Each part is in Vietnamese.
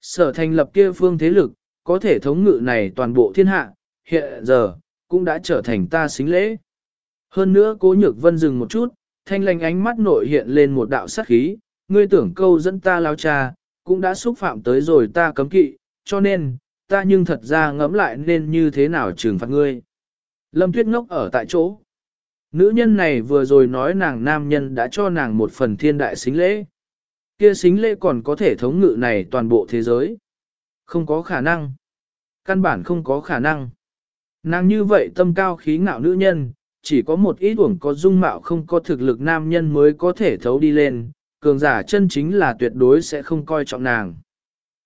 Sở thành lập kia phương thế lực, có thể thống ngự này toàn bộ thiên hạ, hiện giờ, cũng đã trở thành ta xính lễ. Hơn nữa cố nhược vân dừng một chút, thanh lành ánh mắt nội hiện lên một đạo sát khí, ngươi tưởng câu dẫn ta lao cha, cũng đã xúc phạm tới rồi ta cấm kỵ, cho nên, ta nhưng thật ra ngẫm lại nên như thế nào trừng phạt ngươi. Lâm Tuyết ngốc ở tại chỗ. Nữ nhân này vừa rồi nói nàng nam nhân đã cho nàng một phần thiên đại xính lễ. Kia xính lễ còn có thể thống ngự này toàn bộ thế giới. Không có khả năng. Căn bản không có khả năng. Nàng như vậy tâm cao khí ngạo nữ nhân, chỉ có một ít uổng có dung mạo không có thực lực nam nhân mới có thể thấu đi lên, cường giả chân chính là tuyệt đối sẽ không coi trọng nàng.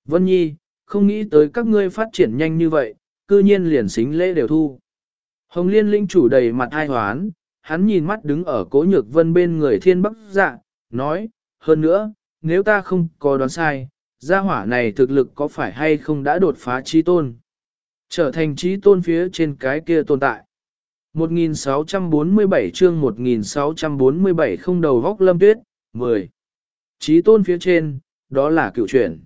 Vân Nhi, không nghĩ tới các ngươi phát triển nhanh như vậy, cư nhiên liền xính lễ đều thu. Hồng Liên linh chủ đầy mặt ai hoán, hắn nhìn mắt đứng ở cố nhược vân bên người thiên bắc dạ, nói, hơn nữa, nếu ta không có đoán sai, gia hỏa này thực lực có phải hay không đã đột phá trí tôn. Trở thành trí tôn phía trên cái kia tồn tại. 1647 chương 1647 không đầu góc lâm tuyết, 10. Trí tôn phía trên, đó là cựu chuyển.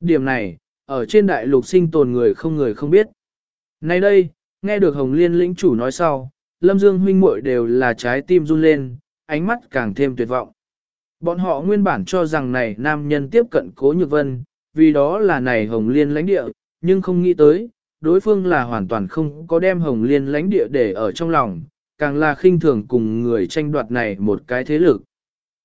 Điểm này, ở trên đại lục sinh tồn người không người không biết. Nay đây, nghe được Hồng Liên lĩnh chủ nói sau, Lâm Dương huynh muội đều là trái tim run lên, ánh mắt càng thêm tuyệt vọng. Bọn họ nguyên bản cho rằng này nam nhân tiếp cận cố nhược vân, vì đó là này Hồng Liên lãnh địa, nhưng không nghĩ tới, đối phương là hoàn toàn không có đem Hồng Liên lãnh địa để ở trong lòng, càng là khinh thường cùng người tranh đoạt này một cái thế lực.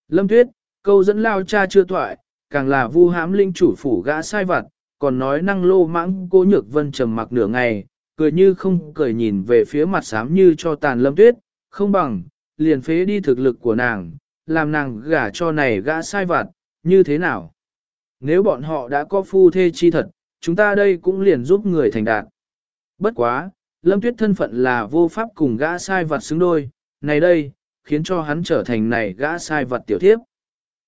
Lâm Tuyết, câu dẫn lao cha chưa thoại, càng là vu hãm linh chủ phủ gã sai vặt, còn nói năng lô mãng cố nhược vân trầm mặc nửa ngày, cười như không cười nhìn về phía mặt xám như cho tàn lâm tuyết, không bằng, liền phế đi thực lực của nàng, làm nàng gả cho này gã sai vặt, như thế nào? Nếu bọn họ đã có phu thê chi thật, chúng ta đây cũng liền giúp người thành đạt. Bất quá, lâm tuyết thân phận là vô pháp cùng gã sai vặt xứng đôi, này đây, khiến cho hắn trở thành này gã sai vặt tiểu thiếp.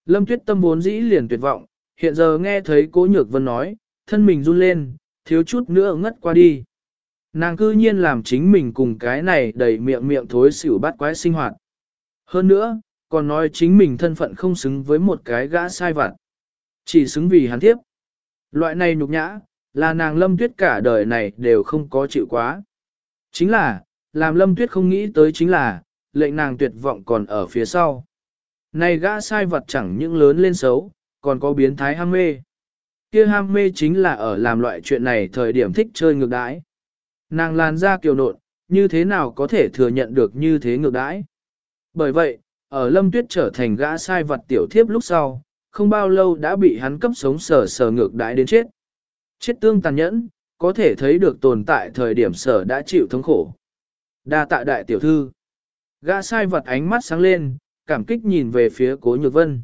Lâm tuyết tâm vốn dĩ liền tuyệt vọng, hiện giờ nghe thấy cố nhược vân nói, thân mình run lên, thiếu chút nữa ngất qua đi. Nàng cư nhiên làm chính mình cùng cái này đầy miệng miệng thối xỉu bắt quái sinh hoạt. Hơn nữa, còn nói chính mình thân phận không xứng với một cái gã sai vặt. Chỉ xứng vì hắn tiếp. Loại này nhục nhã, là nàng lâm tuyết cả đời này đều không có chịu quá. Chính là, làm lâm tuyết không nghĩ tới chính là, lệnh nàng tuyệt vọng còn ở phía sau. Này gã sai vật chẳng những lớn lên xấu, còn có biến thái ham mê. Kia ham mê chính là ở làm loại chuyện này thời điểm thích chơi ngược đãi. Nàng làn ra kiều nộn, như thế nào có thể thừa nhận được như thế ngược đãi. Bởi vậy, ở lâm tuyết trở thành gã sai vật tiểu thiếp lúc sau, không bao lâu đã bị hắn cấp sống sờ sờ ngược đãi đến chết. Chết tương tàn nhẫn, có thể thấy được tồn tại thời điểm sở đã chịu thống khổ. Đa tạ đại tiểu thư. Gã sai vật ánh mắt sáng lên, cảm kích nhìn về phía cố nhược vân.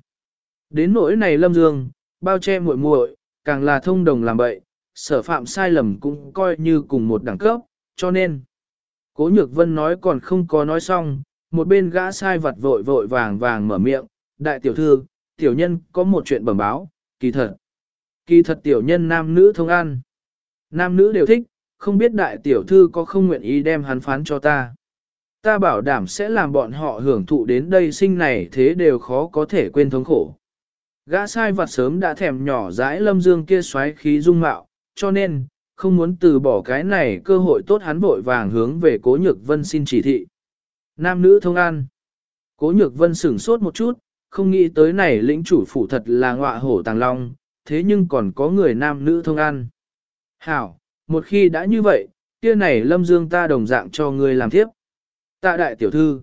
Đến nỗi này lâm dương, bao che muội muội, càng là thông đồng làm bậy, sở phạm sai lầm cũng coi như cùng một đẳng cấp, cho nên. Cố nhược vân nói còn không có nói xong, một bên gã sai vật vội vội vàng vàng mở miệng, đại tiểu thư, tiểu nhân có một chuyện bẩm báo, kỳ thật. Kỳ thật tiểu nhân nam nữ thông ăn. Nam nữ đều thích, không biết đại tiểu thư có không nguyện ý đem hắn phán cho ta. Ta bảo đảm sẽ làm bọn họ hưởng thụ đến đây sinh này thế đều khó có thể quên thống khổ. Gã sai vặt sớm đã thèm nhỏ dãi lâm dương kia xoáy khí dung mạo, cho nên, không muốn từ bỏ cái này cơ hội tốt hắn vội vàng hướng về cố nhược vân xin chỉ thị. Nam nữ thông an. Cố nhược vân sửng sốt một chút, không nghĩ tới này lĩnh chủ phủ thật là ngọa hổ tàng long, thế nhưng còn có người nam nữ thông an. Hảo, một khi đã như vậy, kia này lâm dương ta đồng dạng cho người làm tiếp. Tạ đại tiểu thư.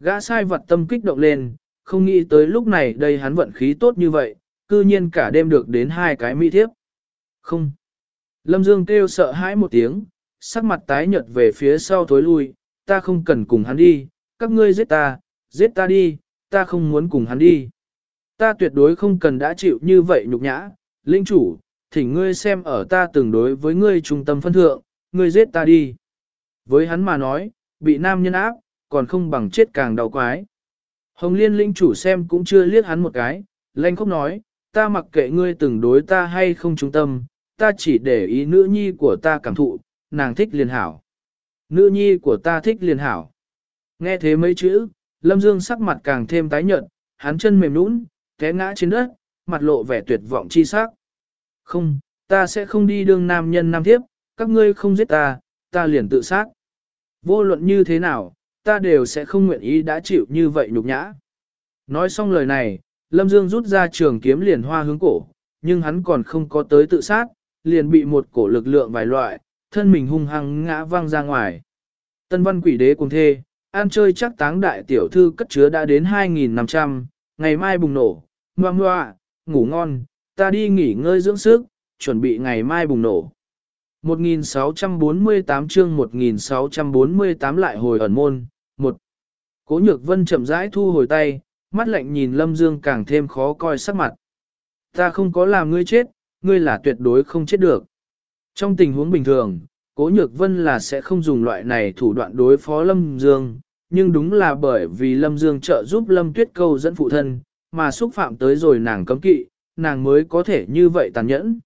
Gã sai vật tâm kích động lên, không nghĩ tới lúc này đây hắn vận khí tốt như vậy, cư nhiên cả đêm được đến hai cái mỹ thiếp. Không. Lâm Dương kêu sợ hãi một tiếng, sắc mặt tái nhợt về phía sau thối lui, ta không cần cùng hắn đi, các ngươi giết ta, giết ta đi, ta không muốn cùng hắn đi. Ta tuyệt đối không cần đã chịu như vậy nhục nhã, linh chủ, thỉnh ngươi xem ở ta từng đối với ngươi trung tâm phân thượng, ngươi giết ta đi. Với hắn mà nói, bị nam nhân áp, còn không bằng chết càng đau quái. Hồng Liên linh chủ xem cũng chưa liếc hắn một cái, lanh khóc nói, ta mặc kệ ngươi từng đối ta hay không trung tâm, ta chỉ để ý nữ nhi của ta cảm thụ, nàng thích liền hảo. Nữ nhi của ta thích liền hảo. Nghe thế mấy chữ, Lâm Dương sắc mặt càng thêm tái nhợt, hắn chân mềm nũng, té ngã trên đất, mặt lộ vẻ tuyệt vọng chi sắc. Không, ta sẽ không đi đường nam nhân nam thiếp, các ngươi không giết ta, ta liền tự sát. Vô luận như thế nào, ta đều sẽ không nguyện ý đã chịu như vậy nhục nhã. Nói xong lời này, Lâm Dương rút ra trường kiếm liền hoa hướng cổ, nhưng hắn còn không có tới tự sát, liền bị một cổ lực lượng vài loại, thân mình hung hăng ngã văng ra ngoài. Tân văn quỷ đế cùng thê, an chơi chắc táng đại tiểu thư cất chứa đã đến 2.500, ngày mai bùng nổ, ngoa ngoa, ngủ ngon, ta đi nghỉ ngơi dưỡng sức, chuẩn bị ngày mai bùng nổ. 1648 chương 1648 lại hồi ẩn môn, một Cố nhược vân chậm rãi thu hồi tay, mắt lạnh nhìn Lâm Dương càng thêm khó coi sắc mặt. Ta không có làm ngươi chết, ngươi là tuyệt đối không chết được. Trong tình huống bình thường, Cố Nhược Vân là sẽ không dùng loại này thủ đoạn đối phó Lâm Dương, nhưng đúng là bởi vì Lâm Dương trợ giúp Lâm Tuyết Câu dẫn phụ thân, mà xúc phạm tới rồi nàng cấm kỵ, nàng mới có thể như vậy tàn nhẫn.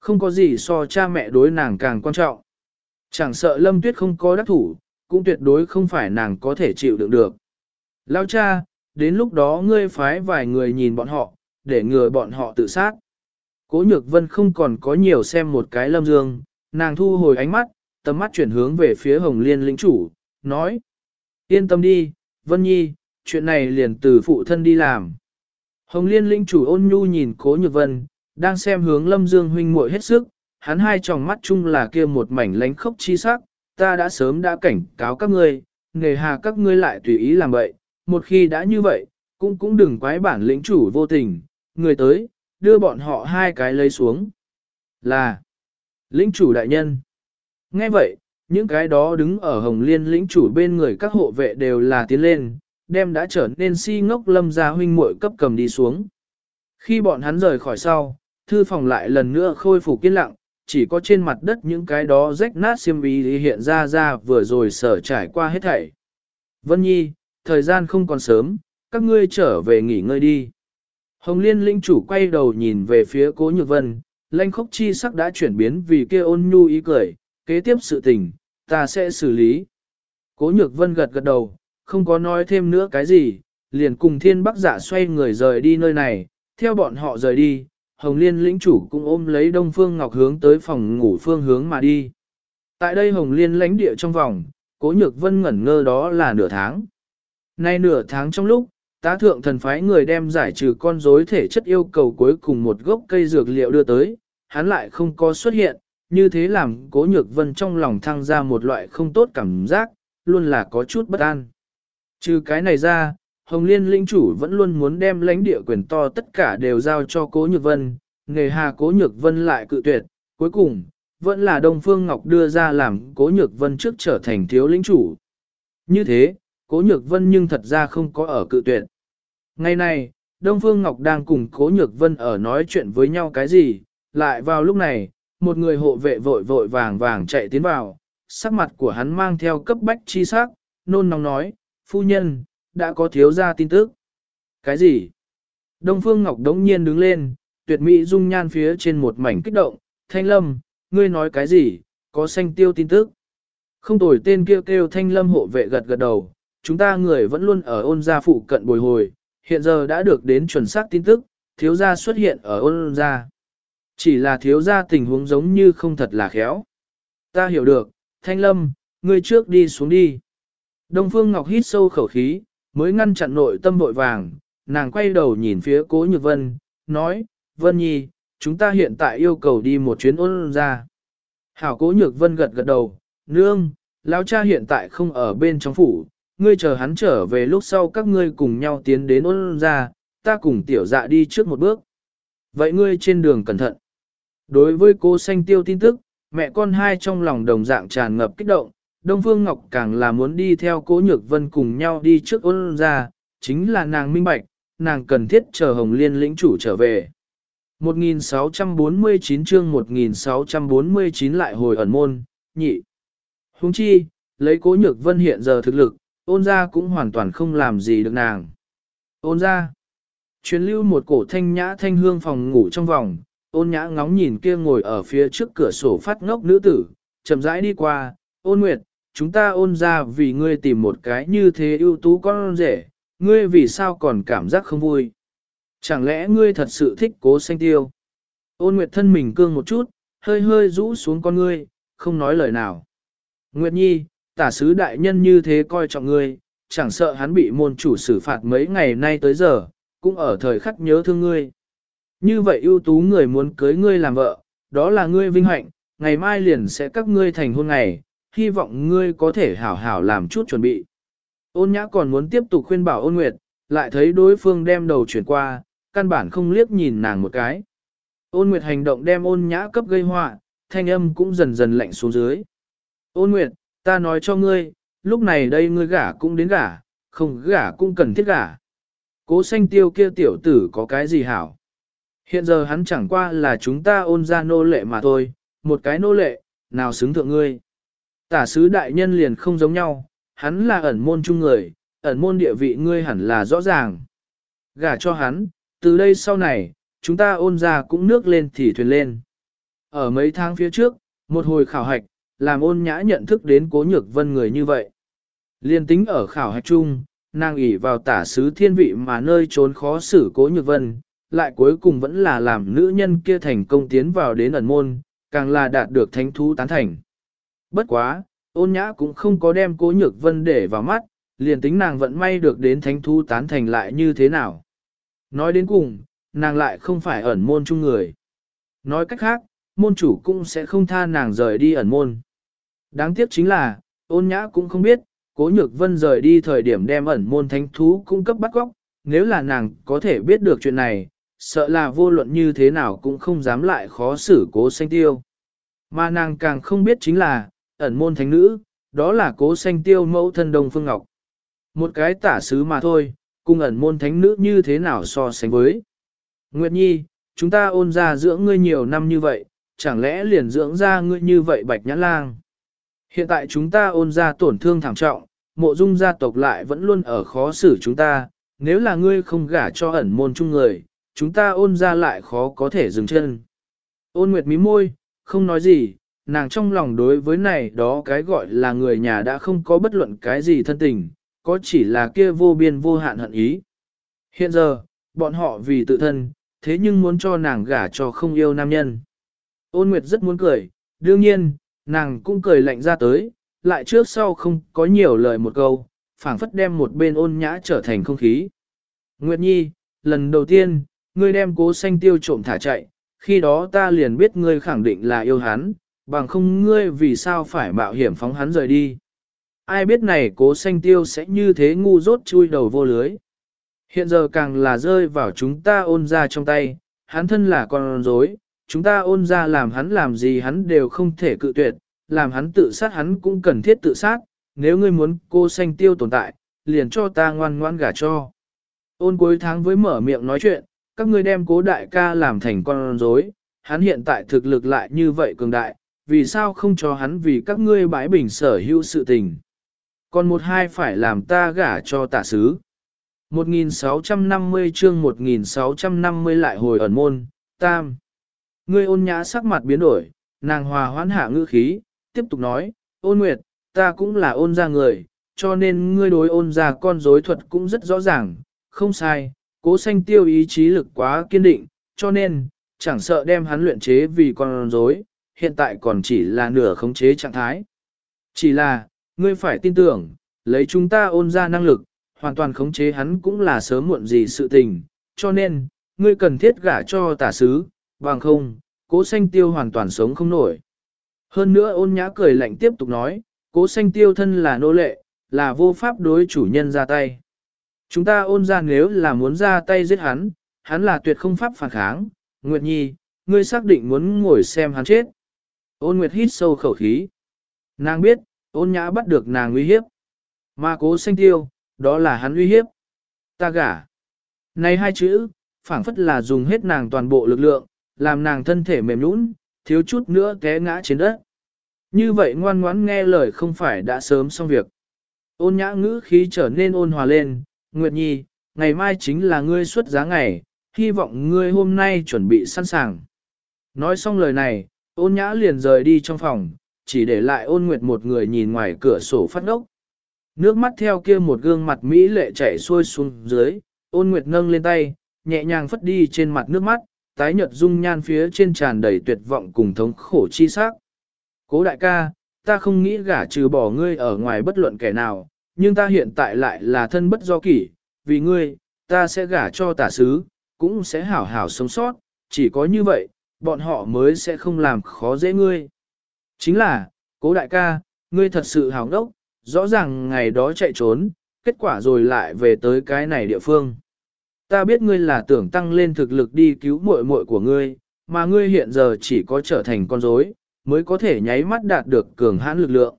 Không có gì so cha mẹ đối nàng càng quan trọng. Chẳng sợ Lâm Tuyết không có đắc thủ, cũng tuyệt đối không phải nàng có thể chịu đựng được. Lao cha, đến lúc đó ngươi phái vài người nhìn bọn họ, để ngừa bọn họ tự sát. Cố nhược vân không còn có nhiều xem một cái lâm dương, nàng thu hồi ánh mắt, tầm mắt chuyển hướng về phía hồng liên lĩnh chủ, nói. Yên tâm đi, Vân Nhi, chuyện này liền từ phụ thân đi làm. Hồng liên lĩnh chủ ôn nhu nhìn cố nhược vân, đang xem hướng lâm dương huynh muội hết sức, hắn hai tròng mắt chung là kia một mảnh lánh khốc chi sắc, ta đã sớm đã cảnh cáo các ngươi, nghề hà các ngươi lại tùy ý làm vậy, một khi đã như vậy, cũng cũng đừng quái bản lĩnh chủ vô tình, người tới, đưa bọn họ hai cái lấy xuống. Là, lĩnh chủ đại nhân. Nghe vậy, những cái đó đứng ở hồng liên lĩnh chủ bên người các hộ vệ đều là tiến lên, đem đã trở nên si ngốc lâm gia huynh muội cấp cầm đi xuống. Khi bọn hắn rời khỏi sau, thư phòng lại lần nữa khôi phục yên lặng, chỉ có trên mặt đất những cái đó rách nát xiêm y hiện ra ra vừa rồi sở trải qua hết thảy. Vân Nhi, thời gian không còn sớm, các ngươi trở về nghỉ ngơi đi. Hồng Liên linh chủ quay đầu nhìn về phía Cố Nhược Vân, lanh khốc chi sắc đã chuyển biến vì kia ôn nhu ý cười, kế tiếp sự tình, ta sẽ xử lý. Cố Nhược Vân gật gật đầu, không có nói thêm nữa cái gì, liền cùng thiên bắc giả xoay người rời đi nơi này, theo bọn họ rời đi, Hồng Liên lĩnh chủ cũng ôm lấy Đông Phương Ngọc hướng tới phòng ngủ phương hướng mà đi. Tại đây Hồng Liên lãnh địa trong vòng, Cố Nhược Vân ngẩn ngơ đó là nửa tháng. Nay nửa tháng trong lúc, tá thượng thần phái người đem giải trừ con rối thể chất yêu cầu cuối cùng một gốc cây dược liệu đưa tới, hắn lại không có xuất hiện, như thế làm cố nhược vân trong lòng thăng ra một loại không tốt cảm giác, luôn là có chút bất an. Trừ cái này ra, Hồng Liên linh chủ vẫn luôn muốn đem lãnh địa quyền to tất cả đều giao cho cố nhược vân, nghề hà cố nhược vân lại cự tuyệt, cuối cùng, vẫn là Đông Phương Ngọc đưa ra làm cố nhược vân trước trở thành thiếu lĩnh chủ. Như thế, cố nhược vân nhưng thật ra không có ở cự tuyệt. Ngày này, Đông Phương Ngọc đang cùng cố nhược vân ở nói chuyện với nhau cái gì, lại vào lúc này, một người hộ vệ vội vội vàng vàng chạy tiến vào, sắc mặt của hắn mang theo cấp bách chi sắc, nôn nóng nói, phu nhân, đã có thiếu ra tin tức. Cái gì? Đông Phương Ngọc đống nhiên đứng lên, tuyệt mỹ dung nhan phía trên một mảnh kích động, thanh lâm, ngươi nói cái gì, có xanh tiêu tin tức. Không tồi tên kêu kêu thanh lâm hộ vệ gật gật đầu, chúng ta người vẫn luôn ở ôn gia phụ cận bồi hồi, hiện giờ đã được đến chuẩn xác tin tức, thiếu gia xuất hiện ở ôn gia. Chỉ là thiếu gia tình huống giống như không thật là khéo. Ta hiểu được, thanh lâm, ngươi trước đi xuống đi. Đông Phương Ngọc hít sâu khẩu khí, mới ngăn chặn nội tâm vội vàng, nàng quay đầu nhìn phía cố nhược vân, nói, Vân Nhi, chúng ta hiện tại yêu cầu đi một chuyến ôn gia. Hảo cố nhược vân gật gật đầu, nương, lão cha hiện tại không ở bên trong phủ, ngươi chờ hắn trở về lúc sau các ngươi cùng nhau tiến đến ôn ra, ta cùng tiểu dạ đi trước một bước. Vậy ngươi trên đường cẩn thận. Đối với cô xanh tiêu tin tức, mẹ con hai trong lòng đồng dạng tràn ngập kích động, Đông Phương Ngọc càng là muốn đi theo cố nhược vân cùng nhau đi trước ôn ra, chính là nàng minh bạch, nàng cần thiết chờ Hồng Liên lĩnh chủ trở về. 1649 chương 1649 lại hồi ẩn môn, nhị. Hùng chi, lấy cố nhược vân hiện giờ thực lực, ôn ra cũng hoàn toàn không làm gì được nàng. Ôn ra. Truyền lưu một cổ thanh nhã thanh hương phòng ngủ trong vòng, ôn nhã ngóng nhìn kia ngồi ở phía trước cửa sổ phát ngốc nữ tử, chậm rãi đi qua, ôn nguyệt, chúng ta ôn ra vì ngươi tìm một cái như thế ưu tú con rể, ngươi vì sao còn cảm giác không vui. Chẳng lẽ ngươi thật sự thích cố xanh tiêu? Ôn Nguyệt thân mình cương một chút, hơi hơi rũ xuống con ngươi, không nói lời nào. Nguyệt Nhi, tả sứ đại nhân như thế coi trọng ngươi, chẳng sợ hắn bị môn chủ xử phạt mấy ngày nay tới giờ, cũng ở thời khắc nhớ thương ngươi. Như vậy ưu tú người muốn cưới ngươi làm vợ, đó là ngươi vinh hạnh, ngày mai liền sẽ các ngươi thành hôn ngày, hy vọng ngươi có thể hảo hảo làm chút chuẩn bị. Ôn nhã còn muốn tiếp tục khuyên bảo ôn nguyệt, lại thấy đối phương đem đầu chuyển qua, căn bản không liếc nhìn nàng một cái. Ôn nguyệt hành động đem ôn nhã cấp gây họa, thanh âm cũng dần dần lạnh xuống dưới. Ôn nguyệt, ta nói cho ngươi, lúc này đây ngươi gả cũng đến gả, không gả cũng cần thiết gả. Cố xanh tiêu kia tiểu tử có cái gì hảo? Hiện giờ hắn chẳng qua là chúng ta ôn ra nô lệ mà thôi, một cái nô lệ, nào xứng thượng ngươi. Tả sứ đại nhân liền không giống nhau, hắn là ẩn môn chung người, ẩn môn địa vị ngươi hẳn là rõ ràng. Gả cho hắn, từ đây sau này, chúng ta ôn ra cũng nước lên thì thuyền lên. Ở mấy tháng phía trước, một hồi khảo hạch, làm ôn nhã nhận thức đến cố nhược vân người như vậy. Liên tính ở khảo hạch chung, nàng ỷ vào tả sứ thiên vị mà nơi trốn khó xử cố nhược vân, lại cuối cùng vẫn là làm nữ nhân kia thành công tiến vào đến ẩn môn, càng là đạt được thánh thú tán thành. Bất quá, ôn nhã cũng không có đem cố nhược vân để vào mắt, liền tính nàng vẫn may được đến thánh thú tán thành lại như thế nào. Nói đến cùng, nàng lại không phải ẩn môn chung người. Nói cách khác, môn chủ cũng sẽ không tha nàng rời đi ẩn môn. Đáng tiếc chính là, ôn nhã cũng không biết, cố nhược vân rời đi thời điểm đem ẩn môn thánh thú cung cấp bắt góc, nếu là nàng có thể biết được chuyện này, sợ là vô luận như thế nào cũng không dám lại khó xử cố xanh tiêu. Mà nàng càng không biết chính là, ẩn môn thánh nữ, đó là cố xanh tiêu mẫu thân Đông Phương Ngọc. Một cái tả sứ mà thôi, cùng ẩn môn thánh nữ như thế nào so sánh với. Nguyệt Nhi, chúng ta ôn ra dưỡng ngươi nhiều năm như vậy, chẳng lẽ liền dưỡng ra ngươi như vậy bạch nhãn lang. Hiện tại chúng ta ôn ra tổn thương thảm trọng, mộ dung gia tộc lại vẫn luôn ở khó xử chúng ta, nếu là ngươi không gả cho ẩn môn chung người, chúng ta ôn ra lại khó có thể dừng chân. Ôn nguyệt mí môi, không nói gì, nàng trong lòng đối với này đó cái gọi là người nhà đã không có bất luận cái gì thân tình, có chỉ là kia vô biên vô hạn hận ý. Hiện giờ, bọn họ vì tự thân, thế nhưng muốn cho nàng gả cho không yêu nam nhân. Ôn Nguyệt rất muốn cười, đương nhiên, nàng cũng cười lạnh ra tới, lại trước sau không có nhiều lời một câu, phảng phất đem một bên ôn nhã trở thành không khí. Nguyệt Nhi, lần đầu tiên, ngươi đem cố xanh tiêu trộm thả chạy, khi đó ta liền biết ngươi khẳng định là yêu hắn, bằng không ngươi vì sao phải mạo hiểm phóng hắn rời đi. Ai biết này cố xanh tiêu sẽ như thế ngu dốt chui đầu vô lưới. Hiện giờ càng là rơi vào chúng ta ôn ra trong tay, hắn thân là con rối, chúng ta ôn ra làm hắn làm gì hắn đều không thể cự tuyệt, làm hắn tự sát hắn cũng cần thiết tự sát, nếu ngươi muốn cô xanh tiêu tồn tại, liền cho ta ngoan ngoan gả cho. Ôn cuối tháng với mở miệng nói chuyện, các ngươi đem cố đại ca làm thành con rối, hắn hiện tại thực lực lại như vậy cường đại, vì sao không cho hắn vì các ngươi bãi bình sở hữu sự tình. Còn một hai phải làm ta gả cho tả sứ. 1650 chương 1650 lại hồi ẩn môn, tam. Ngươi ôn nhã sắc mặt biến đổi, nàng hòa hoãn hạ ngữ khí, tiếp tục nói, ôn nguyệt, ta cũng là ôn ra người, cho nên ngươi đối ôn ra con rối thuật cũng rất rõ ràng, không sai, cố xanh tiêu ý chí lực quá kiên định, cho nên, chẳng sợ đem hắn luyện chế vì con rối, hiện tại còn chỉ là nửa khống chế trạng thái. Chỉ là, ngươi phải tin tưởng, lấy chúng ta ôn ra năng lực, hoàn toàn khống chế hắn cũng là sớm muộn gì sự tình, cho nên, ngươi cần thiết gả cho tả sứ, bằng không, cố xanh tiêu hoàn toàn sống không nổi. Hơn nữa ôn nhã cười lạnh tiếp tục nói, cố xanh tiêu thân là nô lệ, là vô pháp đối chủ nhân ra tay. Chúng ta ôn ra nếu là muốn ra tay giết hắn, hắn là tuyệt không pháp phản kháng. Nguyệt Nhi, ngươi xác định muốn ngồi xem hắn chết. Ôn Nguyệt hít sâu khẩu khí. Nàng biết, ôn nhã bắt được nàng uy hiếp. Mà cố xanh tiêu, đó là hắn uy hiếp. Ta gả. Này hai chữ, phảng phất là dùng hết nàng toàn bộ lực lượng, làm nàng thân thể mềm nhũn, thiếu chút nữa té ngã trên đất. Như vậy ngoan ngoãn nghe lời không phải đã sớm xong việc. Ôn nhã ngữ khí trở nên ôn hòa lên, Nguyệt Nhi, ngày mai chính là ngươi xuất giá ngày, hy vọng ngươi hôm nay chuẩn bị sẵn sàng. Nói xong lời này, ôn nhã liền rời đi trong phòng, chỉ để lại ôn nguyệt một người nhìn ngoài cửa sổ phát ốc. Nước mắt theo kia một gương mặt Mỹ lệ chảy xuôi xuống dưới, ôn nguyệt nâng lên tay, nhẹ nhàng phất đi trên mặt nước mắt, tái nhợt dung nhan phía trên tràn đầy tuyệt vọng cùng thống khổ chi sắc. Cố đại ca, ta không nghĩ gả trừ bỏ ngươi ở ngoài bất luận kẻ nào, nhưng ta hiện tại lại là thân bất do kỷ, vì ngươi, ta sẽ gả cho tả sứ, cũng sẽ hảo hảo sống sót, chỉ có như vậy, bọn họ mới sẽ không làm khó dễ ngươi. Chính là, cố đại ca, ngươi thật sự hảo ngốc, rõ ràng ngày đó chạy trốn, kết quả rồi lại về tới cái này địa phương. Ta biết ngươi là tưởng tăng lên thực lực đi cứu muội muội của ngươi, mà ngươi hiện giờ chỉ có trở thành con rối, mới có thể nháy mắt đạt được cường hãn lực lượng.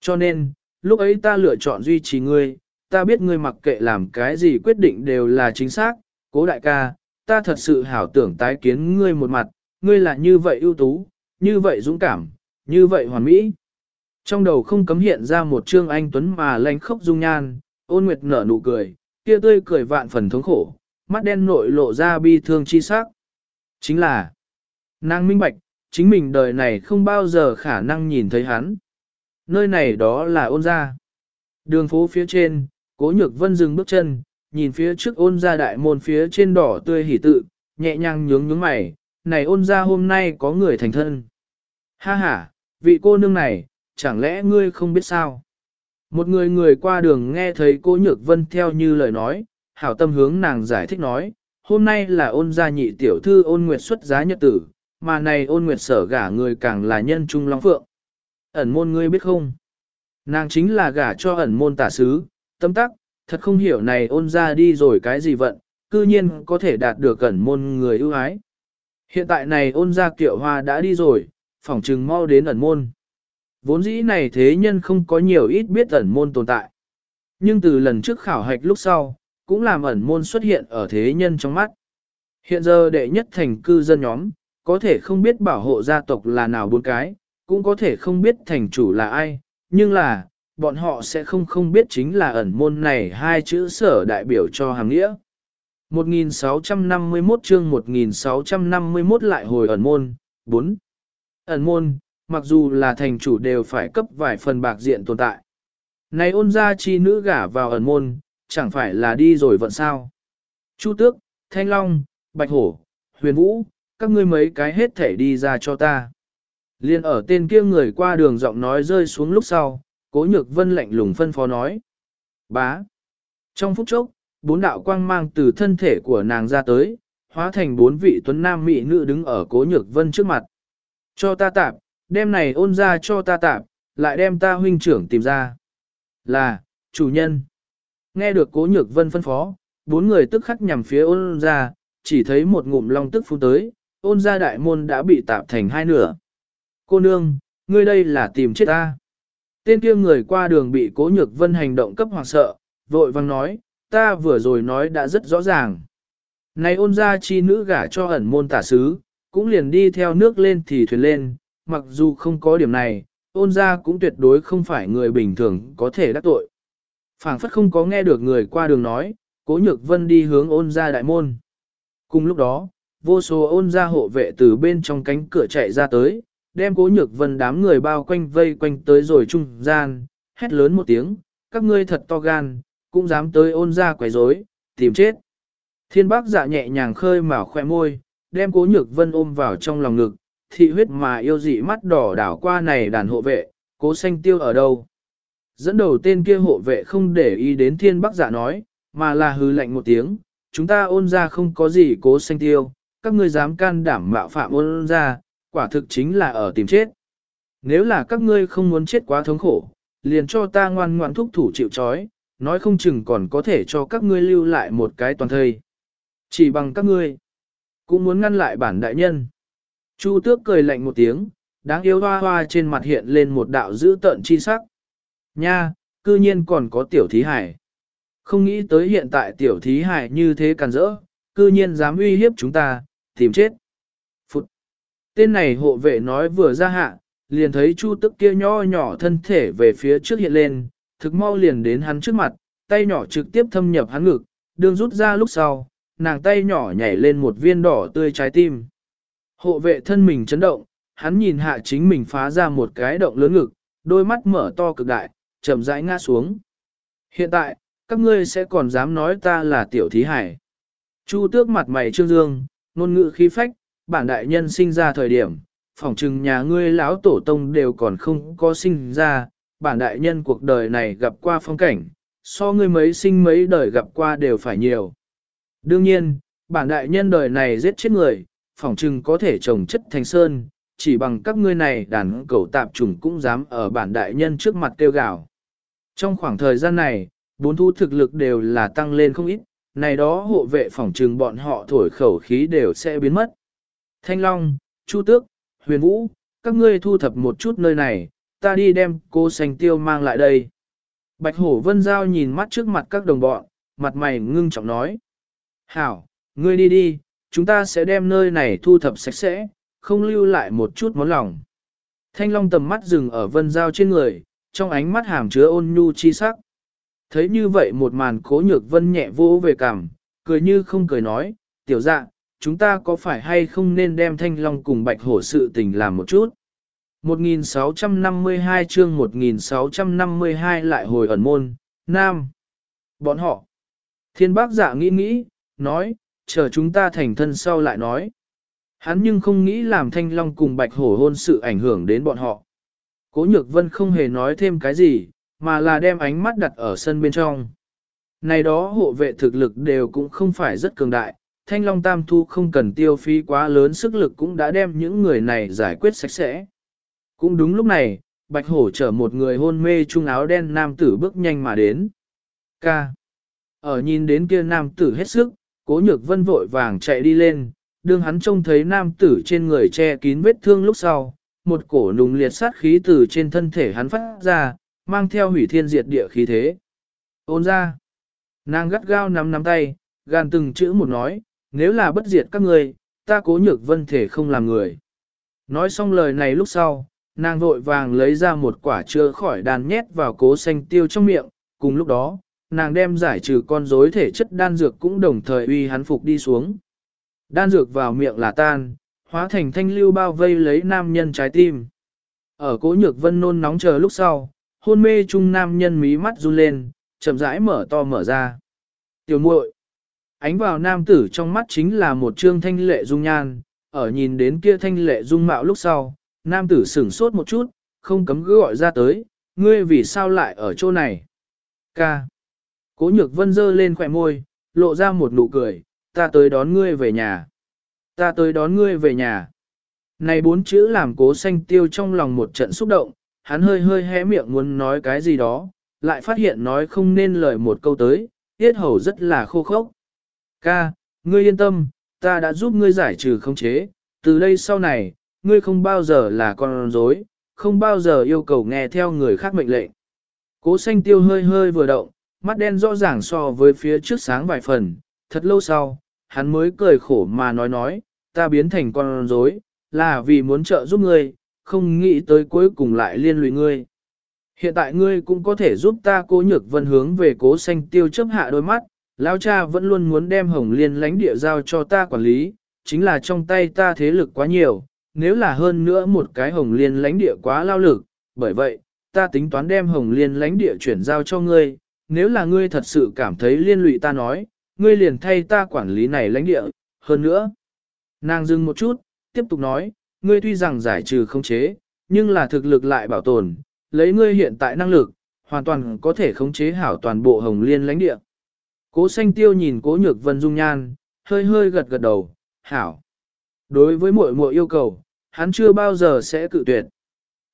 Cho nên, lúc ấy ta lựa chọn duy trì ngươi, ta biết ngươi mặc kệ làm cái gì quyết định đều là chính xác, cố đại ca, ta thật sự hảo tưởng tái kiến ngươi một mặt, ngươi là như vậy ưu tú, như vậy dũng cảm, như vậy hoàn mỹ. Trong đầu không cấm hiện ra một trương anh tuấn mà lanh khốc dung nhan, ôn nguyệt nở nụ cười, kia tươi cười vạn phần thống khổ, mắt đen nội lộ ra bi thương chi sắc. Chính là, nàng minh bạch, chính mình đời này không bao giờ khả năng nhìn thấy hắn. Nơi này đó là ôn gia. Đường phố phía trên, cố nhược vân dừng bước chân, nhìn phía trước ôn gia đại môn phía trên đỏ tươi hỉ tự, nhẹ nhàng nhướng nhướng mày, này ôn gia hôm nay có người thành thân. Ha ha, vị cô nương này, chẳng lẽ ngươi không biết sao? Một người người qua đường nghe thấy cô Nhược Vân theo như lời nói, hảo tâm hướng nàng giải thích nói, hôm nay là ôn gia nhị tiểu thư ôn nguyệt xuất giá nhật tử, mà này ôn nguyệt sở gả người càng là nhân trung long phượng. Ẩn môn ngươi biết không? Nàng chính là gả cho ẩn môn tả sứ, tâm tắc, thật không hiểu này ôn ra đi rồi cái gì vận, cư nhiên có thể đạt được ẩn môn người ưu ái. Hiện tại này ôn ra kiệu hoa đã đi rồi, phỏng trừng mau đến ẩn môn. Vốn dĩ này thế nhân không có nhiều ít biết ẩn môn tồn tại. Nhưng từ lần trước khảo hạch lúc sau, cũng làm ẩn môn xuất hiện ở thế nhân trong mắt. Hiện giờ đệ nhất thành cư dân nhóm, có thể không biết bảo hộ gia tộc là nào bốn cái, cũng có thể không biết thành chủ là ai, nhưng là, bọn họ sẽ không không biết chính là ẩn môn này hai chữ sở đại biểu cho hàng nghĩa. 1651 chương 1651 lại hồi ẩn môn, 4. Ẩn môn, mặc dù là thành chủ đều phải cấp vài phần bạc diện tồn tại. Này ôn gia chi nữ gả vào ẩn môn, chẳng phải là đi rồi vận sao. Chu tước, thanh long, bạch hổ, huyền vũ, các ngươi mấy cái hết thể đi ra cho ta. Liên ở tên kia người qua đường giọng nói rơi xuống lúc sau, cố nhược vân lạnh lùng phân phó nói. Bá. Trong phút chốc, bốn đạo quang mang từ thân thể của nàng ra tới, hóa thành bốn vị tuấn nam mỹ nữ đứng ở cố nhược vân trước mặt. Cho ta tạp, đem này ôn ra cho ta tạm lại đem ta huynh trưởng tìm ra. Là, chủ nhân. Nghe được cố nhược vân phân phó, bốn người tức khắc nhằm phía ôn ra, chỉ thấy một ngụm long tức phun tới, ôn ra đại môn đã bị tạp thành hai nửa. Cô nương, ngươi đây là tìm chết ta. Tên kia người qua đường bị cố nhược vân hành động cấp hoàng sợ, vội vang nói, ta vừa rồi nói đã rất rõ ràng. Này ôn gia chi nữ gả cho ẩn môn tả sứ, cũng liền đi theo nước lên thì thuyền lên, mặc dù không có điểm này, ôn gia cũng tuyệt đối không phải người bình thường có thể đắc tội. phảng phất không có nghe được người qua đường nói, cố nhược vân đi hướng ôn gia đại môn. Cùng lúc đó, vô số ôn gia hộ vệ từ bên trong cánh cửa chạy ra tới, đem cố nhược vân đám người bao quanh vây quanh tới rồi trung gian, hét lớn một tiếng, các ngươi thật to gan, cũng dám tới ôn ra quấy rối, tìm chết. Thiên bác dạ nhẹ nhàng khơi mào khoe môi, đem cố nhược vân ôm vào trong lòng ngực, thị huyết mà yêu dị mắt đỏ đảo qua này đàn hộ vệ, cố xanh tiêu ở đâu. Dẫn đầu tên kia hộ vệ không để ý đến thiên bác giả nói, mà là hư lạnh một tiếng, chúng ta ôn ra không có gì cố xanh tiêu, các ngươi dám can đảm mạo phạm ôn ra, quả thực chính là ở tìm chết. Nếu là các ngươi không muốn chết quá thống khổ, liền cho ta ngoan ngoan thúc thủ chịu trói, nói không chừng còn có thể cho các ngươi lưu lại một cái toàn thây. Chỉ bằng các ngươi, cũng muốn ngăn lại bản đại nhân. Chu tước cười lạnh một tiếng, đáng yêu hoa hoa trên mặt hiện lên một đạo dữ tợn chi sắc. Nha, cư nhiên còn có tiểu thí hải. Không nghĩ tới hiện tại tiểu thí hải như thế càn rỡ, cư nhiên dám uy hiếp chúng ta, tìm chết. Tên này hộ vệ nói vừa ra hạ, liền thấy chu tức kia nho nhỏ thân thể về phía trước hiện lên, thực mau liền đến hắn trước mặt, tay nhỏ trực tiếp thâm nhập hắn ngực, đường rút ra lúc sau, nàng tay nhỏ nhảy lên một viên đỏ tươi trái tim. Hộ vệ thân mình chấn động, hắn nhìn hạ chính mình phá ra một cái động lớn ngực, đôi mắt mở to cực đại, chậm rãi ngã xuống. Hiện tại, các ngươi sẽ còn dám nói ta là tiểu thí hải. Chu tước mặt mày trương dương, ngôn ngữ khí phách, bản đại nhân sinh ra thời điểm, phỏng chừng nhà ngươi lão tổ tông đều còn không có sinh ra, bản đại nhân cuộc đời này gặp qua phong cảnh, so ngươi mấy sinh mấy đời gặp qua đều phải nhiều. Đương nhiên, bản đại nhân đời này giết chết người, phỏng chừng có thể trồng chất thành sơn, chỉ bằng các ngươi này đàn cẩu tạp trùng cũng dám ở bản đại nhân trước mặt tiêu gạo. Trong khoảng thời gian này, bốn thu thực lực đều là tăng lên không ít, này đó hộ vệ phỏng trừng bọn họ thổi khẩu khí đều sẽ biến mất. Thanh Long, Chu Tước, Huyền Vũ, các ngươi thu thập một chút nơi này, ta đi đem cô sành tiêu mang lại đây. Bạch Hổ Vân Giao nhìn mắt trước mặt các đồng bọn, mặt mày ngưng trọng nói. Hảo, ngươi đi đi, chúng ta sẽ đem nơi này thu thập sạch sẽ, không lưu lại một chút món lòng. Thanh Long tầm mắt dừng ở Vân dao trên người, trong ánh mắt hàm chứa ôn nhu chi sắc. Thấy như vậy một màn cố nhược vân nhẹ vô về cảm, cười như không cười nói, tiểu dạ, chúng ta có phải hay không nên đem thanh long cùng bạch hổ sự tình làm một chút. 1652 chương 1652 lại hồi ẩn môn, Nam. Bọn họ. Thiên bác dạ nghĩ nghĩ, nói, chờ chúng ta thành thân sau lại nói. Hắn nhưng không nghĩ làm thanh long cùng bạch hổ hôn sự ảnh hưởng đến bọn họ. Cố nhược vân không hề nói thêm cái gì, mà là đem ánh mắt đặt ở sân bên trong. Này đó hộ vệ thực lực đều cũng không phải rất cường đại, thanh long tam thu không cần tiêu phí quá lớn sức lực cũng đã đem những người này giải quyết sạch sẽ. Cũng đúng lúc này, bạch hổ chở một người hôn mê trung áo đen nam tử bước nhanh mà đến. Ca. Ở nhìn đến kia nam tử hết sức, cố nhược vân vội vàng chạy đi lên, đương hắn trông thấy nam tử trên người che kín vết thương lúc sau, một cổ nùng liệt sát khí từ trên thân thể hắn phát ra, mang theo hủy thiên diệt địa khí thế. Ôn ra. Nàng gắt gao nắm nắm tay, gan từng chữ một nói, nếu là bất diệt các người, ta cố nhược vân thể không làm người. Nói xong lời này lúc sau, nàng vội vàng lấy ra một quả chưa khỏi đàn nhét vào cố xanh tiêu trong miệng, cùng lúc đó, nàng đem giải trừ con rối thể chất đan dược cũng đồng thời uy hắn phục đi xuống. Đan dược vào miệng là tan, hóa thành thanh lưu bao vây lấy nam nhân trái tim. Ở cố nhược vân nôn nóng chờ lúc sau, hôn mê trung nam nhân mí mắt run lên, chậm rãi mở to mở ra. Tiểu muội, ánh vào nam tử trong mắt chính là một trương thanh lệ dung nhan, ở nhìn đến kia thanh lệ dung mạo lúc sau, nam tử sửng sốt một chút, không cấm cứ gọi ra tới, ngươi vì sao lại ở chỗ này? Ca. Cố nhược vân dơ lên khỏe môi, lộ ra một nụ cười, ta tới đón ngươi về nhà. Ta tới đón ngươi về nhà. Này bốn chữ làm cố xanh tiêu trong lòng một trận xúc động, hắn hơi hơi hé miệng muốn nói cái gì đó, lại phát hiện nói không nên lời một câu tới, tiết hầu rất là khô khốc. Ca, ngươi yên tâm, ta đã giúp ngươi giải trừ không chế, từ đây sau này, ngươi không bao giờ là con rối, không bao giờ yêu cầu nghe theo người khác mệnh lệnh. Cố xanh tiêu hơi hơi vừa động, mắt đen rõ ràng so với phía trước sáng vài phần, thật lâu sau, hắn mới cười khổ mà nói nói, ta biến thành con rối, là vì muốn trợ giúp ngươi, không nghĩ tới cuối cùng lại liên lụy ngươi. Hiện tại ngươi cũng có thể giúp ta cố nhược vân hướng về cố xanh tiêu chấp hạ đôi mắt, lão cha vẫn luôn muốn đem hồng liên lánh địa giao cho ta quản lý, chính là trong tay ta thế lực quá nhiều, nếu là hơn nữa một cái hồng liên lánh địa quá lao lực, bởi vậy, ta tính toán đem hồng liên lánh địa chuyển giao cho ngươi, nếu là ngươi thật sự cảm thấy liên lụy ta nói, ngươi liền thay ta quản lý này lãnh địa, hơn nữa. Nàng dừng một chút, tiếp tục nói, ngươi tuy rằng giải trừ không chế, nhưng là thực lực lại bảo tồn, lấy ngươi hiện tại năng lực, hoàn toàn có thể khống chế hảo toàn bộ hồng liên lãnh địa. Cố xanh tiêu nhìn cố nhược vân dung nhan, hơi hơi gật gật đầu, hảo. Đối với mỗi mỗi yêu cầu, hắn chưa bao giờ sẽ cự tuyệt.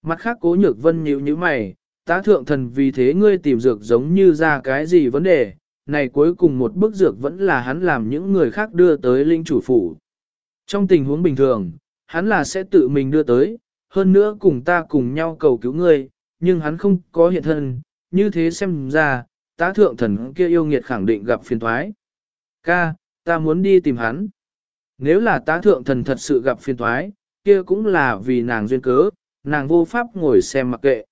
Mặt khác cố nhược vân nhíu như mày, tá thượng thần vì thế ngươi tìm dược giống như ra cái gì vấn đề, này cuối cùng một bức dược vẫn là hắn làm những người khác đưa tới linh chủ phủ. Trong tình huống bình thường, hắn là sẽ tự mình đưa tới, hơn nữa cùng ta cùng nhau cầu cứu ngươi, nhưng hắn không có hiện thân, như thế xem ra, tá thượng thần kia yêu nghiệt khẳng định gặp phiền thoái. Ca, ta muốn đi tìm hắn. Nếu là tá thượng thần thật sự gặp phiền thoái, kia cũng là vì nàng duyên cớ, nàng vô pháp ngồi xem mặc kệ.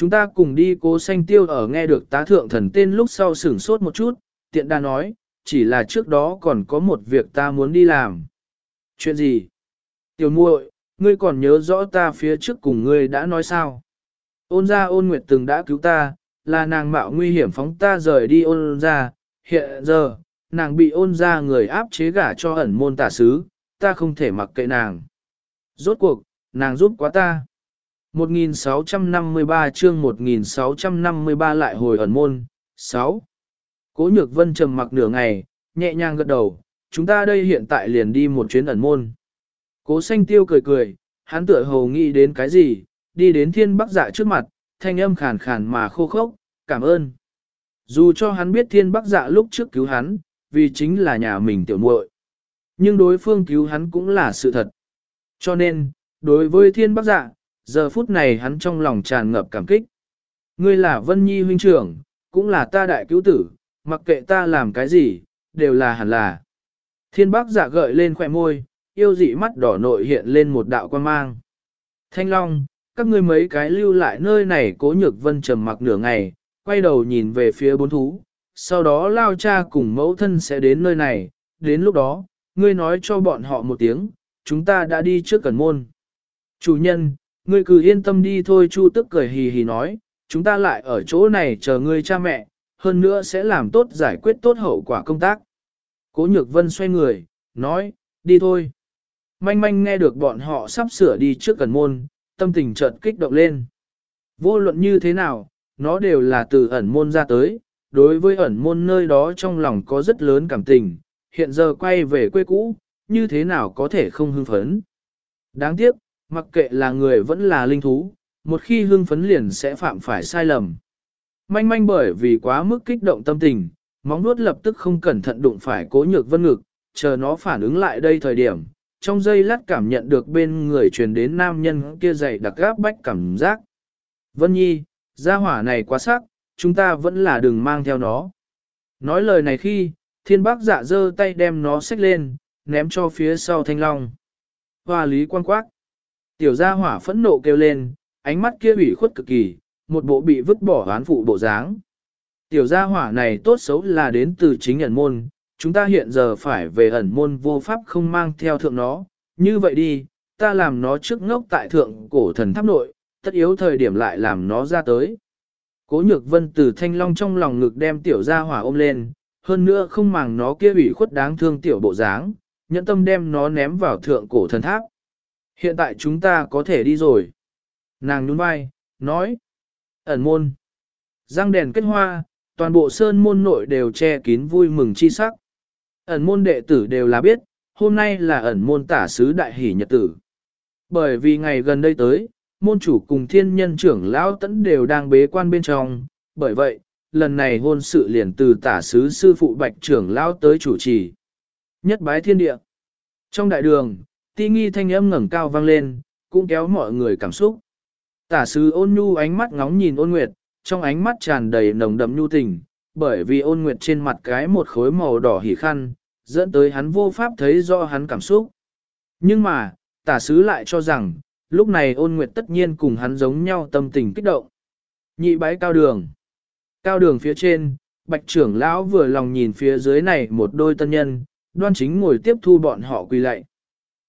Chúng ta cùng đi cố xanh tiêu ở nghe được tá thượng thần tên lúc sau sửng sốt một chút, tiện đa nói, chỉ là trước đó còn có một việc ta muốn đi làm. Chuyện gì? Tiểu muội, ngươi còn nhớ rõ ta phía trước cùng ngươi đã nói sao? Ôn ra ôn nguyệt từng đã cứu ta, là nàng mạo nguy hiểm phóng ta rời đi ôn ra, hiện giờ, nàng bị ôn ra người áp chế gả cho ẩn môn tả sứ, ta không thể mặc kệ nàng. Rốt cuộc, nàng giúp quá ta. 1653 chương 1653 lại hồi ẩn môn, 6. Cố nhược vân trầm mặc nửa ngày, nhẹ nhàng gật đầu, chúng ta đây hiện tại liền đi một chuyến ẩn môn. Cố xanh tiêu cười cười, hắn tựa hồ nghĩ đến cái gì, đi đến thiên bắc dạ trước mặt, thanh âm khàn khàn mà khô khốc, cảm ơn. Dù cho hắn biết thiên bắc dạ lúc trước cứu hắn, vì chính là nhà mình tiểu muội, nhưng đối phương cứu hắn cũng là sự thật. Cho nên, đối với thiên bắc dạ, giờ phút này hắn trong lòng tràn ngập cảm kích. Ngươi là Vân Nhi huynh trưởng, cũng là ta đại cứu tử, mặc kệ ta làm cái gì, đều là hẳn là. Thiên bắc giả dạ gợi lên khỏe môi, yêu dị mắt đỏ nội hiện lên một đạo quan mang. Thanh Long, các ngươi mấy cái lưu lại nơi này cố nhược vân trầm mặc nửa ngày, quay đầu nhìn về phía bốn thú, sau đó lao cha cùng mẫu thân sẽ đến nơi này, đến lúc đó, ngươi nói cho bọn họ một tiếng, chúng ta đã đi trước cẩn môn. Chủ nhân, ngươi cứ yên tâm đi thôi Chu tức cười hì hì nói, chúng ta lại ở chỗ này chờ ngươi cha mẹ, hơn nữa sẽ làm tốt giải quyết tốt hậu quả công tác. Cố nhược vân xoay người, nói, đi thôi. Manh manh nghe được bọn họ sắp sửa đi trước gần môn, tâm tình chợt kích động lên. Vô luận như thế nào, nó đều là từ ẩn môn ra tới, đối với ẩn môn nơi đó trong lòng có rất lớn cảm tình, hiện giờ quay về quê cũ, như thế nào có thể không hưng phấn. Đáng tiếc, mặc kệ là người vẫn là linh thú, một khi hưng phấn liền sẽ phạm phải sai lầm. Manh manh bởi vì quá mức kích động tâm tình, móng nuốt lập tức không cẩn thận đụng phải cố nhược vân ngực, chờ nó phản ứng lại đây thời điểm, trong giây lát cảm nhận được bên người truyền đến nam nhân kia dày đặc gáp bách cảm giác. Vân Nhi, gia hỏa này quá sắc, chúng ta vẫn là đừng mang theo nó. Nói lời này khi, thiên bác dạ dơ tay đem nó xách lên, ném cho phía sau thanh long. Hoa lý quan quát. Tiểu gia hỏa phẫn nộ kêu lên, ánh mắt kia ủy khuất cực kỳ, một bộ bị vứt bỏ oán phụ bộ dáng. Tiểu gia hỏa này tốt xấu là đến từ chính ẩn môn, chúng ta hiện giờ phải về ẩn môn vô pháp không mang theo thượng nó, như vậy đi, ta làm nó trước ngốc tại thượng cổ thần tháp nội, tất yếu thời điểm lại làm nó ra tới. Cố nhược vân từ thanh long trong lòng ngực đem tiểu gia hỏa ôm lên, hơn nữa không màng nó kia ủy khuất đáng thương tiểu bộ dáng, nhẫn tâm đem nó ném vào thượng cổ thần tháp. Hiện tại chúng ta có thể đi rồi. Nàng nhún vai, nói. Ẩn môn. Răng đèn kết hoa, toàn bộ sơn môn nội đều che kín vui mừng chi sắc. Ẩn môn đệ tử đều là biết, hôm nay là ẩn môn tả sứ đại hỷ nhật tử. Bởi vì ngày gần đây tới, môn chủ cùng thiên nhân trưởng lão tẫn đều đang bế quan bên trong, bởi vậy, lần này hôn sự liền từ tả sứ sư phụ bạch trưởng lão tới chủ trì. Nhất bái thiên địa. Trong đại đường, ti nghi thanh âm ngẩng cao vang lên, cũng kéo mọi người cảm xúc. Tả sứ ôn nhu ánh mắt ngóng nhìn ôn nguyệt, trong ánh mắt tràn đầy nồng đậm nhu tình, bởi vì ôn nguyệt trên mặt cái một khối màu đỏ hỉ khăn, dẫn tới hắn vô pháp thấy do hắn cảm xúc. Nhưng mà, tả sứ lại cho rằng, lúc này ôn nguyệt tất nhiên cùng hắn giống nhau tâm tình kích động. Nhị bái cao đường. Cao đường phía trên, bạch trưởng lão vừa lòng nhìn phía dưới này một đôi tân nhân, đoan chính ngồi tiếp thu bọn họ quỳ lạy.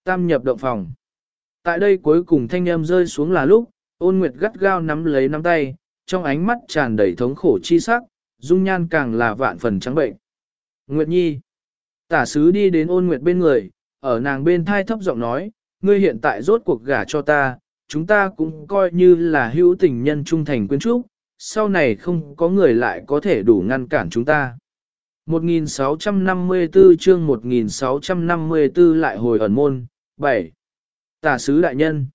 Tam nhập động phòng. Tại đây cuối cùng thanh âm rơi xuống là lúc, ôn nguyệt gắt gao nắm lấy nắm tay, trong ánh mắt tràn đầy thống khổ chi sắc, dung nhan càng là vạn phần trắng bệnh. Nguyệt Nhi. Tả sứ đi đến ôn nguyệt bên người, ở nàng bên thai thấp giọng nói, ngươi hiện tại rốt cuộc gả cho ta, chúng ta cũng coi như là hữu tình nhân trung thành quyến trúc, sau này không có người lại có thể đủ ngăn cản chúng ta. 1654 chương 1654 lại hồi ẩn môn, 7. Tả sứ đại nhân.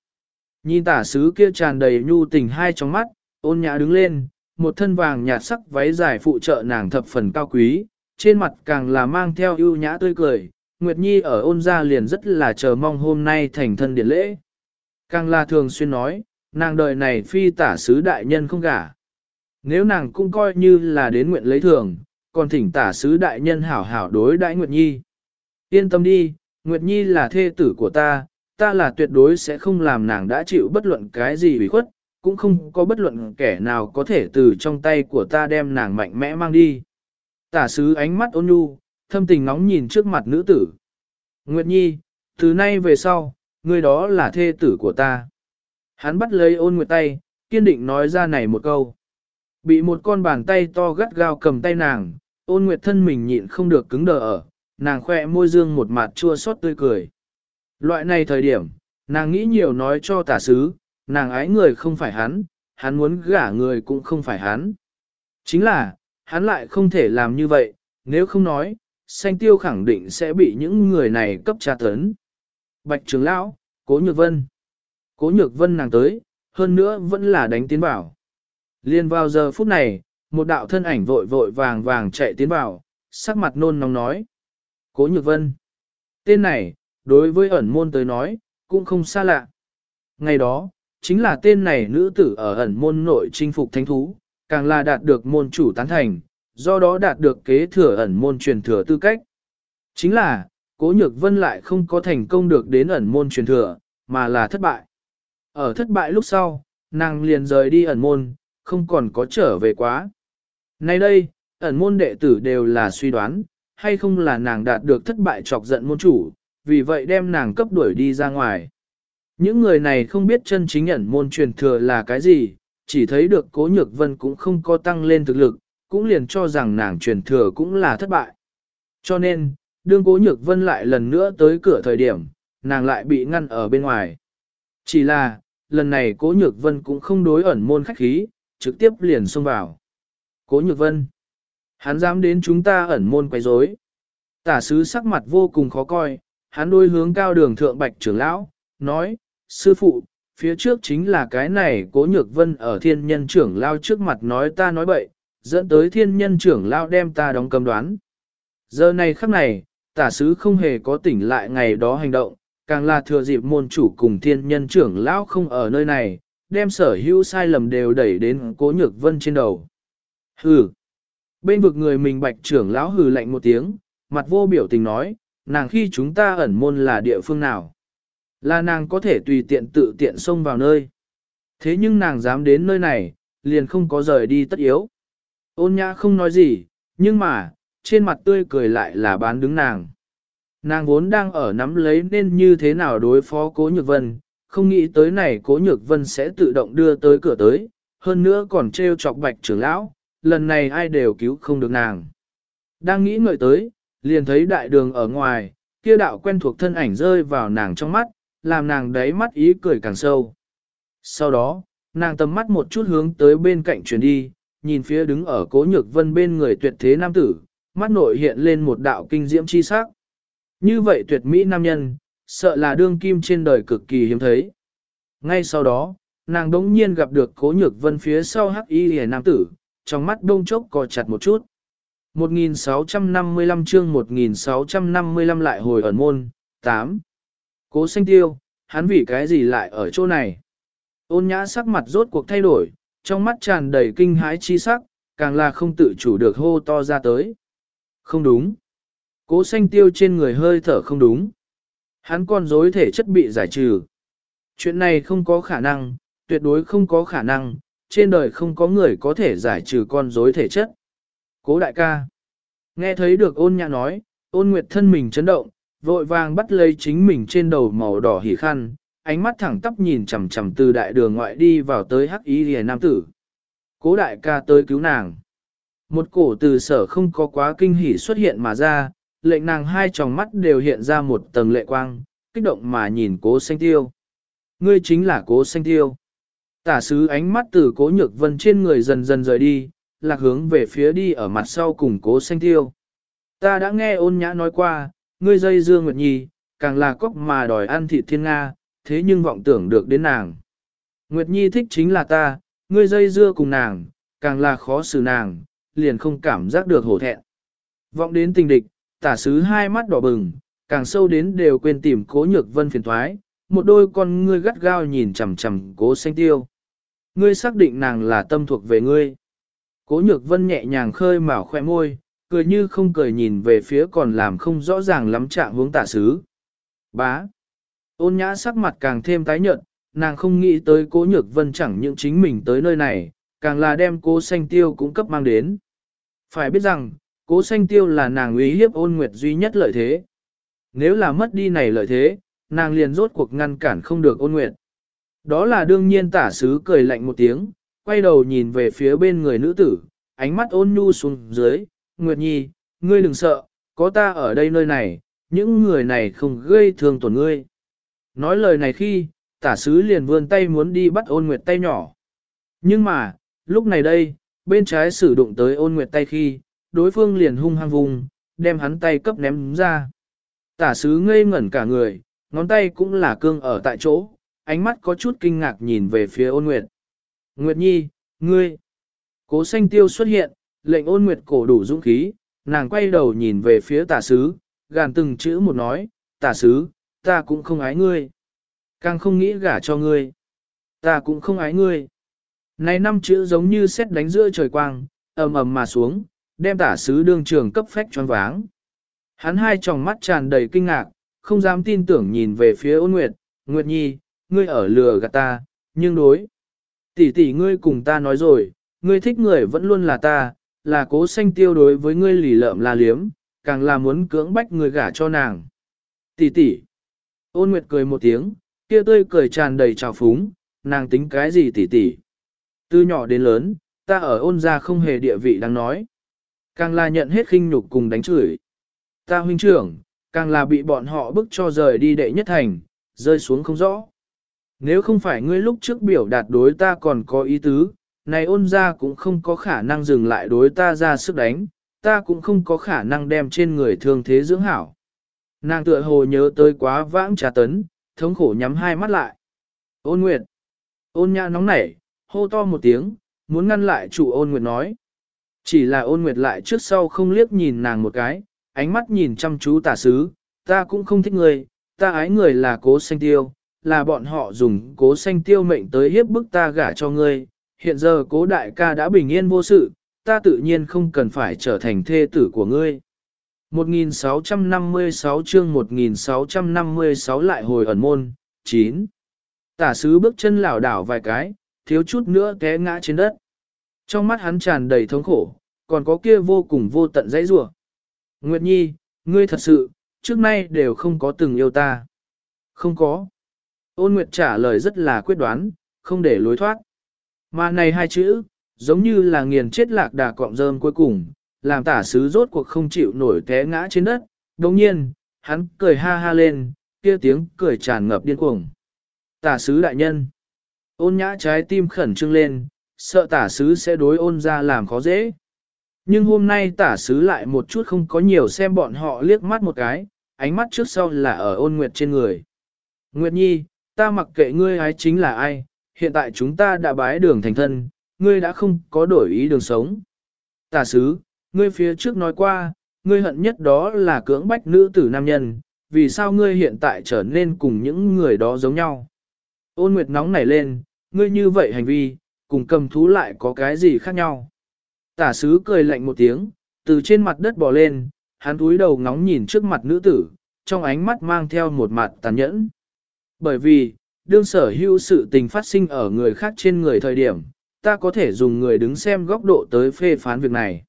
Nhìn tả sứ kia tràn đầy nhu tình hai trong mắt, ôn nhã đứng lên, một thân vàng nhạt sắc váy dài phụ trợ nàng thập phần cao quý, trên mặt càng là mang theo ưu nhã tươi cười. Nguyệt Nhi ở ôn gia liền rất là chờ mong hôm nay thành thân điển lễ. Càng là thường xuyên nói, nàng đời này phi tả sứ đại nhân không gả. Nếu nàng cũng coi như là đến nguyện lấy thường, còn thỉnh tả sứ đại nhân hảo hảo đối đãi Nguyệt Nhi. Yên tâm đi, Nguyệt Nhi là thê tử của ta, ta là tuyệt đối sẽ không làm nàng đã chịu bất luận cái gì bị khuất, cũng không có bất luận kẻ nào có thể từ trong tay của ta đem nàng mạnh mẽ mang đi. Tả sứ ánh mắt ôn nhu, thâm tình nóng nhìn trước mặt nữ tử. Nguyệt Nhi, từ nay về sau, người đó là thê tử của ta. Hắn bắt lấy ôn nguyệt tay, kiên định nói ra này một câu. Bị một con bàn tay to gắt gao cầm tay nàng, ôn nguyệt thân mình nhịn không được cứng đờ ở, nàng khoe môi dương một mặt chua xót tươi cười. Loại này thời điểm, nàng nghĩ nhiều nói cho tả sứ, nàng ái người không phải hắn, hắn muốn gả người cũng không phải hắn. Chính là, hắn lại không thể làm như vậy, nếu không nói, xanh tiêu khẳng định sẽ bị những người này cấp tra tấn. Bạch trưởng lão, cố nhược vân. Cố nhược vân nàng tới, hơn nữa vẫn là đánh tiến bảo. Liên vào giờ phút này, một đạo thân ảnh vội vội vàng vàng chạy tiến vào, sắc mặt nôn nóng nói. Cố nhược vân. Tên này, đối với ẩn môn tới nói, cũng không xa lạ. Ngày đó, chính là tên này nữ tử ở ẩn môn nội chinh phục thánh thú, càng là đạt được môn chủ tán thành, do đó đạt được kế thừa ẩn môn truyền thừa tư cách. Chính là, cố nhược vân lại không có thành công được đến ẩn môn truyền thừa, mà là thất bại. Ở thất bại lúc sau, nàng liền rời đi ẩn môn, không còn có trở về quá. Nay đây, ẩn môn đệ tử đều là suy đoán, hay không là nàng đạt được thất bại chọc giận môn chủ, vì vậy đem nàng cấp đuổi đi ra ngoài. Những người này không biết chân chính ẩn môn truyền thừa là cái gì, chỉ thấy được cố nhược vân cũng không có tăng lên thực lực, cũng liền cho rằng nàng truyền thừa cũng là thất bại. Cho nên, đương cố nhược vân lại lần nữa tới cửa thời điểm, nàng lại bị ngăn ở bên ngoài. Chỉ là, lần này cố nhược vân cũng không đối ẩn môn khách khí, trực tiếp liền xông vào. Cố nhược vân, hắn dám đến chúng ta ẩn môn quấy rối. Tả sứ sắc mặt vô cùng khó coi, hắn đôi hướng cao đường thượng bạch trưởng lão, nói, sư phụ, phía trước chính là cái này cố nhược vân ở thiên nhân trưởng lao trước mặt nói ta nói bậy, dẫn tới thiên nhân trưởng lao đem ta đóng cầm đoán. Giờ này khắc này, tả sứ không hề có tỉnh lại ngày đó hành động, càng là thừa dịp môn chủ cùng thiên nhân trưởng lão không ở nơi này, đem sở hữu sai lầm đều đẩy đến cố nhược vân trên đầu. Hừ! Bên vực người mình bạch trưởng lão hừ lạnh một tiếng, mặt vô biểu tình nói, nàng khi chúng ta ẩn môn là địa phương nào? Là nàng có thể tùy tiện tự tiện xông vào nơi. Thế nhưng nàng dám đến nơi này, liền không có rời đi tất yếu. Ôn nhã không nói gì, nhưng mà, trên mặt tươi cười lại là bán đứng nàng. Nàng vốn đang ở nắm lấy nên như thế nào đối phó cố nhược vân, không nghĩ tới này cố nhược vân sẽ tự động đưa tới cửa tới, hơn nữa còn treo chọc bạch trưởng lão, lần này ai đều cứu không được nàng. Đang nghĩ ngợi tới, liền thấy đại đường ở ngoài, kia đạo quen thuộc thân ảnh rơi vào nàng trong mắt, làm nàng đáy mắt ý cười càng sâu. Sau đó, nàng tầm mắt một chút hướng tới bên cạnh chuyển đi, nhìn phía đứng ở cố nhược vân bên người tuyệt thế nam tử, mắt nội hiện lên một đạo kinh diễm chi sắc. Như vậy tuyệt mỹ nam nhân, sợ là đương kim trên đời cực kỳ hiếm thấy. Ngay sau đó, nàng đống nhiên gặp được cố nhược vân phía sau hắc y hề nam tử, trong mắt đông chốc co chặt một chút. 1655 chương 1655 lại hồi ẩn môn, 8. Cố xanh tiêu, hắn vì cái gì lại ở chỗ này? Ôn nhã sắc mặt rốt cuộc thay đổi, trong mắt tràn đầy kinh hãi chi sắc, càng là không tự chủ được hô to ra tới. Không đúng. Cố xanh tiêu trên người hơi thở không đúng. Hắn con rối thể chất bị giải trừ. Chuyện này không có khả năng, tuyệt đối không có khả năng, trên đời không có người có thể giải trừ con rối thể chất. Cố đại ca. Nghe thấy được ôn nhã nói, ôn nguyệt thân mình chấn động, vội vàng bắt lấy chính mình trên đầu màu đỏ hỉ khăn, ánh mắt thẳng tắp nhìn chằm chằm từ đại đường ngoại đi vào tới hắc ý rìa nam tử. Cố đại ca tới cứu nàng. Một cổ từ sở không có quá kinh hỉ xuất hiện mà ra, lệnh nàng hai tròng mắt đều hiện ra một tầng lệ quang, kích động mà nhìn cố xanh tiêu. Ngươi chính là cố xanh tiêu. Tả sứ ánh mắt từ cố nhược vân trên người dần dần rời đi, lạc hướng về phía đi ở mặt sau cùng cố xanh tiêu. Ta đã nghe ôn nhã nói qua, ngươi dây dương nguyệt nhi, càng là cốc mà đòi ăn thịt thiên Nga, thế nhưng vọng tưởng được đến nàng. Nguyệt nhi thích chính là ta, ngươi dây dưa cùng nàng, càng là khó xử nàng, liền không cảm giác được hổ thẹn. Vọng đến tình địch, tả sứ hai mắt đỏ bừng, càng sâu đến đều quên tìm cố nhược vân phiền thoái, một đôi con ngươi gắt gao nhìn chằm chằm cố xanh tiêu. Ngươi xác định nàng là tâm thuộc về ngươi. Cố nhược vân nhẹ nhàng khơi mào khoe môi, cười như không cười nhìn về phía còn làm không rõ ràng lắm trạng hướng tả sứ. Bá. Ôn nhã sắc mặt càng thêm tái nhợt, nàng không nghĩ tới cố nhược vân chẳng những chính mình tới nơi này, càng là đem cố xanh tiêu cũng cấp mang đến. Phải biết rằng, cố xanh tiêu là nàng uy hiếp ôn nguyệt duy nhất lợi thế. Nếu là mất đi này lợi thế, nàng liền rốt cuộc ngăn cản không được ôn nguyệt. Đó là đương nhiên tả sứ cười lạnh một tiếng, quay đầu nhìn về phía bên người nữ tử, ánh mắt ôn nhu xuống dưới, Nguyệt Nhi, ngươi đừng sợ, có ta ở đây nơi này, những người này không gây thương tổn ngươi. Nói lời này khi, tả sứ liền vươn tay muốn đi bắt ôn nguyệt tay nhỏ. Nhưng mà, lúc này đây, bên trái sử đụng tới ôn nguyệt tay khi, đối phương liền hung hăng vùng, đem hắn tay cấp ném ra. Tả sứ ngây ngẩn cả người, ngón tay cũng là cương ở tại chỗ, ánh mắt có chút kinh ngạc nhìn về phía ôn nguyệt. Nguyệt nhi, ngươi, cố xanh tiêu xuất hiện, lệnh ôn nguyệt cổ đủ dũng khí, nàng quay đầu nhìn về phía tả sứ, gàn từng chữ một nói, tả sứ, ta cũng không ái ngươi. Càng không nghĩ gả cho ngươi. Ta cũng không ái ngươi. Này năm chữ giống như xét đánh giữa trời quang, ầm ầm mà xuống, đem tả sứ đương trường cấp phách choáng váng. Hắn hai tròng mắt tràn đầy kinh ngạc, không dám tin tưởng nhìn về phía ôn nguyệt, Nguyệt Nhi, ngươi ở lừa gạt ta, nhưng đối. Tỷ tỷ ngươi cùng ta nói rồi, ngươi thích người vẫn luôn là ta, là cố sanh tiêu đối với ngươi lì lợm la liếm, càng là muốn cưỡng bách người gả cho nàng. Tỷ tỷ. Ôn Nguyệt cười một tiếng, kia tươi cười tràn đầy trào phúng, nàng tính cái gì tỷ tỷ. Từ nhỏ đến lớn, ta ở ôn gia không hề địa vị đáng nói. Càng là nhận hết khinh nhục cùng đánh chửi. Ta huynh trưởng, càng là bị bọn họ bức cho rời đi đệ nhất thành, rơi xuống không rõ. Nếu không phải ngươi lúc trước biểu đạt đối ta còn có ý tứ, này ôn ra cũng không có khả năng dừng lại đối ta ra sức đánh, ta cũng không có khả năng đem trên người thương thế dưỡng hảo. Nàng tựa hồ nhớ tới quá vãng trà tấn, thống khổ nhắm hai mắt lại. Ôn Nguyệt. Ôn nhã nóng nảy, hô to một tiếng, muốn ngăn lại chủ ôn Nguyệt nói. Chỉ là ôn Nguyệt lại trước sau không liếc nhìn nàng một cái, ánh mắt nhìn chăm chú tả sứ, ta cũng không thích người, ta ái người là cố xanh tiêu, là bọn họ dùng cố xanh tiêu mệnh tới hiếp bức ta gả cho ngươi, hiện giờ cố đại ca đã bình yên vô sự, ta tự nhiên không cần phải trở thành thê tử của ngươi. 1656 chương 1656 lại hồi ẩn môn, 9. Tả sứ bước chân lảo đảo vài cái, thiếu chút nữa té ngã trên đất. Trong mắt hắn tràn đầy thống khổ, còn có kia vô cùng vô tận dãy rủa. Nguyệt Nhi, ngươi thật sự, trước nay đều không có từng yêu ta. Không có. Ôn Nguyệt trả lời rất là quyết đoán, không để lối thoát. Mà này hai chữ, giống như là nghiền chết lạc đà cọng rơm cuối cùng, làm tả sứ rốt cuộc không chịu nổi té ngã trên đất. Đồng nhiên, hắn cười ha ha lên, kia tiếng cười tràn ngập điên cuồng. Tả sứ đại nhân. Ôn nhã trái tim khẩn trương lên, sợ tả sứ sẽ đối ôn ra làm khó dễ. Nhưng hôm nay tả sứ lại một chút không có nhiều xem bọn họ liếc mắt một cái, ánh mắt trước sau là ở ôn nguyệt trên người. Nguyệt nhi, ta mặc kệ ngươi ái chính là ai, hiện tại chúng ta đã bái đường thành thân, ngươi đã không có đổi ý đường sống. Tả sứ, ngươi phía trước nói qua, ngươi hận nhất đó là cưỡng bách nữ tử nam nhân, vì sao ngươi hiện tại trở nên cùng những người đó giống nhau? Ôn Nguyệt nóng nảy lên, ngươi như vậy hành vi, cùng cầm thú lại có cái gì khác nhau? Tả sứ cười lạnh một tiếng, từ trên mặt đất bò lên, hắn túi đầu ngóng nhìn trước mặt nữ tử, trong ánh mắt mang theo một mặt tàn nhẫn. Bởi vì, đương sở hữu sự tình phát sinh ở người khác trên người thời điểm, ta có thể dùng người đứng xem góc độ tới phê phán việc này.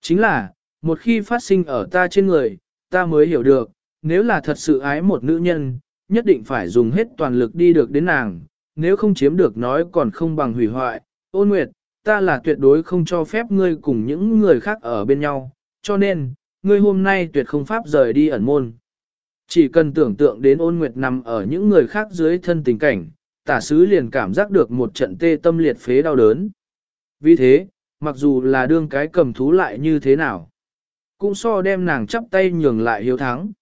Chính là, một khi phát sinh ở ta trên người, ta mới hiểu được, nếu là thật sự ái một nữ nhân, nhất định phải dùng hết toàn lực đi được đến nàng, nếu không chiếm được nói còn không bằng hủy hoại. Ôn Nguyệt, ta là tuyệt đối không cho phép ngươi cùng những người khác ở bên nhau, cho nên, ngươi hôm nay tuyệt không pháp rời đi ẩn môn. Chỉ cần tưởng tượng đến ôn nguyệt nằm ở những người khác dưới thân tình cảnh, tả sứ liền cảm giác được một trận tê tâm liệt phế đau đớn. Vì thế, mặc dù là đương cái cầm thú lại như thế nào, cũng so đem nàng chắp tay nhường lại hiếu thắng.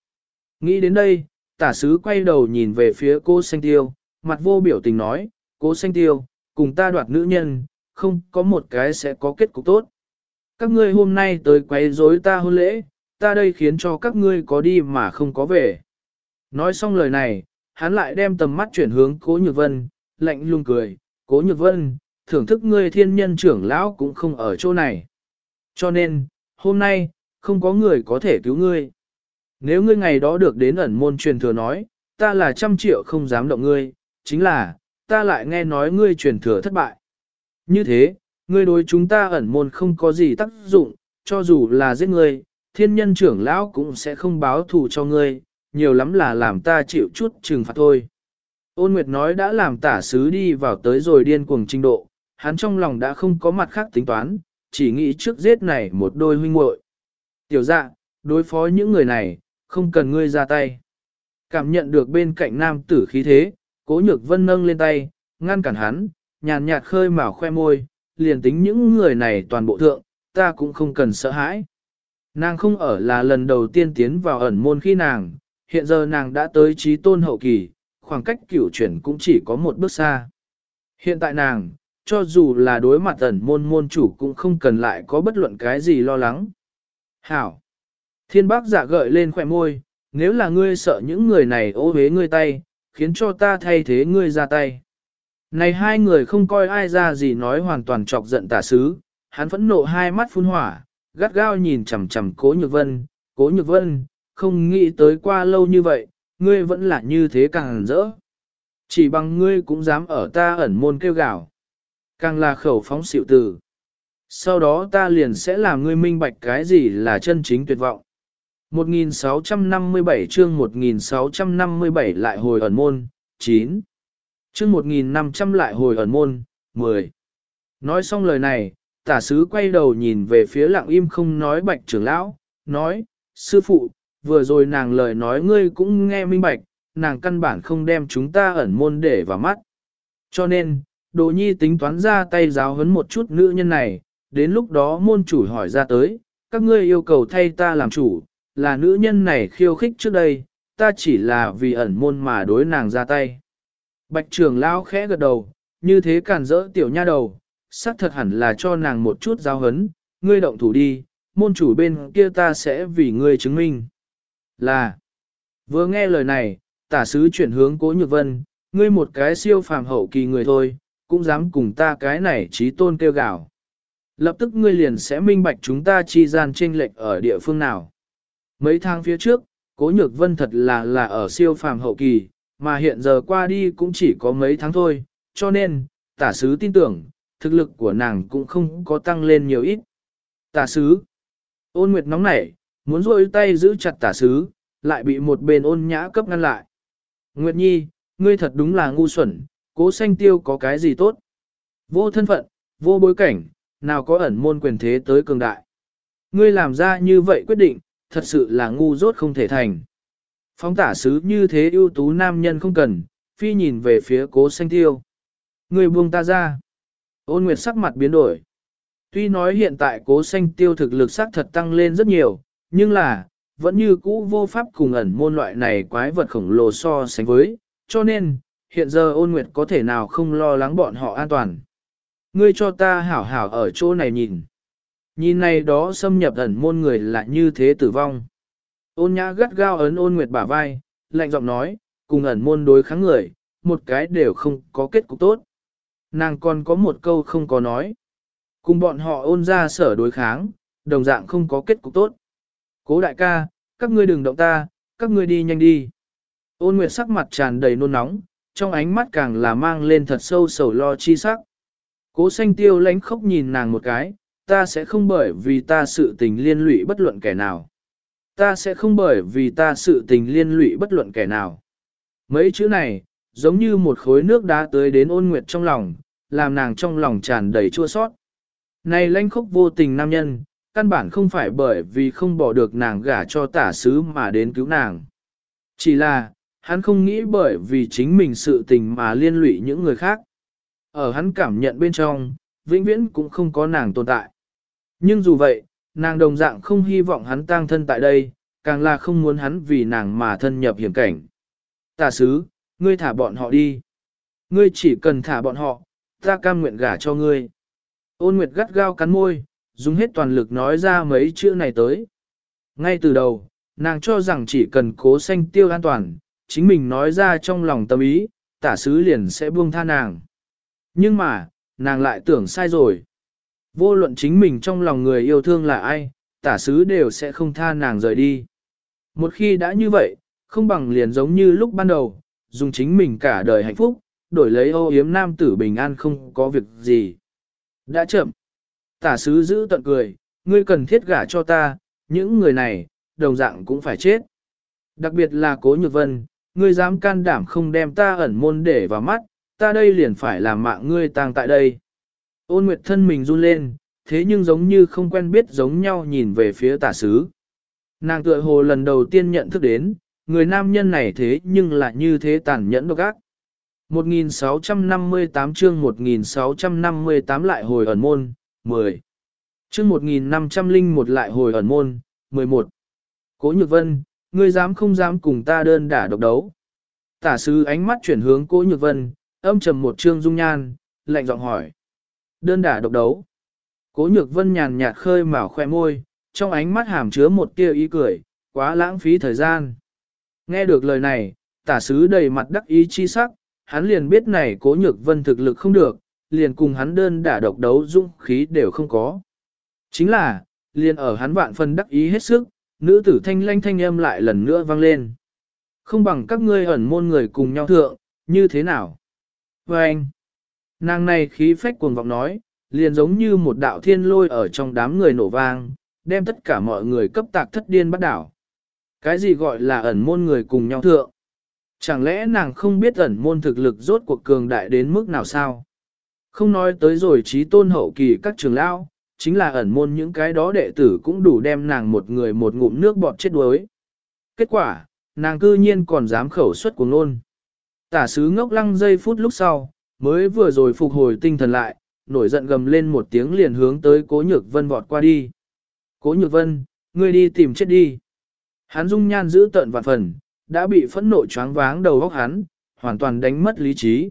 Nghĩ đến đây, tả sứ quay đầu nhìn về phía cô xanh tiêu, mặt vô biểu tình nói, cô xanh tiêu, cùng ta đoạt nữ nhân, không có một cái sẽ có kết cục tốt. Các ngươi hôm nay tới quấy rối ta hôn lễ, ta đây khiến cho các ngươi có đi mà không có về. Nói xong lời này, hắn lại đem tầm mắt chuyển hướng Cố Nhược Vân, lạnh lùng cười, Cố Nhược Vân, thưởng thức ngươi thiên nhân trưởng lão cũng không ở chỗ này. Cho nên, hôm nay, không có người có thể cứu ngươi. Nếu ngươi ngày đó được đến ẩn môn truyền thừa nói, ta là trăm triệu không dám động ngươi, chính là, ta lại nghe nói ngươi truyền thừa thất bại. Như thế, ngươi đối chúng ta ẩn môn không có gì tác dụng, cho dù là giết ngươi, thiên nhân trưởng lão cũng sẽ không báo thù cho ngươi, nhiều lắm là làm ta chịu chút trừng phạt thôi. Ôn Nguyệt nói đã làm tả sứ đi vào tới rồi điên cuồng trình độ, hắn trong lòng đã không có mặt khác tính toán, chỉ nghĩ trước giết này một đôi huynh muội. Tiểu dạ, đối phó những người này, không cần ngươi ra tay. Cảm nhận được bên cạnh nam tử khí thế, cố nhược vân nâng lên tay, ngăn cản hắn, nhàn nhạt khơi mào khoe môi, liền tính những người này toàn bộ thượng, ta cũng không cần sợ hãi. Nàng không ở là lần đầu tiên tiến vào ẩn môn khi nàng, hiện giờ nàng đã tới trí tôn hậu kỳ, khoảng cách cửu chuyển cũng chỉ có một bước xa. Hiện tại nàng, cho dù là đối mặt ẩn môn môn chủ cũng không cần lại có bất luận cái gì lo lắng. Hảo! Thiên bác giả gợi lên khỏe môi, nếu là ngươi sợ những người này ô hế ngươi tay, khiến cho ta thay thế ngươi ra tay. Này hai người không coi ai ra gì nói hoàn toàn chọc giận tả sứ, hắn phẫn nộ hai mắt phun hỏa, gắt gao nhìn chằm chằm cố nhược vân, cố nhược vân, không nghĩ tới qua lâu như vậy, ngươi vẫn là như thế càng rỡ. Chỉ bằng ngươi cũng dám ở ta ẩn môn kêu gào. Càng là khẩu phóng xịu tử Sau đó ta liền sẽ làm ngươi minh bạch cái gì là chân chính tuyệt vọng. 1657 chương 1657 lại hồi ẩn môn, 9. Chương 1500 lại hồi ẩn môn, 10. Nói xong lời này, tả sứ quay đầu nhìn về phía lặng im không nói bạch trưởng lão, nói, sư phụ, vừa rồi nàng lời nói ngươi cũng nghe minh bạch, nàng căn bản không đem chúng ta ẩn môn để vào mắt. Cho nên, Đồ Nhi tính toán ra tay giáo huấn một chút nữ nhân này, đến lúc đó môn chủ hỏi ra tới, các ngươi yêu cầu thay ta làm chủ, là nữ nhân này khiêu khích trước đây, ta chỉ là vì ẩn môn mà đối nàng ra tay. Bạch trưởng lão khẽ gật đầu, như thế cản rỡ tiểu nha đầu, xác thật hẳn là cho nàng một chút giao hấn, ngươi động thủ đi, môn chủ bên kia ta sẽ vì ngươi chứng minh. Là, vừa nghe lời này, tả sứ chuyển hướng cố nhược vân, ngươi một cái siêu phàm hậu kỳ người thôi, cũng dám cùng ta cái này trí tôn kêu gào. Lập tức ngươi liền sẽ minh bạch chúng ta chi gian chênh lệch ở địa phương nào. Mấy tháng phía trước, cố nhược vân thật là là ở siêu phàm hậu kỳ, mà hiện giờ qua đi cũng chỉ có mấy tháng thôi, cho nên, tả sứ tin tưởng, thực lực của nàng cũng không có tăng lên nhiều ít. Tả sứ, ôn nguyệt nóng nảy, muốn rôi tay giữ chặt tả sứ, lại bị một bên ôn nhã cấp ngăn lại. Nguyệt nhi, ngươi thật đúng là ngu xuẩn, cố sanh tiêu có cái gì tốt. Vô thân phận, vô bối cảnh, nào có ẩn môn quyền thế tới cường đại. Ngươi làm ra như vậy quyết định, thật sự là ngu dốt không thể thành. Phóng tả sứ như thế ưu tú nam nhân không cần, phi nhìn về phía cố sanh tiêu. ngươi buông ta ra. Ôn nguyệt sắc mặt biến đổi. Tuy nói hiện tại cố xanh tiêu thực lực sắc thật tăng lên rất nhiều, nhưng là, vẫn như cũ vô pháp cùng ẩn môn loại này quái vật khổng lồ so sánh với, cho nên, hiện giờ ôn nguyệt có thể nào không lo lắng bọn họ an toàn. Ngươi cho ta hảo hảo ở chỗ này nhìn. Nhìn này đó xâm nhập ẩn môn người là như thế tử vong. Ôn nhã gắt gao ấn ôn nguyệt bả vai, lạnh giọng nói, cùng ẩn môn đối kháng người, một cái đều không có kết cục tốt. Nàng còn có một câu không có nói. Cùng bọn họ ôn ra sở đối kháng, đồng dạng không có kết cục tốt. Cố đại ca, các ngươi đừng động ta, các ngươi đi nhanh đi. Ôn nguyệt sắc mặt tràn đầy nôn nóng, trong ánh mắt càng là mang lên thật sâu sầu lo chi sắc. Cố xanh tiêu lánh khóc nhìn nàng một cái, ta sẽ không bởi vì ta sự tình liên lụy bất luận kẻ nào. Ta sẽ không bởi vì ta sự tình liên lụy bất luận kẻ nào. Mấy chữ này, giống như một khối nước đá tới đến ôn nguyệt trong lòng, làm nàng trong lòng tràn đầy chua sót. Này lanh khốc vô tình nam nhân, căn bản không phải bởi vì không bỏ được nàng gả cho tả sứ mà đến cứu nàng. Chỉ là, hắn không nghĩ bởi vì chính mình sự tình mà liên lụy những người khác. Ở hắn cảm nhận bên trong, vĩnh viễn cũng không có nàng tồn tại. Nhưng dù vậy, nàng đồng dạng không hy vọng hắn tang thân tại đây, càng là không muốn hắn vì nàng mà thân nhập hiểm cảnh. Tà sứ, ngươi thả bọn họ đi. Ngươi chỉ cần thả bọn họ, ta cam nguyện gả cho ngươi. Ôn Nguyệt gắt gao cắn môi, dùng hết toàn lực nói ra mấy chữ này tới. Ngay từ đầu, nàng cho rằng chỉ cần cố sanh tiêu an toàn, chính mình nói ra trong lòng tâm ý, tả sứ liền sẽ buông tha nàng. Nhưng mà, nàng lại tưởng sai rồi. Vô luận chính mình trong lòng người yêu thương là ai, tả sứ đều sẽ không tha nàng rời đi. Một khi đã như vậy, không bằng liền giống như lúc ban đầu, dùng chính mình cả đời hạnh phúc, đổi lấy ô yếm nam tử bình an không có việc gì. Đã chậm. Tả sứ giữ tận cười, ngươi cần thiết gả cho ta, những người này, đồng dạng cũng phải chết. Đặc biệt là cố nhược vân, ngươi dám can đảm không đem ta ẩn môn để vào mắt, ta đây liền phải làm mạng ngươi tang tại đây. Ôn nguyệt thân mình run lên, thế nhưng giống như không quen biết giống nhau nhìn về phía tả sứ. Nàng tựa hồ lần đầu tiên nhận thức đến, người nam nhân này thế nhưng lại như thế tàn nhẫn độc ác. 1658 chương 1658 lại hồi ẩn môn, 10. Chương 1501 lại hồi ẩn môn, 11. Cố Nhược Vân, ngươi dám không dám cùng ta đơn đả độc đấu. Tả sứ ánh mắt chuyển hướng Cố Nhược Vân, âm trầm một trương dung nhan, lạnh giọng hỏi. Đơn đả độc đấu. Cố Nhược Vân nhàn nhạt khơi mào khoe môi, trong ánh mắt hàm chứa một tia ý cười, quá lãng phí thời gian. Nghe được lời này, tả sứ đầy mặt đắc ý chi sắc, hắn liền biết này cố nhược vân thực lực không được, liền cùng hắn đơn đả độc đấu dũng khí đều không có. Chính là, liền ở hắn vạn phần đắc ý hết sức, nữ tử thanh lanh thanh âm lại lần nữa vang lên. Không bằng các ngươi ẩn môn người cùng nhau thượng, như thế nào? Và anh, nàng này khí phách cuồng vọng nói, liền giống như một đạo thiên lôi ở trong đám người nổ vang, đem tất cả mọi người cấp tạc thất điên bắt đảo. Cái gì gọi là ẩn môn người cùng nhau thượng? Chẳng lẽ nàng không biết ẩn môn thực lực rốt cuộc cường đại đến mức nào sao? Không nói tới rồi trí tôn hậu kỳ các trường lão, chính là ẩn môn những cái đó đệ tử cũng đủ đem nàng một người một ngụm nước bọt chết đuối. Kết quả, nàng cư nhiên còn dám khẩu xuất của ngôn. Tả sứ ngốc lăng giây phút lúc sau, mới vừa rồi phục hồi tinh thần lại, nổi giận gầm lên một tiếng liền hướng tới cố nhược vân vọt qua đi. Cố nhược vân, ngươi đi tìm chết đi. Hắn dung nhan giữ tợn vạn phần, đã bị phẫn nộ choáng váng đầu óc hắn, hoàn toàn đánh mất lý trí.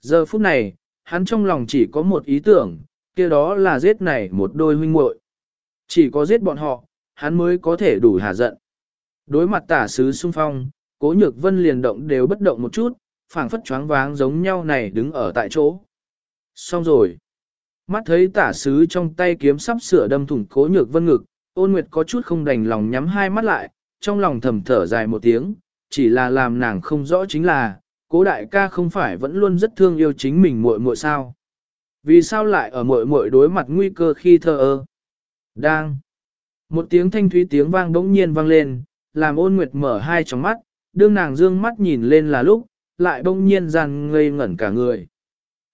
Giờ phút này, hắn trong lòng chỉ có một ý tưởng, kia đó là giết này một đôi huynh muội. Chỉ có giết bọn họ, hắn mới có thể đủ hà giận. Đối mặt tả sứ xung phong, cố nhược vân liền động đều bất động một chút, phảng phất choáng váng giống nhau này đứng ở tại chỗ. Xong rồi. Mắt thấy tả sứ trong tay kiếm sắp sửa đâm thủng cố nhược vân ngực, ôn nguyệt có chút không đành lòng nhắm hai mắt lại, trong lòng thầm thở dài một tiếng, chỉ là làm nàng không rõ chính là, cố đại ca không phải vẫn luôn rất thương yêu chính mình muội muội sao. Vì sao lại ở muội muội đối mặt nguy cơ khi thơ ơ? Đang. Một tiếng thanh thúy tiếng vang bỗng nhiên vang lên, làm ôn nguyệt mở hai tròng mắt, đương nàng dương mắt nhìn lên là lúc, lại bỗng nhiên rằng ngây ngẩn cả người.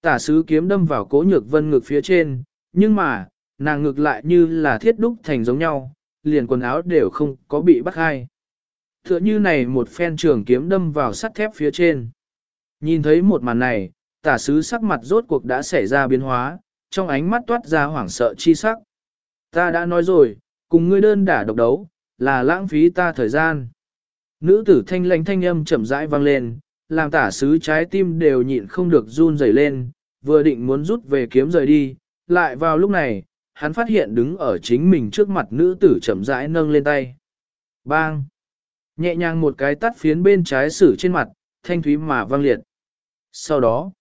Tả sứ kiếm đâm vào cố nhược vân ngực phía trên, nhưng mà, nàng ngực lại như là thiết đúc thành giống nhau, liền quần áo đều không có bị bắt hai. Tựa như này một phen trường kiếm đâm vào sắt thép phía trên. Nhìn thấy một màn này, tả sứ sắc mặt rốt cuộc đã xảy ra biến hóa, trong ánh mắt toát ra hoảng sợ chi sắc. Ta đã nói rồi, cùng ngươi đơn đả độc đấu, là lãng phí ta thời gian. Nữ tử thanh lãnh thanh âm chậm rãi vang lên, làm tả sứ trái tim đều nhịn không được run rẩy lên, vừa định muốn rút về kiếm rời đi, lại vào lúc này, hắn phát hiện đứng ở chính mình trước mặt nữ tử chậm rãi nâng lên tay. Bang! Nhẹ nhàng một cái tắt phiến bên trái sử trên mặt, thanh thúy mà vang liệt. Sau đó,